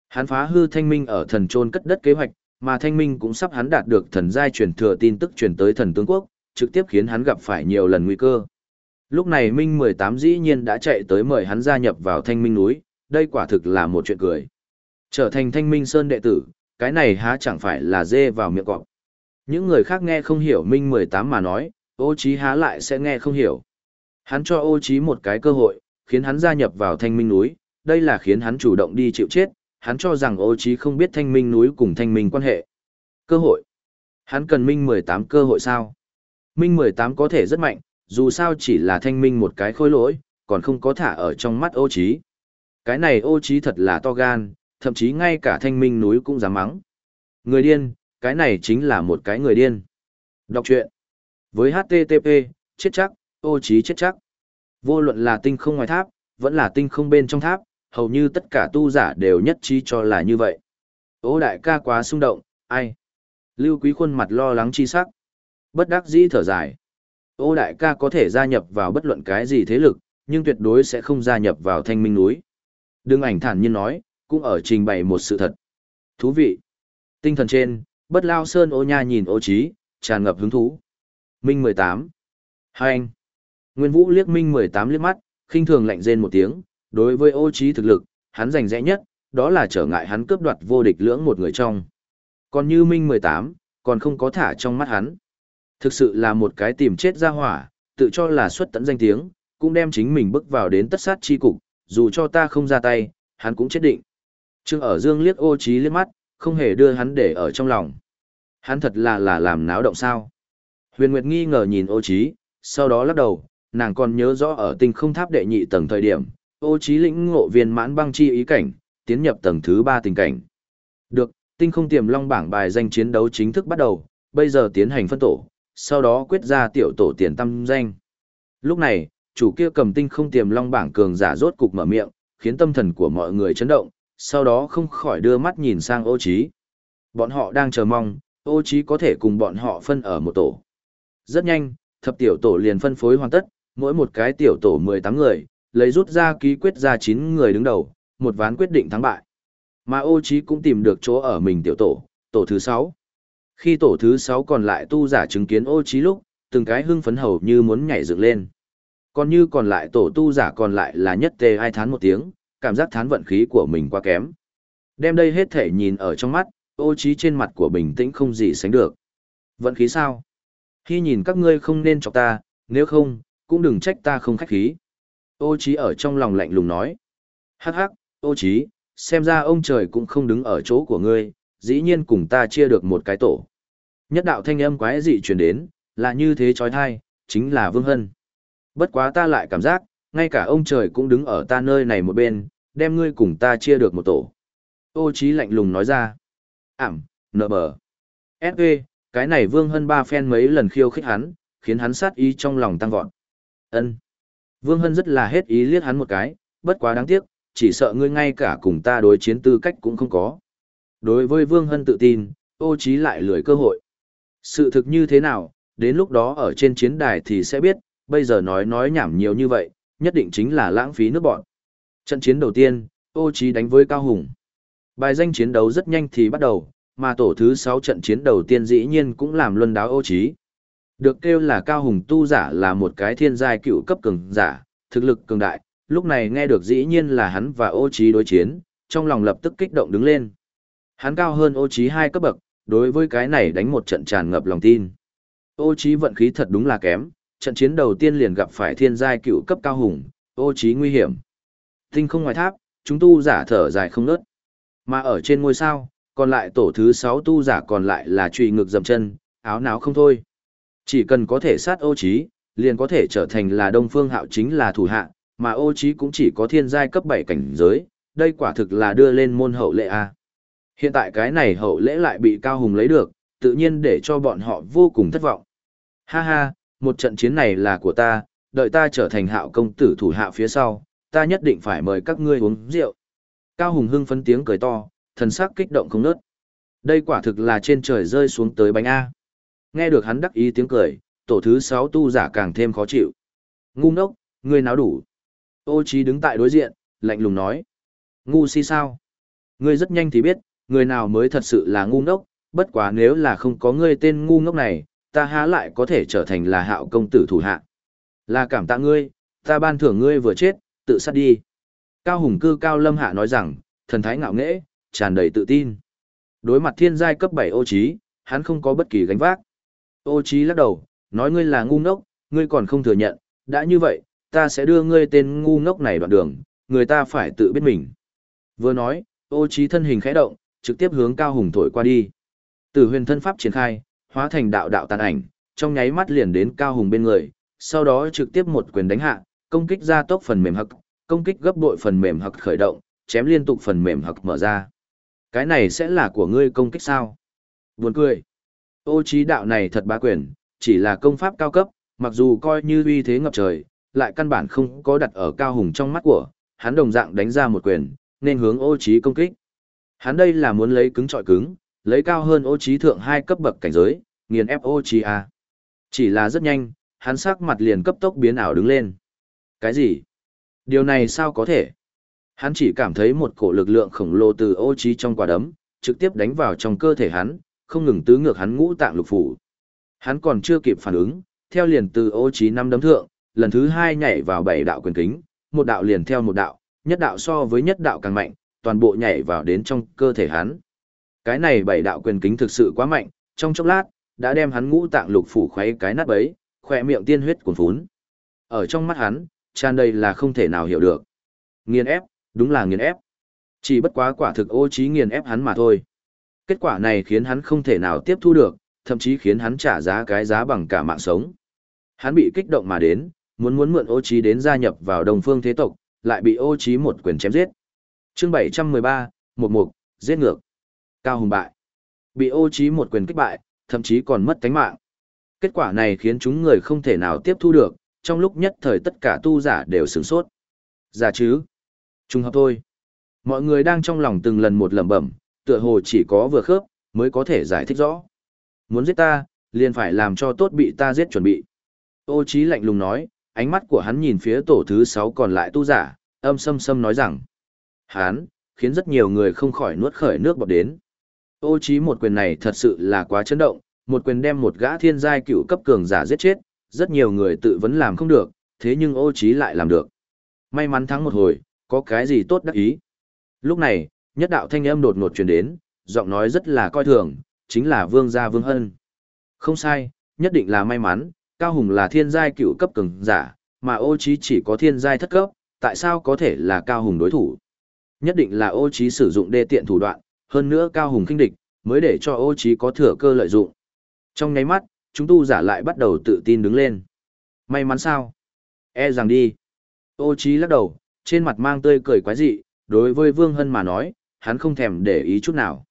S1: Hắn phá hư thanh minh ở thần trôn cất đất kế hoạch, mà thanh minh cũng sắp hắn đạt được thần giai truyền thừa tin tức truyền tới thần tướng quốc, trực tiếp khiến hắn gặp phải nhiều lần nguy cơ. Lúc này Minh 18 dĩ nhiên đã chạy tới mời hắn gia nhập vào thanh minh núi, đây quả thực là một chuyện cười. Trở thành thanh minh sơn đệ tử, cái này há chẳng phải là dê vào miệng cọp. Những người khác nghe không hiểu Minh 18 mà nói, ô trí há lại sẽ nghe không hiểu. Hắn cho ô trí một cái cơ hội, khiến hắn gia nhập vào thanh minh núi, đây là khiến hắn chủ động đi chịu chết, hắn cho rằng ô trí không biết thanh minh núi cùng thanh minh quan hệ. Cơ hội. Hắn cần Minh 18 cơ hội sao? Minh 18 có thể rất mạnh, dù sao chỉ là thanh minh một cái khôi lỗi, còn không có thả ở trong mắt ô trí. Cái này ô trí thật là to gan, thậm chí ngay cả thanh minh núi cũng dám mắng. Người điên, cái này chính là một cái người điên. Đọc truyện. Với HTTP, chết chắc, ô trí chết chắc. Vô luận là tinh không ngoài tháp, vẫn là tinh không bên trong tháp, hầu như tất cả tu giả đều nhất trí cho là như vậy. Ô đại ca quá xung động, ai? Lưu quý khuôn mặt lo lắng chi sắc. Bất đắc dĩ thở dài. Ô đại ca có thể gia nhập vào bất luận cái gì thế lực, nhưng tuyệt đối sẽ không gia nhập vào thanh minh núi. Đương ảnh thản nhiên nói, cũng ở trình bày một sự thật. Thú vị. Tinh thần trên, bất lao sơn ô nha nhìn ô trí, tràn ngập hứng thú. Minh 18. Hai anh. Nguyên Vũ liếc Minh 18 liếc mắt, khinh thường lạnh rên một tiếng, đối với ô trí thực lực, hắn giành rẽ nhất, đó là trở ngại hắn cướp đoạt vô địch lưỡng một người trong. Còn như Minh 18, còn không có thả trong mắt hắn. Thực sự là một cái tìm chết ra hỏa, tự cho là xuất tận danh tiếng, cũng đem chính mình bước vào đến tất sát chi cục, dù cho ta không ra tay, hắn cũng chết định. Trương ở dương liếc ô trí liếc mắt, không hề đưa hắn để ở trong lòng. Hắn thật là là làm náo động sao. Huyền Nguyệt nghi ngờ nhìn ô trí, sau đó lắc đầu, nàng còn nhớ rõ ở tinh không tháp đệ nhị tầng thời điểm, ô trí lĩnh ngộ viên mãn băng chi ý cảnh, tiến nhập tầng thứ ba tình cảnh. Được, tinh không tiềm long bảng bài danh chiến đấu chính thức bắt đầu, bây giờ tiến hành phân tổ, sau đó quyết ra tiểu tổ tiền tâm danh. Lúc này, chủ kia cầm tinh không tiềm long bảng cường giả rốt cục mở miệng, khiến tâm thần của mọi người chấn động, sau đó không khỏi đưa mắt nhìn sang ô Chí. Bọn họ đang chờ mong, ô Chí có thể cùng bọn họ phân ở một tổ. Rất nhanh, thập tiểu tổ liền phân phối hoàn tất, mỗi một cái tiểu tổ 18 người, lấy rút ra ký quyết ra 9 người đứng đầu, một ván quyết định thắng bại. Mà ô Chí cũng tìm được chỗ ở mình tiểu tổ, tổ thứ 6. Khi tổ thứ 6 còn lại tu giả chứng kiến ô trí lúc, từng cái hưng phấn hầu như muốn nhảy dựng lên. Còn như còn lại tổ tu giả còn lại là nhất tê ai thán một tiếng, cảm giác thán vận khí của mình quá kém. Đem đây hết thể nhìn ở trong mắt, ô trí trên mặt của bình tĩnh không gì sánh được. Vận khí sao? Khi nhìn các ngươi không nên chọc ta, nếu không, cũng đừng trách ta không khách khí. Ô trí ở trong lòng lạnh lùng nói. Hắc hắc, ô trí, xem ra ông trời cũng không đứng ở chỗ của ngươi, dĩ nhiên cùng ta chia được một cái tổ. Nhất đạo thanh âm quái dị truyền đến, là như thế trói thai, chính là Vương Hân. Bất quá ta lại cảm giác, ngay cả ông trời cũng đứng ở ta nơi này một bên, đem ngươi cùng ta chia được một tổ. Ô trí lạnh lùng nói ra. Ảm, nợ bờ. S.E. cái này Vương Hân ba phen mấy lần khiêu khích hắn, khiến hắn sát ý trong lòng tăng vọt. Ân. Vương Hân rất là hết ý liếc hắn một cái, bất quá đáng tiếc, chỉ sợ ngươi ngay cả cùng ta đối chiến tư cách cũng không có. Đối với Vương Hân tự tin, ô trí lại lười cơ hội. Sự thực như thế nào, đến lúc đó ở trên chiến đài thì sẽ biết, bây giờ nói nói nhảm nhiều như vậy, nhất định chính là lãng phí nước bọn. Trận chiến đầu tiên, ô trí đánh với Cao Hùng. Bài danh chiến đấu rất nhanh thì bắt đầu, mà tổ thứ 6 trận chiến đầu tiên dĩ nhiên cũng làm luân đáo ô trí. Được kêu là Cao Hùng tu giả là một cái thiên giai cựu cấp cường giả, thực lực cường đại, lúc này nghe được dĩ nhiên là hắn và ô trí đối chiến, trong lòng lập tức kích động đứng lên. Hắn cao hơn ô trí hai cấp bậc, đối với cái này đánh một trận tràn ngập lòng tin. Ô trí vận khí thật đúng là kém, trận chiến đầu tiên liền gặp phải thiên giai cựu cấp cao hùng, ô trí nguy hiểm. Tinh không ngoài tháp, chúng tu giả thở dài không nớt. Mà ở trên ngôi sao, còn lại tổ thứ sáu tu giả còn lại là trùy ngực dầm chân, áo náo không thôi. Chỉ cần có thể sát ô trí, liền có thể trở thành là đông phương hạo chính là thủ hạ, mà ô trí cũng chỉ có thiên giai cấp 7 cảnh giới, đây quả thực là đưa lên môn hậu lệ A. Hiện tại cái này hậu lễ lại bị Cao Hùng lấy được, tự nhiên để cho bọn họ vô cùng thất vọng. Ha ha, một trận chiến này là của ta, đợi ta trở thành hạo công tử thủ hạ phía sau, ta nhất định phải mời các ngươi uống rượu. Cao Hùng hưng phấn tiếng cười to, thần sắc kích động không nớt. Đây quả thực là trên trời rơi xuống tới bánh A. Nghe được hắn đắc ý tiếng cười, tổ thứ sáu tu giả càng thêm khó chịu. Ngu ngốc, ngươi nào đủ. Ô Chí đứng tại đối diện, lạnh lùng nói. Ngu si sao? Ngươi rất nhanh thì biết, người nào mới thật sự là ngu ngốc, bất quá nếu là không có ngươi tên ngu ngốc này, ta há lại có thể trở thành là hạo công tử thủ hạ. Là cảm tạ ngươi, ta ban thưởng ngươi vừa chết, tự sát đi. Cao hùng cư Cao Lâm Hạ nói rằng, thần thái ngạo nghễ, tràn đầy tự tin. Đối mặt thiên giai cấp 7 ô trí, hắn không có bất kỳ gánh vác. Ô trí lắc đầu, nói ngươi là ngu ngốc, ngươi còn không thừa nhận, đã như vậy, ta sẽ đưa ngươi tên ngu ngốc này đoạn đường, người ta phải tự biết mình. Vừa nói, ô trí thân hình khẽ động, trực tiếp hướng Cao Hùng thổi qua đi. Từ huyền thân pháp triển khai, hóa thành đạo đạo tàn ảnh, trong nháy mắt liền đến Cao Hùng bên người, sau đó trực tiếp một quyền đánh hạ, công kích ra tốc phần mềm hậc, công kích gấp bội phần mềm hậc khởi động, chém liên tục phần mềm hậc mở ra. Cái này sẽ là của ngươi công kích sao? Buồn cười. Ô trí đạo này thật bá quyền, chỉ là công pháp cao cấp, mặc dù coi như uy thế ngập trời, lại căn bản không có đặt ở Cao Hùng trong mắt của, hắn đồng dạng đánh ra một quyền, nên hướng ô trí công kích. Hắn đây là muốn lấy cứng trọi cứng, lấy cao hơn ô trí thượng hai cấp bậc cảnh giới, nghiền ép ô trí A. Chỉ là rất nhanh, hắn sắc mặt liền cấp tốc biến ảo đứng lên. Cái gì? Điều này sao có thể? Hắn chỉ cảm thấy một cổ lực lượng khổng lồ từ ô trí trong quả đấm, trực tiếp đánh vào trong cơ thể hắn, không ngừng tứ ngược hắn ngũ tạng lục phủ. Hắn còn chưa kịp phản ứng, theo liền từ ô trí năm đấm thượng, lần thứ hai nhảy vào bảy đạo quyền kính, một đạo liền theo một đạo, nhất đạo so với nhất đạo càng mạnh, toàn bộ nhảy vào đến trong cơ thể hắn. Cái này bảy đạo quyền kính thực sự quá mạnh, trong chốc lát, đã đem hắn ngũ tạng lục phủ khuấy cái nát bấy, khỏe miệng tiên huyết cuồn phún. Ở trong mắt hắn, tràn đầy là không thể nào hiểu được. Nghiền ép, đúng là nghiền ép. Chỉ bất quá quả thực ô trí nghiền ép hắn mà thôi. Kết quả này khiến hắn không thể nào tiếp thu được, thậm chí khiến hắn trả giá cái giá bằng cả mạng sống. Hắn bị kích động mà đến, muốn muốn mượn ô trí đến gia nhập vào đồng phương thế tộc, lại bị ô trí một quyền chém giết. Chương 713, một mục, giết ngược. Cao hùng bại. Bị ô trí một quyền kích bại, thậm chí còn mất tánh mạng. Kết quả này khiến chúng người không thể nào tiếp thu được, trong lúc nhất thời tất cả tu giả đều sửng sốt. Giả chứ? Trùng hợp thôi. Mọi người đang trong lòng từng lần một lẩm bẩm, tựa hồ chỉ có vừa khớp, mới có thể giải thích rõ. Muốn giết ta, liền phải làm cho tốt bị ta giết chuẩn bị. Ô trí lạnh lùng nói, ánh mắt của hắn nhìn phía tổ thứ sáu còn lại tu giả, âm sâm sâm nói rằng. Hán, khiến rất nhiều người không khỏi nuốt khởi nước bọt đến. Ô trí một quyền này thật sự là quá chấn động, một quyền đem một gã thiên giai cựu cấp cường giả giết chết, rất nhiều người tự vấn làm không được, thế nhưng ô trí lại làm được. May mắn thắng một hồi, có cái gì tốt đắc ý. Lúc này, nhất đạo thanh âm đột ngột truyền đến, giọng nói rất là coi thường, chính là vương gia vương hân. Không sai, nhất định là may mắn, Cao Hùng là thiên giai cựu cấp cường giả, mà ô trí chỉ có thiên giai thất cấp, tại sao có thể là Cao Hùng đối thủ? Nhất định là ô trí sử dụng đê tiện thủ đoạn, hơn nữa cao hùng kinh địch, mới để cho ô trí có thừa cơ lợi dụng. Trong nháy mắt, chúng tu giả lại bắt đầu tự tin đứng lên. May mắn sao? E rằng đi. Ô trí lắc đầu, trên mặt mang tươi cười quái dị, đối với Vương Hân mà nói, hắn không thèm để ý chút nào.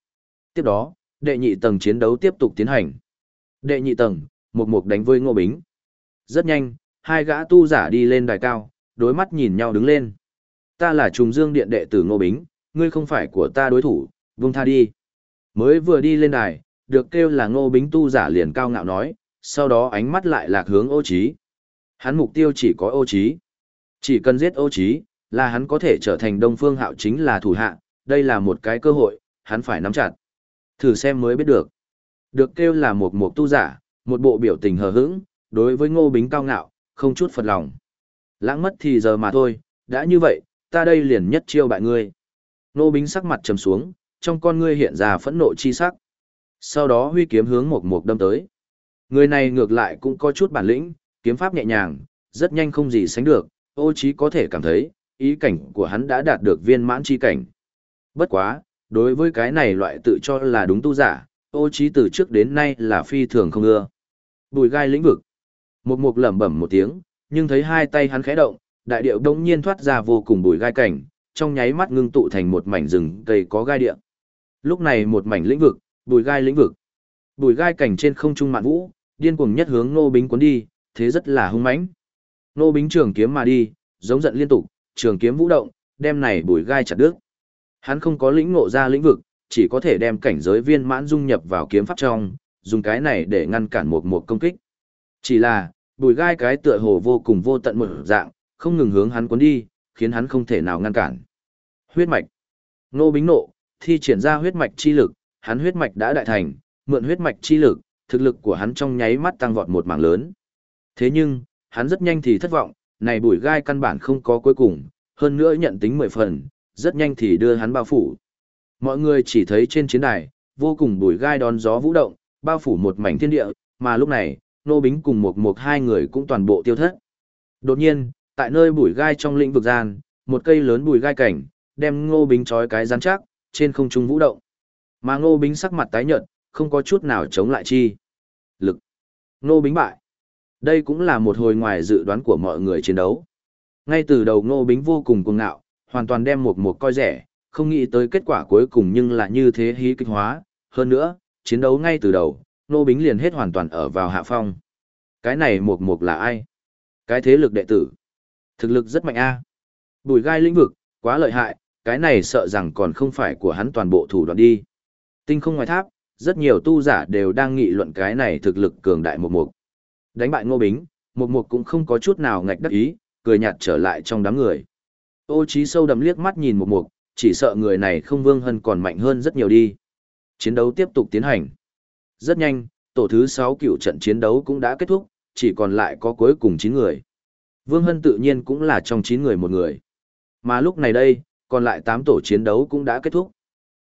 S1: Tiếp đó, đệ nhị tầng chiến đấu tiếp tục tiến hành. Đệ nhị tầng, một mục đánh với Ngô Bính. Rất nhanh, hai gã tu giả đi lên đài cao, đối mắt nhìn nhau đứng lên. Ta là trùng dương điện đệ tử Ngô Bính, ngươi không phải của ta đối thủ, vung tha đi. Mới vừa đi lên đài, được kêu là ngô bính tu giả liền cao ngạo nói, sau đó ánh mắt lại lạc hướng ô trí. Hắn mục tiêu chỉ có ô trí. Chỉ cần giết ô trí, là hắn có thể trở thành đông phương hạo chính là thủ hạ, đây là một cái cơ hội, hắn phải nắm chặt. Thử xem mới biết được. Được kêu là một mục tu giả, một bộ biểu tình hờ hững, đối với ngô bính cao ngạo, không chút phật lòng. Lãng mất thì giờ mà thôi, đã như vậy, ta đây liền nhất chiêu bại ngươi. nô bính sắc mặt trầm xuống, trong con ngươi hiện ra phẫn nộ chi sắc. Sau đó huy kiếm hướng một mục đâm tới. Người này ngược lại cũng có chút bản lĩnh, kiếm pháp nhẹ nhàng, rất nhanh không gì sánh được, ô trí có thể cảm thấy, ý cảnh của hắn đã đạt được viên mãn chi cảnh. Bất quá, đối với cái này loại tự cho là đúng tu giả, ô trí từ trước đến nay là phi thường không ưa. Bùi gai lĩnh vực. Một mục lẩm bẩm một tiếng, nhưng thấy hai tay hắn khẽ động, đại điệu đông nhiên thoát ra vô cùng bùi gai cảnh, trong nháy mắt ngưng tụ thành một mảnh rừng cây có gai địa. Lúc này một mảnh lĩnh vực, bùi gai lĩnh vực. Bùi gai cảnh trên không trung mạn vũ, điên cuồng nhất hướng nô bính cuốn đi, thế rất là hung mãnh. Nô bính trường kiếm mà đi, giống giận liên tục, trường kiếm vũ động, đem này bùi gai chặt đứt. Hắn không có lĩnh ngộ ra lĩnh vực, chỉ có thể đem cảnh giới viên mãn dung nhập vào kiếm pháp trong, dùng cái này để ngăn cản một một công kích. Chỉ là, bùi gai cái tựa hồ vô cùng vô tận một dạng, không ngừng hướng hắn cuốn đi, khiến hắn không thể nào ngăn cản. Huyết mạch. Nô bính nộ, thi triển ra huyết mạch chi lực, hắn huyết mạch đã đại thành, mượn huyết mạch chi lực, thực lực của hắn trong nháy mắt tăng vọt một mảng lớn. Thế nhưng, hắn rất nhanh thì thất vọng, này bùi gai căn bản không có cuối cùng, hơn nữa nhận tính mười phần, rất nhanh thì đưa hắn bao phủ. Mọi người chỉ thấy trên chiến đài, vô cùng bùi gai đón gió vũ động, bao phủ một mảnh thiên địa, mà lúc này, nô bính cùng một một hai người cũng toàn bộ tiêu thất. Đột nhiên, tại nơi bụi gai trong lĩnh vực gian, một cây lớn bụi gai cảnh, đem ngô bính trói cái rắn chắc, trên không trung vũ động. Mà ngô bính sắc mặt tái nhợt, không có chút nào chống lại chi. Lực. Ngô bính bại. Đây cũng là một hồi ngoài dự đoán của mọi người chiến đấu. Ngay từ đầu ngô bính vô cùng cuồng ngạo, hoàn toàn đem một một coi rẻ, không nghĩ tới kết quả cuối cùng nhưng là như thế hí kịch hóa. Hơn nữa, chiến đấu ngay từ đầu, ngô bính liền hết hoàn toàn ở vào hạ phong. Cái này một một là ai? Cái thế lực đệ tử. Thực lực rất mạnh a. Bùi gai lĩnh vực, quá lợi hại, cái này sợ rằng còn không phải của hắn toàn bộ thủ đoạn đi. Tinh không ngoài tháp, rất nhiều tu giả đều đang nghị luận cái này thực lực cường đại một mục. Đánh bại Ngô Bính, một mục cũng không có chút nào ngạch đắc ý, cười nhạt trở lại trong đám người. Ô trí sâu đậm liếc mắt nhìn một mục, chỉ sợ người này không vương hân còn mạnh hơn rất nhiều đi. Chiến đấu tiếp tục tiến hành. Rất nhanh, tổ thứ 6 cựu trận chiến đấu cũng đã kết thúc, chỉ còn lại có cuối cùng 9 người. Vương Hân tự nhiên cũng là trong 9 người một người. Mà lúc này đây, còn lại 8 tổ chiến đấu cũng đã kết thúc.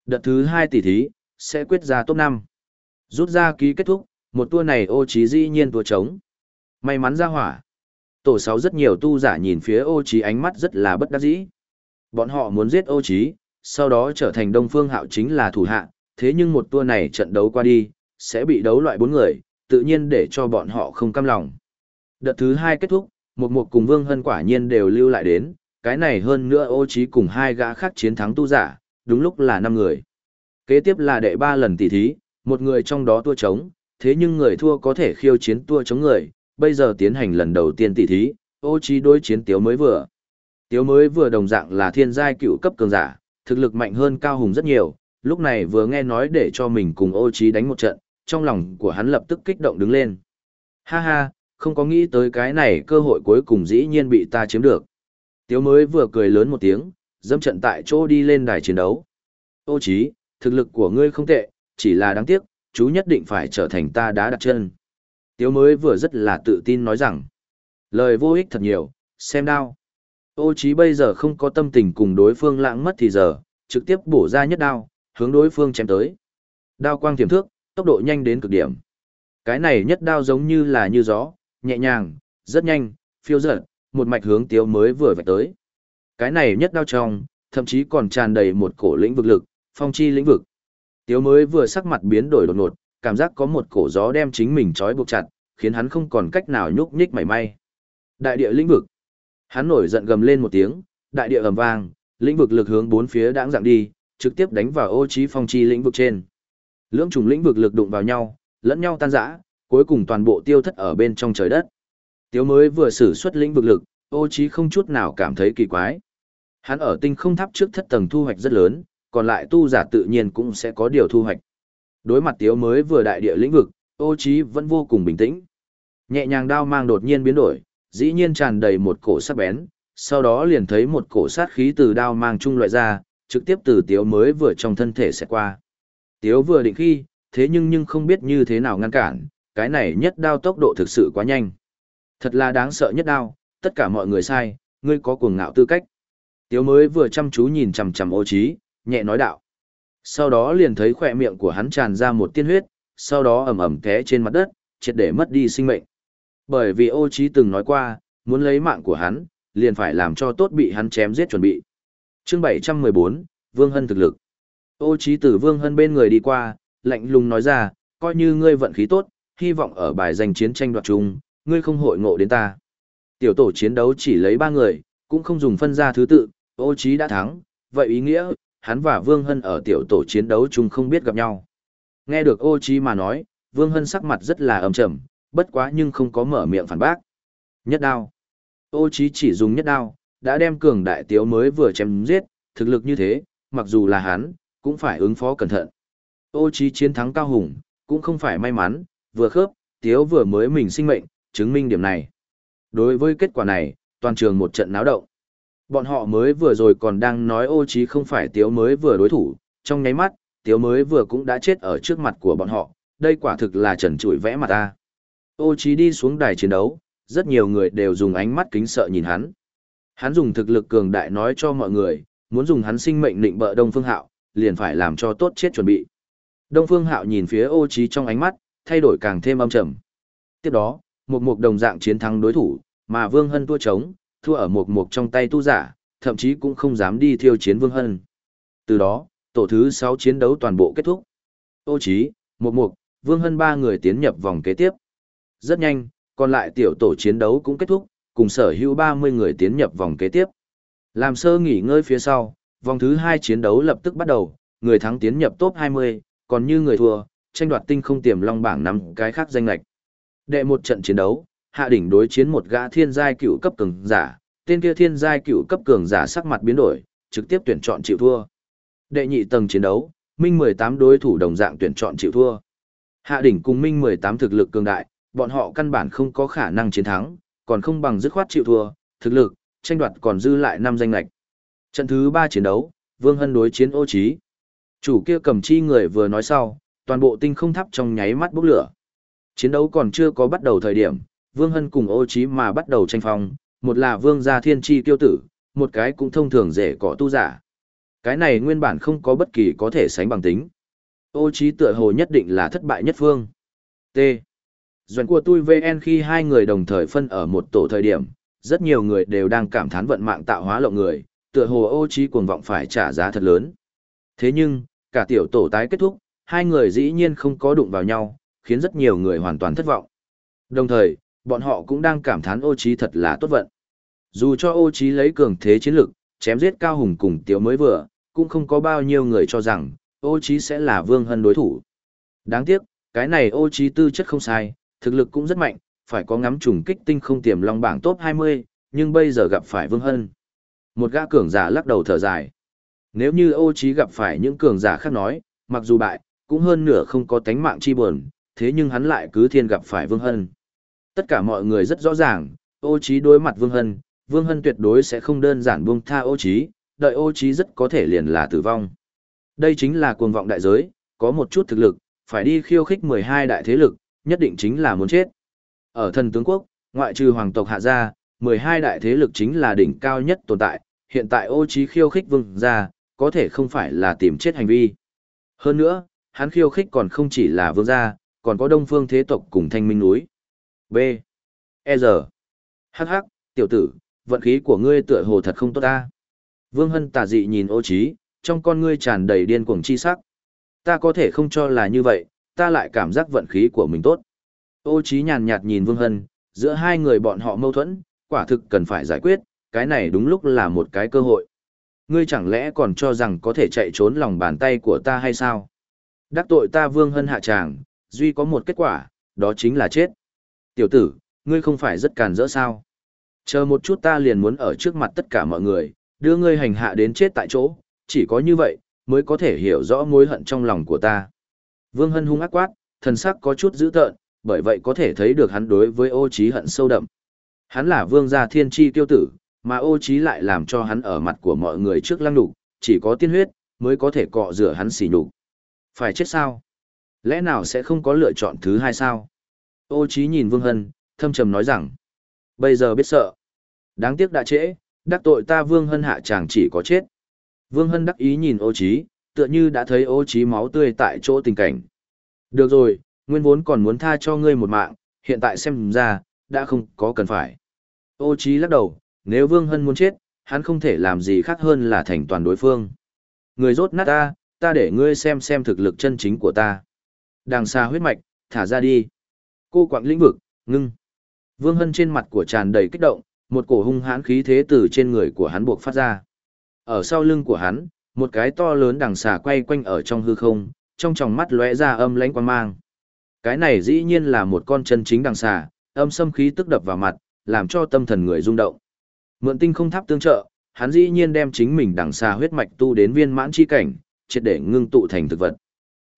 S1: Đợt thứ 2 tỷ thí, sẽ quyết ra top 5. Rút ra ký kết thúc, một tour này ô trí dĩ nhiên tour trống. May mắn ra hỏa. Tổ 6 rất nhiều tu giả nhìn phía ô trí ánh mắt rất là bất đắc dĩ. Bọn họ muốn giết ô trí, sau đó trở thành đông phương hạo chính là thủ hạ, thế nhưng một tour này trận đấu qua đi, sẽ bị đấu loại 4 người, tự nhiên để cho bọn họ không cam lòng. Đợt thứ 2 kết thúc, một một cùng Vương Hân quả nhiên đều lưu lại đến, cái này hơn nữa ô trí cùng hai gã khác chiến thắng tu giả, đúng lúc là năm người. Kế tiếp là đệ ba lần tỷ thí, một người trong đó tua chống, thế nhưng người thua có thể khiêu chiến tua chống người, bây giờ tiến hành lần đầu tiên tỷ thí, ô trí đối chiến tiếu mới vừa. Tiếu mới vừa đồng dạng là thiên giai cựu cấp cường giả, thực lực mạnh hơn cao hùng rất nhiều, lúc này vừa nghe nói để cho mình cùng ô trí đánh một trận, trong lòng của hắn lập tức kích động đứng lên. Ha ha, không có nghĩ tới cái này cơ hội cuối cùng dĩ nhiên bị ta chiếm được. Tiếu mới vừa cười lớn một tiếng, dâm trận tại chỗ đi lên đài chiến đấu. Ô trí, thực lực của ngươi không tệ, chỉ là đáng tiếc, chú nhất định phải trở thành ta đá đặt chân. Tiếu mới vừa rất là tự tin nói rằng, lời vô ích thật nhiều, xem đao. Ô trí bây giờ không có tâm tình cùng đối phương lãng mất thì giờ, trực tiếp bổ ra nhất đao, hướng đối phương chém tới. Đao quang tiềm thước, tốc độ nhanh đến cực điểm. Cái này nhất đao giống như là như gió, nhẹ nhàng, rất nhanh, phiêu dở, một mạch hướng tiếu mới vừa vạch tới. Cái này nhất đao trong, thậm chí còn tràn đầy một cổ lĩnh vực lực, phong chi lĩnh vực. Tiếu mới vừa sắc mặt biến đổi đột ngột, cảm giác có một cổ gió đem chính mình trói buộc chặt, khiến hắn không còn cách nào nhúc nhích mảy may. Đại địa lĩnh vực. Hắn nổi giận gầm lên một tiếng, đại địa ầm vang, lĩnh vực lực hướng bốn phía đãng dạng đi, trực tiếp đánh vào ô trí phong chi lĩnh vực trên. Lưỡng trùng lĩnh vực lực đụng vào nhau, lẫn nhau tan rã, cuối cùng toàn bộ tiêu thất ở bên trong trời đất. Tiếu mới vừa sử xuất lĩnh vực lực, ô trí không chút nào cảm thấy kỳ quái. Hắn ở tinh không tháp trước thất tầng thu hoạch rất lớn, còn lại tu giả tự nhiên cũng sẽ có điều thu hoạch. Đối mặt tiếu mới vừa đại địa lĩnh vực, ô trí vẫn vô cùng bình tĩnh. Nhẹ nhàng đao mang đột nhiên biến đổi, dĩ nhiên tràn đầy một cổ sắc bén, sau đó liền thấy một cổ sát khí từ đao mang trung loại ra, trực tiếp từ tiếu mới vừa trong thân thể sẽ qua. Tiếu vừa định khi, thế nhưng nhưng không biết như thế nào ngăn cản, cái này nhất đao tốc độ thực sự quá nhanh. Thật là đáng sợ nhất đao, tất cả mọi người sai, ngươi có cuồng ngạo tư cách. Tiếu mới vừa chăm chú nhìn chằm chằm ô trí, nhẹ nói đạo. Sau đó liền thấy khỏe miệng của hắn tràn ra một tiên huyết, sau đó ẩm ẩm té trên mặt đất, triệt để mất đi sinh mệnh. Bởi vì ô trí từng nói qua, muốn lấy mạng của hắn, liền phải làm cho tốt bị hắn chém giết chuẩn bị. Chương 714, Vương Hân thực lực. Ô trí từ Vương Hân bên người đi qua, lạnh lùng nói ra, coi như ngươi vận khí tốt, hy vọng ở bài giành chiến tranh đoạt chung, ngươi không hội ngộ đến ta. Tiểu tổ chiến đấu chỉ lấy ba người, cũng không dùng phân ra thứ tự, ô trí đã thắng, vậy ý nghĩa, hắn và Vương Hân ở tiểu tổ chiến đấu chung không biết gặp nhau. Nghe được ô trí mà nói, Vương Hân sắc mặt rất là âm trầm, bất quá nhưng không có mở miệng phản bác. Nhất đao. Ô trí chỉ dùng nhất đao, đã đem cường đại tiếu mới vừa chém giết, thực lực như thế, mặc dù là hắn, cũng phải ứng phó cẩn thận. Ô trí chiến thắng cao hùng, cũng không phải may mắn, vừa khớp, tiếu vừa mới mình sinh mệnh, chứng minh điểm này. Đối với kết quả này, toàn trường một trận náo động. Bọn họ mới vừa rồi còn đang nói ô trí không phải tiếu mới vừa đối thủ, trong nháy mắt, tiếu mới vừa cũng đã chết ở trước mặt của bọn họ, đây quả thực là trần trụi vẽ mặt ta. Ô trí đi xuống đài chiến đấu, rất nhiều người đều dùng ánh mắt kính sợ nhìn hắn. Hắn dùng thực lực cường đại nói cho mọi người, muốn dùng hắn sinh mệnh định bợ Đông Phương Hạo, liền phải làm cho tốt chết chuẩn bị. Đông Phương Hạo nhìn phía ô trí trong ánh mắt, thay đổi càng thêm âm trầm. Tiếp đó, một mục đồng dạng chiến thắng đối thủ, mà Vương Hân thua chống, thua ở một mục trong tay tu giả, thậm chí cũng không dám đi thiêu chiến Vương Hân. Từ đó, tổ thứ 6 chiến đấu toàn bộ kết thúc. Ô Chí, một mục, Vương Hân ba người tiến nhập vòng kế tiếp. Rất nhanh, còn lại tiểu tổ chiến đấu cũng kết thúc, cùng sở hữu 30 người tiến nhập vòng kế tiếp. Làm sơ nghỉ ngơi phía sau, vòng thứ 2 chiến đấu lập tức bắt đầu, người thắng tiến nhập top 20, còn như người thua, tranh đoạt tinh không tiềm long bảng năm cái khác danh lệch. Đệ một trận chiến đấu, hạ đỉnh đối chiến một gã thiên giai cựu cấp cường giả, tên kia thiên giai cựu cấp cường giả sắc mặt biến đổi, trực tiếp tuyển chọn chịu thua. Đệ nhị tầng chiến đấu, Minh 18 đối thủ đồng dạng tuyển chọn chịu thua. Hạ đỉnh cùng Minh 18 thực lực cường đại, bọn họ căn bản không có khả năng chiến thắng, còn không bằng dứt khoát chịu thua, thực lực, tranh đoạt còn dư lại năm danh lệch. Trận thứ 3 chiến đấu, Vương Hân đối chiến Ô Chí. Chủ kia cầm chi người vừa nói sau, toàn bộ tinh không tháp trong nháy mắt bốc lửa. Chiến đấu còn chưa có bắt đầu thời điểm, Vương Hân cùng Ô Chí mà bắt đầu tranh phong, một là Vương gia thiên chi tiêu tử, một cái cũng thông thường rể cỏ tu giả. Cái này nguyên bản không có bất kỳ có thể sánh bằng tính. Ô Chí tựa hồ nhất định là thất bại nhất phương. T. duẩn của tôi VN khi hai người đồng thời phân ở một tổ thời điểm, rất nhiều người đều đang cảm thán vận mạng tạo hóa lộng người, tựa hồ ô chí cuồng vọng phải trả giá thật lớn. Thế nhưng, cả tiểu tổ tái kết thúc, hai người dĩ nhiên không có đụng vào nhau, khiến rất nhiều người hoàn toàn thất vọng. Đồng thời, bọn họ cũng đang cảm thán ô trí thật là tốt vận. Dù cho ô trí lấy cường thế chiến lực, chém giết cao hùng cùng tiểu mới vừa, cũng không có bao nhiêu người cho rằng, ô trí sẽ là vương hân đối thủ. Đáng tiếc, cái này ô trí tư chất không sai, thực lực cũng rất mạnh, phải có ngắm trùng kích tinh không tiềm long bảng top 20, nhưng bây giờ gặp phải vương hân. Một gã cường giả lắc đầu thở dài. Nếu như ô trí gặp phải những cường giả khác nói, mặc dù bại, cũng hơn nửa không có tánh mạng chi buồn, thế nhưng hắn lại cứ thiên gặp phải Vương Hân. Tất cả mọi người rất rõ ràng, ô trí đối mặt Vương Hân, Vương Hân tuyệt đối sẽ không đơn giản buông tha ô trí, đợi ô trí rất có thể liền là tử vong. Đây chính là cuồng vọng đại giới, có một chút thực lực, phải đi khiêu khích 12 đại thế lực, nhất định chính là muốn chết. Ở thần tướng quốc, ngoại trừ hoàng tộc hạ gia, 12 đại thế lực chính là đỉnh cao nhất tồn tại, hiện tại ô trí khiêu khích vương gia, có thể không phải là tìm chết hành vi. Hơn nữa, hắn khiêu khích còn không chỉ là vương gia, còn có đông phương thế tộc cùng thanh minh núi. B. E R. Hắc hắc, tiểu tử, vận khí của ngươi tựa hồ thật không tốt ta. Vương Hân tà dị nhìn ô trí, trong con ngươi tràn đầy điên cuồng chi sắc. Ta có thể không cho là như vậy, ta lại cảm giác vận khí của mình tốt. Ô trí nhàn nhạt nhìn Vương Hân, giữa hai người bọn họ mâu thuẫn, quả thực cần phải giải quyết, cái này đúng lúc là một cái cơ hội. Ngươi chẳng lẽ còn cho rằng có thể chạy trốn lòng bàn tay của ta hay sao? Đắc tội ta Vương Hân hạ tràng, duy có một kết quả, đó chính là chết. Tiểu tử, ngươi không phải rất càn rỡ sao? Chờ một chút ta liền muốn ở trước mặt tất cả mọi người, đưa ngươi hành hạ đến chết tại chỗ, chỉ có như vậy, mới có thể hiểu rõ mối hận trong lòng của ta. Vương Hân hung ác quát, thần sắc có chút dữ tợn, bởi vậy có thể thấy được hắn đối với ô trí hận sâu đậm. Hắn là vương gia thiên chi tiêu tử, mà ô trí lại làm cho hắn ở mặt của mọi người trước lăng đục, chỉ có tiên huyết, mới có thể cọ rửa hắn xỉ nhục. Phải chết sao? Lẽ nào sẽ không có lựa chọn thứ hai sao? Ô Chí nhìn vương hân, thâm trầm nói rằng, bây giờ biết sợ. Đáng tiếc đã trễ, đắc tội ta vương hân hạ chàng chỉ có chết. Vương hân đắc ý nhìn ô Chí, tựa như đã thấy ô Chí máu tươi tại chỗ tình cảnh. Được rồi, nguyên vốn còn muốn tha cho ngươi một mạng, hiện tại xem ra, đã không có cần phải. Ô Chí lắc đầu, nếu Vương Hân muốn chết, hắn không thể làm gì khác hơn là thành toàn đối phương. Người rốt nát ta, ta để ngươi xem xem thực lực chân chính của ta. Đàng xa huyết mạch, thả ra đi. Cô quạng lĩnh vực, ngưng. Vương Hân trên mặt của tràn đầy kích động, một cổ hung hãn khí thế từ trên người của hắn buộc phát ra. Ở sau lưng của hắn, một cái to lớn đằng xà quay quanh ở trong hư không, trong tròng mắt lóe ra âm lãnh quang mang. Cái này dĩ nhiên là một con chân chính đằng xà, âm xâm khí tức đập vào mặt, làm cho tâm thần người rung động. Mượn tinh không tháp tương trợ, hắn dĩ nhiên đem chính mình đằng xà huyết mạch tu đến viên mãn chi cảnh, triệt để ngưng tụ thành thực vật.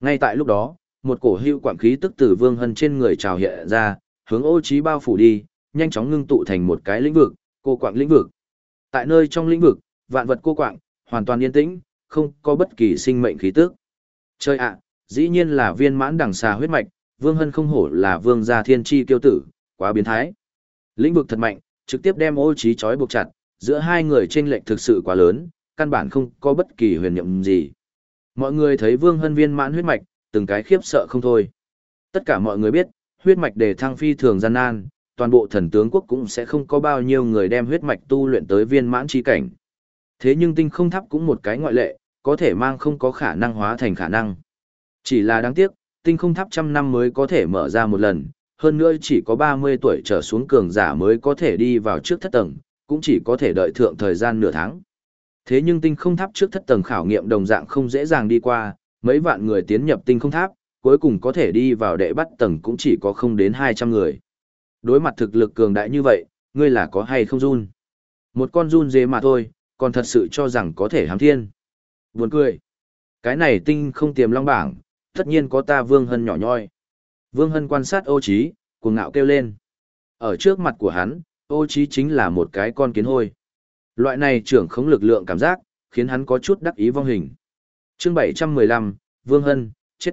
S1: Ngay tại lúc đó, một cổ hưu quảng khí tức từ Vương Hân trên người trào hiện ra, hướng Ô trí bao phủ đi, nhanh chóng ngưng tụ thành một cái lĩnh vực, cô quạng lĩnh vực. Tại nơi trong lĩnh vực, vạn vật cô quạng hoàn toàn yên tĩnh, không có bất kỳ sinh mệnh khí tức. Chơi ạ, dĩ nhiên là viên mãn đằng xà huyết mạch, Vương Hân không hổ là vương gia thiên chi kiêu tử, quá biến thái. Lĩnh vực thật mạnh, trực tiếp đem ô trí chói buộc chặt, giữa hai người chênh lệch thực sự quá lớn, căn bản không có bất kỳ huyền nhiệm gì. Mọi người thấy Vương Hân viên mãn huyết mạch, từng cái khiếp sợ không thôi. Tất cả mọi người biết, huyết mạch đề thăng phi thường gian nan, toàn bộ thần tướng quốc cũng sẽ không có bao nhiêu người đem huyết mạch tu luyện tới viên mãn chi cảnh. Thế nhưng tinh không tháp cũng một cái ngoại lệ, có thể mang không có khả năng hóa thành khả năng. Chỉ là đáng tiếc, tinh không tháp trăm năm mới có thể mở ra một lần, hơn nữa chỉ có 30 tuổi trở xuống cường giả mới có thể đi vào trước thất tầng, cũng chỉ có thể đợi thượng thời gian nửa tháng. Thế nhưng tinh không tháp trước thất tầng khảo nghiệm đồng dạng không dễ dàng đi qua, mấy vạn người tiến nhập tinh không tháp, cuối cùng có thể đi vào đệ bắt tầng cũng chỉ có không đến 200 người. Đối mặt thực lực cường đại như vậy, ngươi là có hay không run? Một con run dế mà thôi, còn thật sự cho rằng có thể hám thiên. Buồn cười. Cái này tinh không tiềm long bảng, tất nhiên có ta Vương Hân nhỏ nhoi. Vương Hân quan sát ô trí cuồng ngạo kêu lên. Ở trước mặt của hắn, ô trí chính là một cái con kiến hôi. Loại này trưởng khống lực lượng cảm giác, khiến hắn có chút đắc ý vong hình. Chương 715, Vương Hân, chết.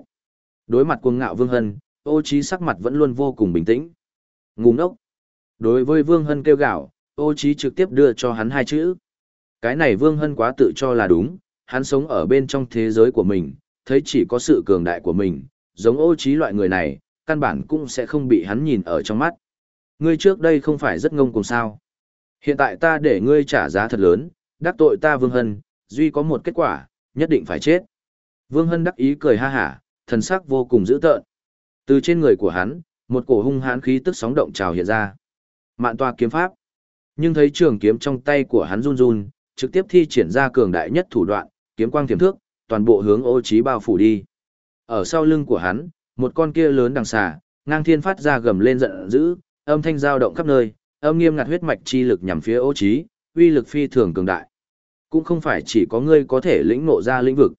S1: Đối mặt cuồng ngạo Vương Hân, ô Chí sắc mặt vẫn luôn vô cùng bình tĩnh. Ngu ngốc. Đối với Vương Hân kêu gạo, ô Chí trực tiếp đưa cho hắn hai chữ. Cái này Vương Hân quá tự cho là đúng, hắn sống ở bên trong thế giới của mình, thấy chỉ có sự cường đại của mình, giống ô trí loại người này, căn bản cũng sẽ không bị hắn nhìn ở trong mắt. Ngươi trước đây không phải rất ngông cuồng sao. Hiện tại ta để ngươi trả giá thật lớn, đắc tội ta Vương Hân, duy có một kết quả, nhất định phải chết. Vương Hân đắc ý cười ha hả, thần sắc vô cùng dữ tợn. Từ trên người của hắn, một cổ hung hãn khí tức sóng động trào hiện ra. Mạn toa kiếm pháp. Nhưng thấy trường kiếm trong tay của hắn run run, trực tiếp thi triển ra cường đại nhất thủ đoạn, kiếm quang tiềm thước, toàn bộ hướng ô trí bao phủ đi. Ở sau lưng của hắn, một con kia lớn đằng xà, ngang thiên phát ra gầm lên giận dữ, âm thanh dao động khắp nơi, âm nghiêm ngặt huyết mạch chi lực nhằm phía ô trí, uy lực phi thường cường đại. Cũng không phải chỉ có ngươi có thể lĩnh ngộ ra lĩnh vực.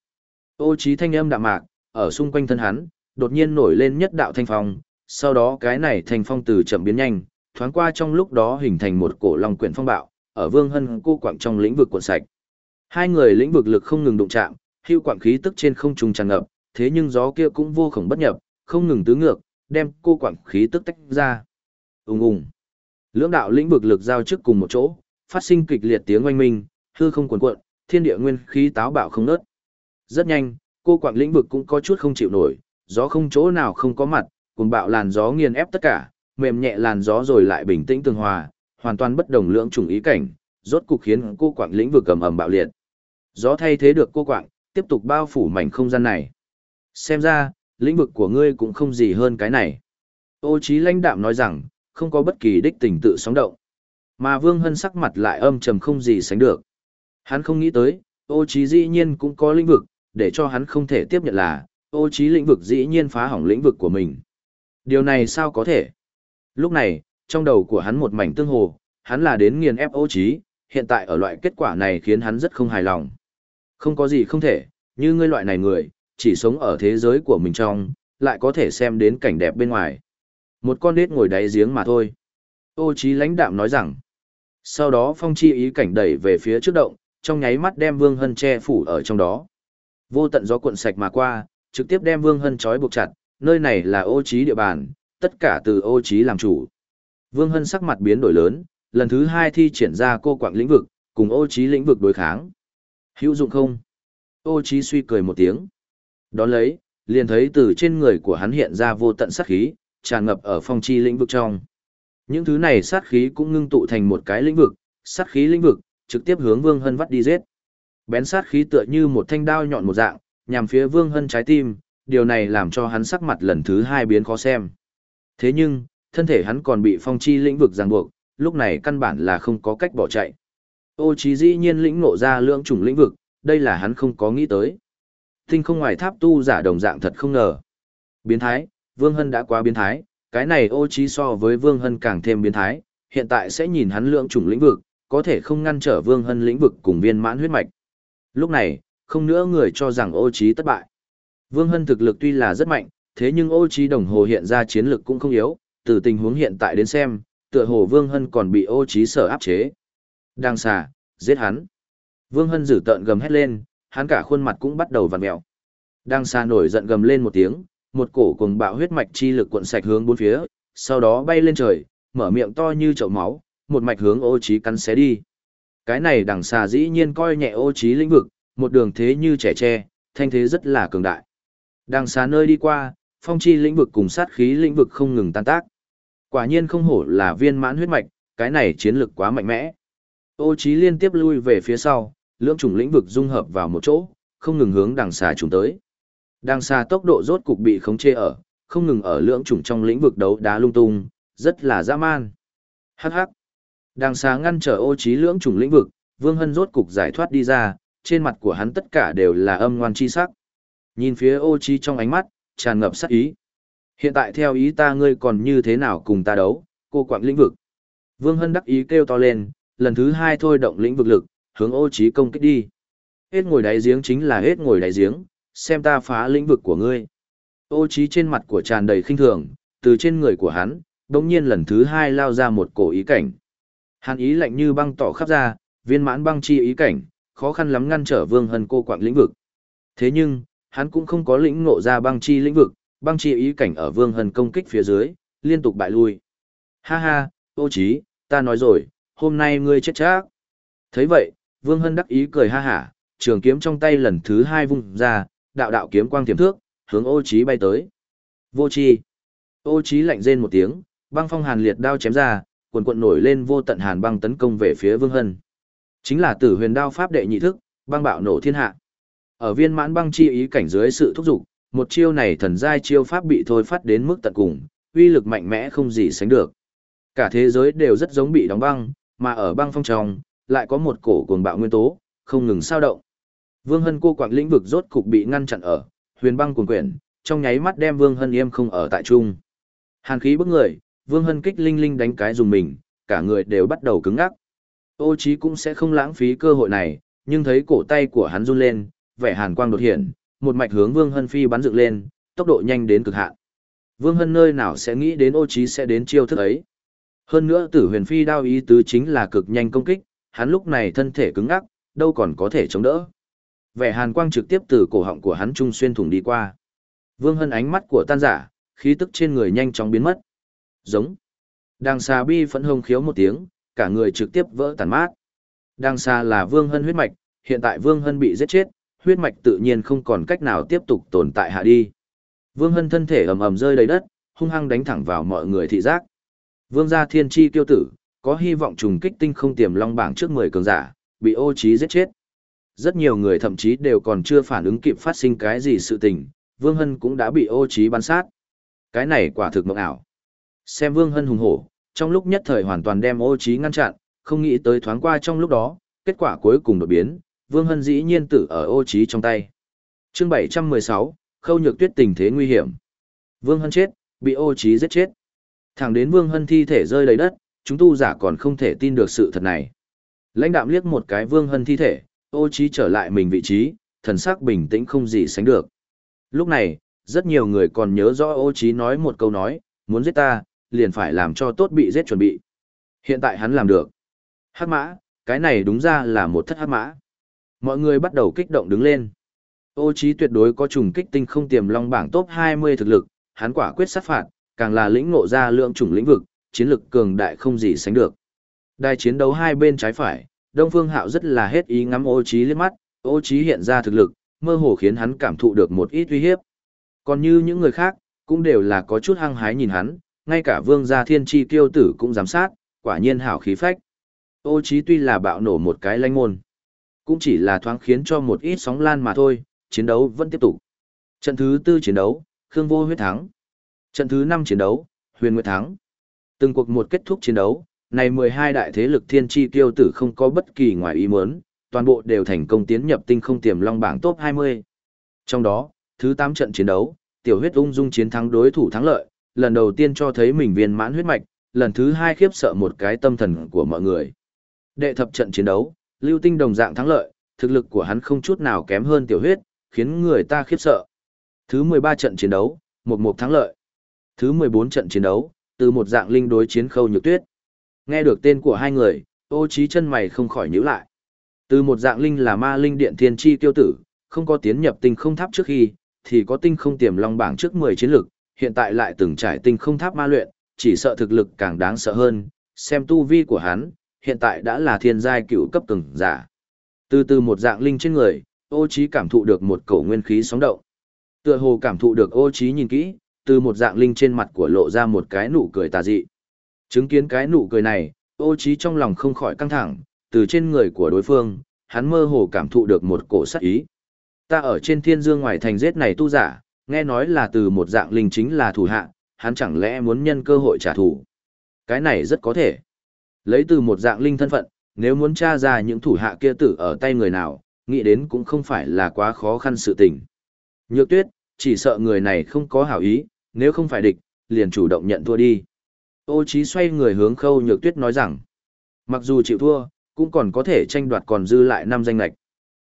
S1: Ô trí thanh âm đạm mạc, ở xung quanh thân hắn, đột nhiên nổi lên nhất đạo thanh phong, sau đó cái này thanh phong từ chậm biến nhanh, thoáng qua trong lúc đó hình thành một cổ long quyển phong bạo, ở vương hân cô quạng trong lĩnh vực cuộn sạch. Hai người lĩnh vực lực không ngừng đụng chạm, hưu quạng khí tức trên không trung tràn ngập, thế nhưng gió kia cũng vô khổng bất nhập, không ngừng tứ ngược, đem cô quạng khí tức tách ra. Ùng ùng. Lưỡng đạo lĩnh vực lực giao chức cùng một chỗ, phát sinh kịch liệt tiếng oanh minh, hư không cuồn cuộn, thiên địa nguyên khí táo bạo không ngớt. Rất nhanh, cô quạng lĩnh vực cũng có chút không chịu nổi, gió không chỗ nào không có mặt, cùng bạo làn gió nghiền ép tất cả, mềm nhẹ làn gió rồi lại bình tĩnh tương hòa, hoàn toàn bất đồng lưỡng chủng ý cảnh, rốt cục khiến cô quạng lĩnh vực cầm ầm bạo liệt. Gió thay thế được cô quạng, tiếp tục bao phủ mảnh không gian này. Xem ra, lĩnh vực của ngươi cũng không gì hơn cái này. Ô trí lãnh đạm nói rằng, không có bất kỳ đích tình tự sóng động. Mà Vương Hân sắc mặt lại âm trầm không gì sánh được. Hắn không nghĩ tới, ô trí dĩ nhiên cũng có lĩnh vực, để cho hắn không thể tiếp nhận là, ô trí lĩnh vực dĩ nhiên phá hỏng lĩnh vực của mình. Điều này sao có thể? Lúc này, trong đầu của hắn một mảnh tương hồ, hắn là đến nghiền ép ô trí, hiện tại ở loại kết quả này khiến hắn rất không hài lòng. Không có gì không thể, như ngươi loại này người, chỉ sống ở thế giới của mình trong, lại có thể xem đến cảnh đẹp bên ngoài. Một con nết ngồi đáy giếng mà thôi. Ô trí lãnh đạm nói rằng. Sau đó phong chi ý cảnh đẩy về phía trước động, trong nháy mắt đem Vương Hân che phủ ở trong đó. Vô tận gió cuộn sạch mà qua, trực tiếp đem Vương Hân trói buộc chặt, nơi này là ô trí địa bàn, tất cả từ ô trí làm chủ. Vương Hân sắc mặt biến đổi lớn, lần thứ hai thi triển ra cô quạng lĩnh vực, cùng ô trí lĩnh vực đối kháng. Hữu dụng không? Ô trí suy cười một tiếng. Đón lấy, liền thấy từ trên người của hắn hiện ra vô tận sát khí, tràn ngập ở phong chi lĩnh vực trong. Những thứ này sát khí cũng ngưng tụ thành một cái lĩnh vực, sát khí lĩnh vực, trực tiếp hướng Vương Hân vắt đi giết. Bén sát khí tựa như một thanh đao nhọn một dạng, nhằm phía Vương Hân trái tim, điều này làm cho hắn sắc mặt lần thứ hai biến khó xem. Thế nhưng, thân thể hắn còn bị phong chi lĩnh vực ràng buộc, lúc này căn bản là không có cách bỏ chạy. Ô trí dĩ nhiên lĩnh ngộ ra lượng chủng lĩnh vực, đây là hắn không có nghĩ tới. Tinh không ngoài tháp tu giả đồng dạng thật không ngờ. Biến thái, Vương Hân đã quá biến thái, cái này ô trí so với Vương Hân càng thêm biến thái, hiện tại sẽ nhìn hắn lượng chủng lĩnh vực, có thể không ngăn trở Vương Hân lĩnh vực cùng viên mãn huyết mạch. Lúc này, không nữa người cho rằng ô trí thất bại. Vương Hân thực lực tuy là rất mạnh, thế nhưng ô trí đồng hồ hiện ra chiến lực cũng không yếu, từ tình huống hiện tại đến xem, tựa hồ Vương Hân còn bị ô trí sở áp chế. Đang xà, giết hắn. Vương Hân giữ tợn gầm hét lên, hắn cả khuôn mặt cũng bắt đầu vặn mèo. Đang xà nổi giận gầm lên một tiếng, một cổ cuồng bạo huyết mạch chi lực cuộn sạch hướng bốn phía, sau đó bay lên trời, mở miệng to như chậu máu, một mạch hướng ô Chí cắn xé đi. Cái này đằng xà dĩ nhiên coi nhẹ ô Chí lĩnh vực, một đường thế như trẻ tre, thanh thế rất là cường đại. Đằng xà nơi đi qua, phong chi lĩnh vực cùng sát khí lĩnh vực không ngừng tan tác. Quả nhiên không hổ là viên mãn huyết mạch, cái này chiến lực quá mạnh mẽ. Ô Chí liên tiếp lui về phía sau, lưỡng chủng lĩnh vực dung hợp vào một chỗ, không ngừng hướng đằng xà trùng tới. Đang xa tốc độ rốt cục bị khống chế ở, không ngừng ở lưỡng chủng trong lĩnh vực đấu đá lung tung, rất là dã man. Hắc hắc. Đang xa ngăn trở ô trí lưỡng chủng lĩnh vực, Vương Hân rốt cục giải thoát đi ra, trên mặt của hắn tất cả đều là âm ngoan chi sắc. Nhìn phía ô trí trong ánh mắt, tràn ngập sát ý. Hiện tại theo ý ta ngươi còn như thế nào cùng ta đấu, cô quạng lĩnh vực. Vương Hân đắc ý kêu to lên, lần thứ hai thôi động lĩnh vực lực, hướng ô trí công kích đi. Hết ngồi đáy giếng chính là hết ngồi đáy giếng, xem ta phá lĩnh vực của ngươi. Ô trí trên mặt của tràn đầy khinh thường, từ trên người của hắn, đống nhiên lần thứ hai lao ra một cổ ý cảnh. Hàn ý lạnh như băng tỏ khắp ra, viên mãn băng chi ý cảnh, khó khăn lắm ngăn trở vương hân cô quạng lĩnh vực. Thế nhưng, hắn cũng không có lĩnh ngộ ra băng chi lĩnh vực, băng chi ý cảnh ở vương hân công kích phía dưới, liên tục bại lui. Ha ha, ô trí, ta nói rồi, hôm nay ngươi chết chắc. thấy vậy, vương hân đắc ý cười ha hả, trường kiếm trong tay lần thứ hai vung ra, đạo đạo kiếm quang tiềm thước, hướng ô trí bay tới. Vô chi. Ô trí lạnh rên một tiếng, băng phong hàn liệt đao chém ra, cuộn cuộn nổi lên vô tận hàn băng tấn công về phía vương hân. Chính là tử huyền đao pháp đệ nhị thức, băng bạo nổ thiên hạ. Ở viên mãn băng chi ý cảnh dưới sự thúc giục, một chiêu này thần giai chiêu pháp bị thôi phát đến mức tận cùng, uy lực mạnh mẽ không gì sánh được. Cả thế giới đều rất giống bị đóng băng, mà ở băng phong trong, lại có một cổ cuồng bạo nguyên tố, không ngừng sao động. Vương Hân cô quạng lĩnh vực rốt cục bị ngăn chặn ở, huyền băng cuồn quyển, trong nháy mắt đem Vương Hân yêm không ở tại trung. Hàn khí bức người, Vương Hân kích linh linh đánh cái dùng mình, cả người đều bắt đầu cứng ngắc. Ô Chí cũng sẽ không lãng phí cơ hội này, nhưng thấy cổ tay của hắn run lên, vẻ hàn quang đột hiện, một mạch hướng Vương Hân phi bắn dựng lên, tốc độ nhanh đến cực hạn. Vương Hân nơi nào sẽ nghĩ đến Ô Chí sẽ đến chiêu thức ấy. Hơn nữa Tử Huyền Phi đao ý tứ chính là cực nhanh công kích, hắn lúc này thân thể cứng ngắc, đâu còn có thể chống đỡ. Vẻ hàn quang trực tiếp từ cổ họng của hắn trung xuyên thủng đi qua. Vương Hân ánh mắt của tan giả, khí tức trên người nhanh chóng biến mất. Giống. Đàng xà bi phẫn hông khiếu một tiếng, cả người trực tiếp vỡ tàn mát. Đàng xà là Vương Hân huyết mạch, hiện tại Vương Hân bị giết chết, huyết mạch tự nhiên không còn cách nào tiếp tục tồn tại hạ đi. Vương Hân thân thể ầm ầm rơi đầy đất, hung hăng đánh thẳng vào mọi người thị giác. Vương gia thiên chi tiêu tử, có hy vọng trùng kích tinh không tiềm long bảng trước 10 cường giả, bị ô trí giết chết. Rất nhiều người thậm chí đều còn chưa phản ứng kịp phát sinh cái gì sự tình, Vương Hân cũng đã bị ô trí bắn sát. Cái này quả thực mộng ảo. Xem Vương Hân hùng hổ, trong lúc nhất thời hoàn toàn đem ô trí ngăn chặn, không nghĩ tới thoáng qua trong lúc đó, kết quả cuối cùng đột biến, Vương Hân dĩ nhiên tử ở ô trí trong tay. Chương 716, Khâu Nhược Tuyết tình thế nguy hiểm. Vương Hân chết, bị ô trí giết chết. Thẳng đến Vương Hân thi thể rơi đầy đất, chúng tu giả còn không thể tin được sự thật này. Lãnh đạm liếc một cái Vương Hân thi thể, ô trí trở lại mình vị trí, thần sắc bình tĩnh không gì sánh được. Lúc này, rất nhiều người còn nhớ rõ ô trí nói một câu nói, muốn giết ta, liền phải làm cho tốt bị giết chuẩn bị. Hiện tại hắn làm được. Hắc mã, cái này đúng ra là một thất hắc mã. Mọi người bắt đầu kích động đứng lên. Ô trí tuyệt đối có trùng kích tinh không tiềm long bảng top 20 thực lực, hắn quả quyết sát phạt, càng là lĩnh ngộ ra lượng chủng lĩnh vực, chiến lực cường đại không gì sánh được. Đài chiến đấu hai bên trái phải, Đông Phương Hạo rất là hết ý ngắm ô Chí liếc mắt, ô Chí hiện ra thực lực, mơ hồ khiến hắn cảm thụ được một ít uy hiếp. Còn như những người khác, cũng đều là có chút hăng hái nhìn hắn, ngay cả vương gia thiên Chi kiêu tử cũng giám sát, quả nhiên hảo khí phách. Ô Chí tuy là bạo nổ một cái lanh môn, cũng chỉ là thoáng khiến cho một ít sóng lan mà thôi, chiến đấu vẫn tiếp tục. Trận thứ tư chiến đấu, Khương Vô huyết thắng. Trận thứ năm chiến đấu, Huyền Nguyệt thắng. Từng cuộc một kết thúc chiến đấu, này 12 đại thế lực thiên chi tiêu tử không có bất kỳ ngoài ý muốn, toàn bộ đều thành công tiến nhập tinh không tiềm long bảng top 20. Trong đó, thứ 8 trận chiến đấu, tiểu huyết ung dung chiến thắng đối thủ thắng lợi, lần đầu tiên cho thấy mình viên mãn huyết mạch, lần thứ hai khiếp sợ một cái tâm thần của mọi người. Đệ thập trận chiến đấu, lưu tinh đồng dạng thắng lợi, thực lực của hắn không chút nào kém hơn tiểu huyết, khiến người ta khiếp sợ. Thứ 13 trận chiến đấu, một một thắng lợi. Thứ 14 trận chiến đấu, từ một dạng linh đối chiến khâu nhược tuyết. Nghe được tên của hai người, ô trí chân mày không khỏi nhíu lại. Từ một dạng linh là ma linh điện thiên chi tiêu tử, không có tiến nhập tinh không tháp trước khi, thì có tinh không tiềm long bảng trước 10 chiến lực, hiện tại lại từng trải tinh không tháp ma luyện, chỉ sợ thực lực càng đáng sợ hơn, xem tu vi của hắn, hiện tại đã là thiên giai cựu cấp từng giả. Từ từ một dạng linh trên người, ô trí cảm thụ được một cổ nguyên khí sóng động. Tựa hồ cảm thụ được ô trí nhìn kỹ, từ một dạng linh trên mặt của lộ ra một cái nụ cười tà dị. Chứng kiến cái nụ cười này, ô trí trong lòng không khỏi căng thẳng, từ trên người của đối phương, hắn mơ hồ cảm thụ được một cổ sát ý. Ta ở trên thiên dương ngoài thành giết này tu giả, nghe nói là từ một dạng linh chính là thủ hạ, hắn chẳng lẽ muốn nhân cơ hội trả thù. Cái này rất có thể. Lấy từ một dạng linh thân phận, nếu muốn tra ra những thủ hạ kia tử ở tay người nào, nghĩ đến cũng không phải là quá khó khăn sự tình. Nhược tuyết, chỉ sợ người này không có hảo ý, nếu không phải địch, liền chủ động nhận thua đi. Ô Chí xoay người hướng khâu nhược tuyết nói rằng, mặc dù chịu thua, cũng còn có thể tranh đoạt còn dư lại năm danh lạch.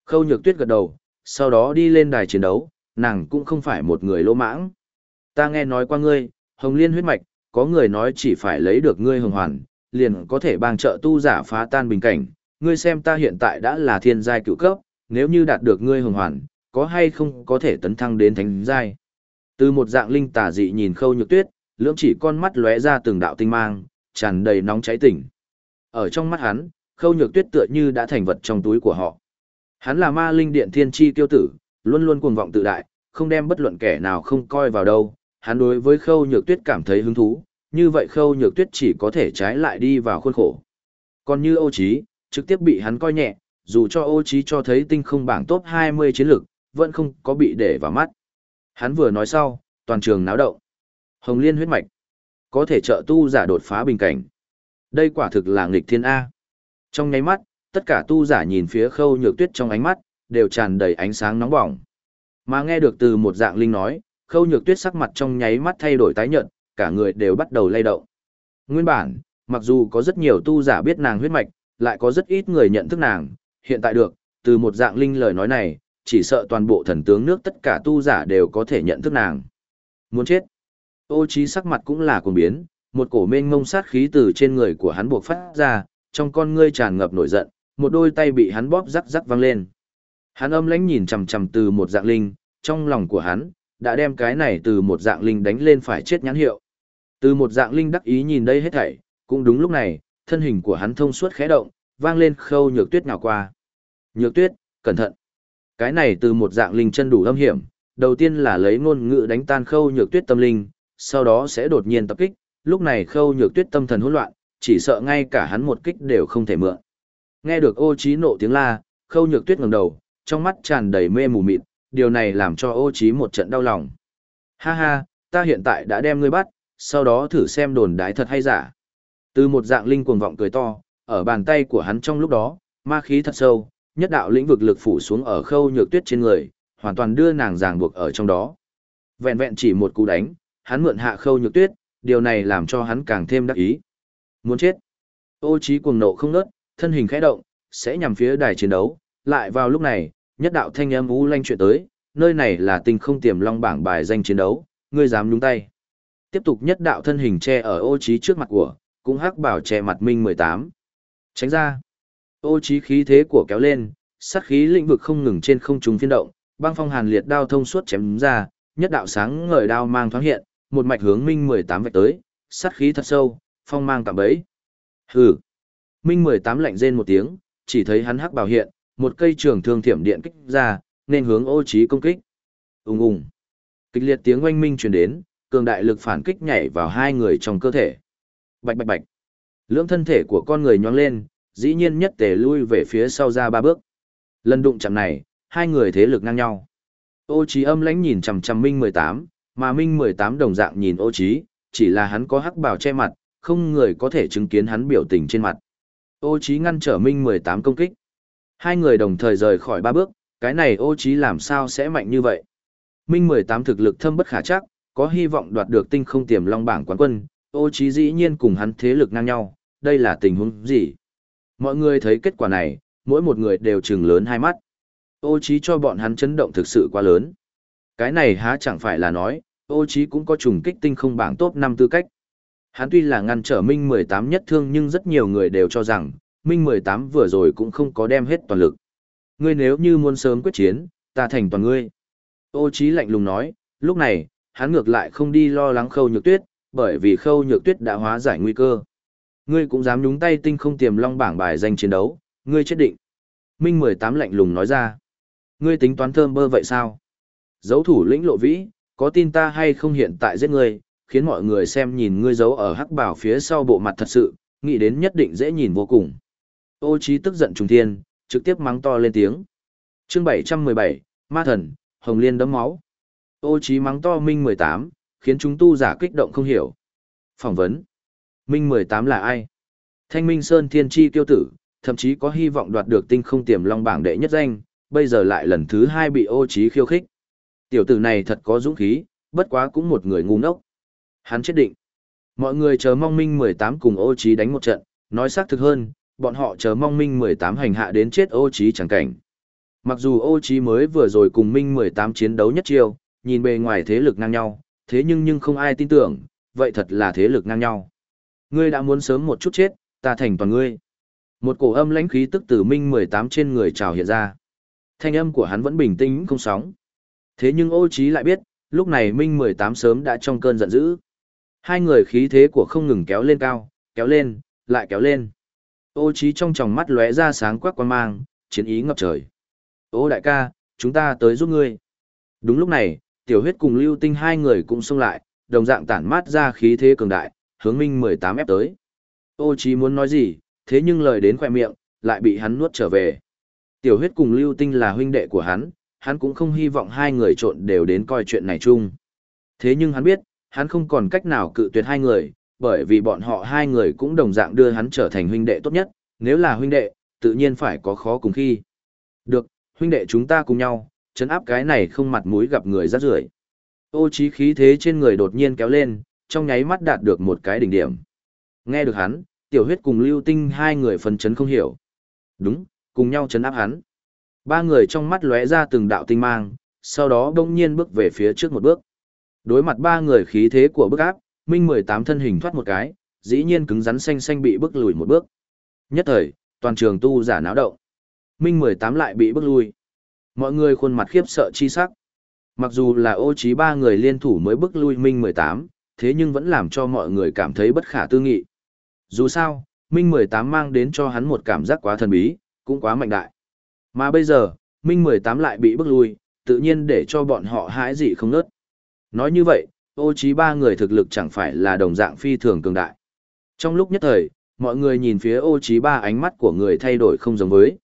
S1: Khâu nhược tuyết gật đầu, sau đó đi lên đài chiến đấu, nàng cũng không phải một người lỗ mãng. Ta nghe nói qua ngươi, hồng liên huyết mạch, có người nói chỉ phải lấy được ngươi hồng hoàn, liền có thể bang trợ tu giả phá tan bình cảnh. Ngươi xem ta hiện tại đã là thiên giai cựu cấp, nếu như đạt được ngươi hồng hoàn, có hay không có thể tấn thăng đến thánh giai. Từ một dạng linh tà dị nhìn khâu nhược tuyết, lưỡng chỉ con mắt lóe ra từng đạo tinh mang, tràn đầy nóng cháy tỉnh. Ở trong mắt hắn, khâu nhược tuyết tựa như đã thành vật trong túi của họ. Hắn là ma linh điện thiên chi tiêu tử, luôn luôn cuồng vọng tự đại, không đem bất luận kẻ nào không coi vào đâu. Hắn đối với khâu nhược tuyết cảm thấy hứng thú, như vậy khâu nhược tuyết chỉ có thể trái lại đi vào khuôn khổ. Còn như ô Chí, trực tiếp bị hắn coi nhẹ, dù cho ô Chí cho thấy tinh không bảng top 20 chiến lược, vẫn không có bị để vào mắt. Hắn vừa nói sau, toàn trường náo động. Hồng liên huyết mạch, có thể trợ tu giả đột phá bình cảnh. Đây quả thực là nghịch thiên A. Trong nháy mắt, tất cả tu giả nhìn phía khâu nhược tuyết trong ánh mắt, đều tràn đầy ánh sáng nóng bỏng. Mà nghe được từ một dạng linh nói, khâu nhược tuyết sắc mặt trong nháy mắt thay đổi tái nhợt, cả người đều bắt đầu lay động. Nguyên bản, mặc dù có rất nhiều tu giả biết nàng huyết mạch, lại có rất ít người nhận thức nàng, hiện tại được, từ một dạng linh lời nói này, chỉ sợ toàn bộ thần tướng nước tất cả tu giả đều có thể nhận thức nàng. Muốn chết. Ô trí sắc mặt cũng là cuồng biến, một cổ mênh mông sát khí từ trên người của hắn buộc phát ra, trong con ngươi tràn ngập nổi giận, một đôi tay bị hắn bóp rắc rắc văng lên. Hắn âm lãnh nhìn chằm chằm từ một dạng linh, trong lòng của hắn, đã đem cái này từ một dạng linh đánh lên phải chết nhãn hiệu. Từ một dạng linh đắc ý nhìn đây hết thảy, cũng đúng lúc này, thân hình của hắn thông suốt khẽ động, vang lên khâu nhược tuyết nào qua. Nhược tuyết, cẩn thận. Cái này từ một dạng linh chân đủ âm hiểm, đầu tiên là lấy ngôn ngữ đánh tan khâu nhược tuyết tâm linh, sau đó sẽ đột nhiên tập kích, lúc này khâu nhược tuyết tâm thần hỗn loạn, chỉ sợ ngay cả hắn một kích đều không thể mượn. Nghe được ô trí nộ tiếng la, khâu nhược tuyết ngẩng đầu, trong mắt tràn đầy mê mù mịt, điều này làm cho ô trí một trận đau lòng. Ha ha, ta hiện tại đã đem ngươi bắt, sau đó thử xem đồn đái thật hay giả. Từ một dạng linh cuồng vọng cười to, ở bàn tay của hắn trong lúc đó, ma khí thật sâu, nhất đạo lĩnh vực lực phủ xuống ở khâu nhược tuyết trên người, hoàn toàn đưa nàng ràng buộc ở trong đó. Vẹn vẹn chỉ một cú đánh, hắn mượn hạ khâu nhược tuyết, điều này làm cho hắn càng thêm đắc ý. Muốn chết. Ô trí cuồng nộ không nớt, thân hình khẽ động, sẽ nhằm phía đài chiến đấu, lại vào lúc này, nhất đạo thanh âm u lanh chuyện tới, nơi này là tình không tiềm long bảng bài danh chiến đấu, ngươi dám nhúng tay. Tiếp tục nhất đạo thân hình che ở ô trí trước mặt của, cũng hắc bảo che mặt Minh 18. Tránh ra. Ô trí khí thế của kéo lên, sát khí lĩnh vực không ngừng trên không trung phiên động, băng phong hàn liệt đao thông suốt chém ra, nhất đạo sáng ngời đao mang thoáng hiện, một mạch hướng Minh 18 vạch tới, sát khí thật sâu, phong mang tạm bấy. Hừ. Minh 18 lạnh rên một tiếng, chỉ thấy hắn hắc bảo hiện, một cây trường thương thiểm điện kích ra, nên hướng ô trí công kích. Ùng ùng. Kịch liệt tiếng oanh minh truyền đến, cường đại lực phản kích nhảy vào hai người trong cơ thể. Bạch bạch bạch. Lưỡng thân thể của con người nhoáng lên, dĩ nhiên nhất tề lui về phía sau ra ba bước. Lần đụng chạm này, hai người thế lực ngang nhau. Ô trí âm lãnh nhìn chằm chằm Minh 18, mà Minh 18 đồng dạng nhìn ô trí, chỉ là hắn có hắc bào che mặt, không người có thể chứng kiến hắn biểu tình trên mặt. Ô trí ngăn trở Minh 18 công kích. Hai người đồng thời rời khỏi ba bước, cái này ô trí làm sao sẽ mạnh như vậy. Minh 18 thực lực thâm bất khả chắc, có hy vọng đoạt được tinh không tiềm long bảng quán quân, ô trí dĩ nhiên cùng hắn thế lực ngang nhau, đây là tình huống gì? Mọi người thấy kết quả này, mỗi một người đều trừng lớn hai mắt. Ô trí cho bọn hắn chấn động thực sự quá lớn. Cái này há chẳng phải là nói, ô trí cũng có trùng kích tinh không bảng top 5 tư cách. Hắn tuy là ngăn trở Minh 18 nhất thương nhưng rất nhiều người đều cho rằng, Minh 18 vừa rồi cũng không có đem hết toàn lực. Ngươi nếu như muốn sớm quyết chiến, ta thành toàn ngươi. Ô trí lạnh lùng nói, lúc này, hắn ngược lại không đi lo lắng khâu nhược tuyết, bởi vì khâu nhược tuyết đã hóa giải nguy cơ. Ngươi cũng dám nhúng tay tinh không tiềm long bảng bài danh chiến đấu, ngươi chết định. Minh 18 lạnh lùng nói ra. Ngươi tính toán thơm bơ vậy sao? Dấu thủ lĩnh lộ vĩ, có tin ta hay không hiện tại giết ngươi, khiến mọi người xem nhìn ngươi giấu ở hắc bảo phía sau bộ mặt thật sự, nghĩ đến nhất định dễ nhìn vô cùng. Ô trí tức giận trùng thiên, trực tiếp mắng to lên tiếng. Chương 717, Ma Thần, Hồng Liên đấm máu. Ô trí mắng to Minh 18, khiến chúng tu giả kích động không hiểu. Phỏng vấn. Minh 18 là ai? Thanh Minh Sơn Thiên Chi tiêu tử, thậm chí có hy vọng đoạt được tinh không tiềm long bảng đệ nhất danh, bây giờ lại lần thứ hai bị ô trí khiêu khích. Tiểu tử này thật có dũng khí, bất quá cũng một người ngu ngốc. Hắn chết định. Mọi người chờ mong Minh 18 cùng ô trí đánh một trận, nói xác thực hơn, bọn họ chờ mong Minh 18 hành hạ đến chết ô trí chẳng cảnh. Mặc dù ô trí mới vừa rồi cùng Minh 18 chiến đấu nhất chiêu, nhìn bề ngoài thế lực ngang nhau, thế nhưng nhưng không ai tin tưởng, vậy thật là thế lực ngang nhau. Ngươi đã muốn sớm một chút chết, ta thành toàn ngươi. Một cổ âm lãnh khí tức từ Minh 18 trên người trào hiện ra. Thanh âm của hắn vẫn bình tĩnh không sóng. Thế nhưng ô Chí lại biết, lúc này Minh 18 sớm đã trong cơn giận dữ. Hai người khí thế của không ngừng kéo lên cao, kéo lên, lại kéo lên. Ô Chí trong tròng mắt lóe ra sáng quắc quan mang, chiến ý ngập trời. Ô đại ca, chúng ta tới giúp ngươi. Đúng lúc này, tiểu huyết cùng lưu tinh hai người cũng xông lại, đồng dạng tản mát ra khí thế cường đại, hướng minh 18 ép tới. Ô Chí muốn nói gì, thế nhưng lời đến khỏe miệng, lại bị hắn nuốt trở về. Tiểu huyết cùng lưu tinh là huynh đệ của hắn, hắn cũng không hy vọng hai người trộn đều đến coi chuyện này chung. Thế nhưng hắn biết, hắn không còn cách nào cự tuyệt hai người, bởi vì bọn họ hai người cũng đồng dạng đưa hắn trở thành huynh đệ tốt nhất, nếu là huynh đệ, tự nhiên phải có khó cùng khi. Được, huynh đệ chúng ta cùng nhau, chấn áp cái này không mặt mũi gặp người rắc rưởi. Ô trí khí thế trên người đột nhiên kéo lên, trong nháy mắt đạt được một cái đỉnh điểm. Nghe được hắn, tiểu huyết cùng lưu tinh hai người phân chấn không hiểu. Đúng, cùng nhau chấn áp hắn. Ba người trong mắt lóe ra từng đạo tinh mang, sau đó đông nhiên bước về phía trước một bước. Đối mặt ba người khí thế của bức áp, Minh 18 thân hình thoát một cái, dĩ nhiên cứng rắn xanh xanh bị bước lùi một bước. Nhất thời, toàn trường tu giả náo động. Minh 18 lại bị bước lui. Mọi người khuôn mặt khiếp sợ chi sắc. Mặc dù là ô trí ba người liên thủ mới bước lui Minh 18, thế nhưng vẫn làm cho mọi người cảm thấy bất khả tư nghị. Dù sao, Minh 18 mang đến cho hắn một cảm giác quá thần bí, cũng quá mạnh đại. Mà bây giờ, Minh 18 lại bị bước lui, tự nhiên để cho bọn họ hãi gì không nớt. Nói như vậy, ô trí ba người thực lực chẳng phải là đồng dạng phi thường cường đại. Trong lúc nhất thời, mọi người nhìn phía ô trí ba ánh mắt của người thay đổi không giống với.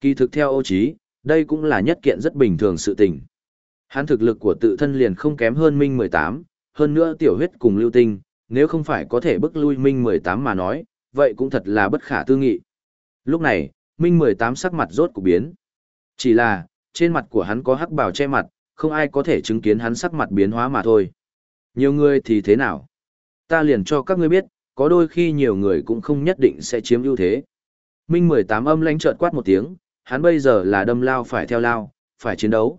S1: Kỳ thực theo ô trí, đây cũng là nhất kiện rất bình thường sự tình. Hắn thực lực của tự thân liền không kém hơn Minh 18, hơn nữa tiểu huyết cùng lưu tinh, nếu không phải có thể bức lui Minh 18 mà nói, vậy cũng thật là bất khả tư nghị. Lúc này, Minh 18 sắc mặt rốt cục biến. Chỉ là, trên mặt của hắn có hắc bào che mặt, không ai có thể chứng kiến hắn sắc mặt biến hóa mà thôi. Nhiều người thì thế nào? Ta liền cho các ngươi biết, có đôi khi nhiều người cũng không nhất định sẽ chiếm ưu thế. Minh 18 âm lãnh chợt quát một tiếng, hắn bây giờ là đâm lao phải theo lao, phải chiến đấu.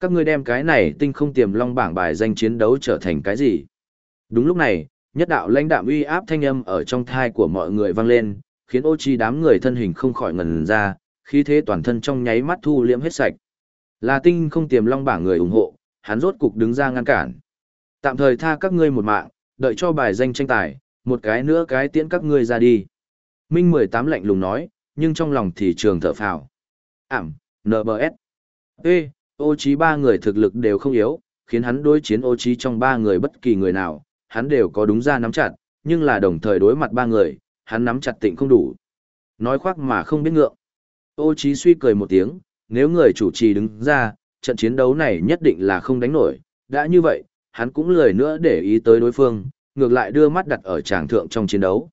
S1: Các ngươi đem cái này tinh không tiềm long bảng bài danh chiến đấu trở thành cái gì? Đúng lúc này, nhất đạo lãnh đạm uy áp thanh âm ở trong thai của mọi người vang lên, khiến ô chi đám người thân hình không khỏi ngần ra, khí thế toàn thân trong nháy mắt thu liễm hết sạch. Là tinh không tiềm long bảng người ủng hộ, hắn rốt cục đứng ra ngăn cản. Tạm thời tha các ngươi một mạng, đợi cho bài danh tranh tài, một cái nữa cái tiễn các ngươi ra đi. Minh 18 lạnh lùng nói, nhưng trong lòng thì trường thở phào. Ảm, NBS. Ê, ô trí ba người thực lực đều không yếu, khiến hắn đối chiến ô trí trong ba người bất kỳ người nào, hắn đều có đúng ra nắm chặt, nhưng là đồng thời đối mặt ba người, hắn nắm chặt tịnh không đủ. Nói khoác mà không biết ngượng. Ô Chí suy cười một tiếng, nếu người chủ trì đứng ra, trận chiến đấu này nhất định là không đánh nổi, đã như vậy, hắn cũng lười nữa để ý tới đối phương, ngược lại đưa mắt đặt ở tràng thượng trong chiến đấu.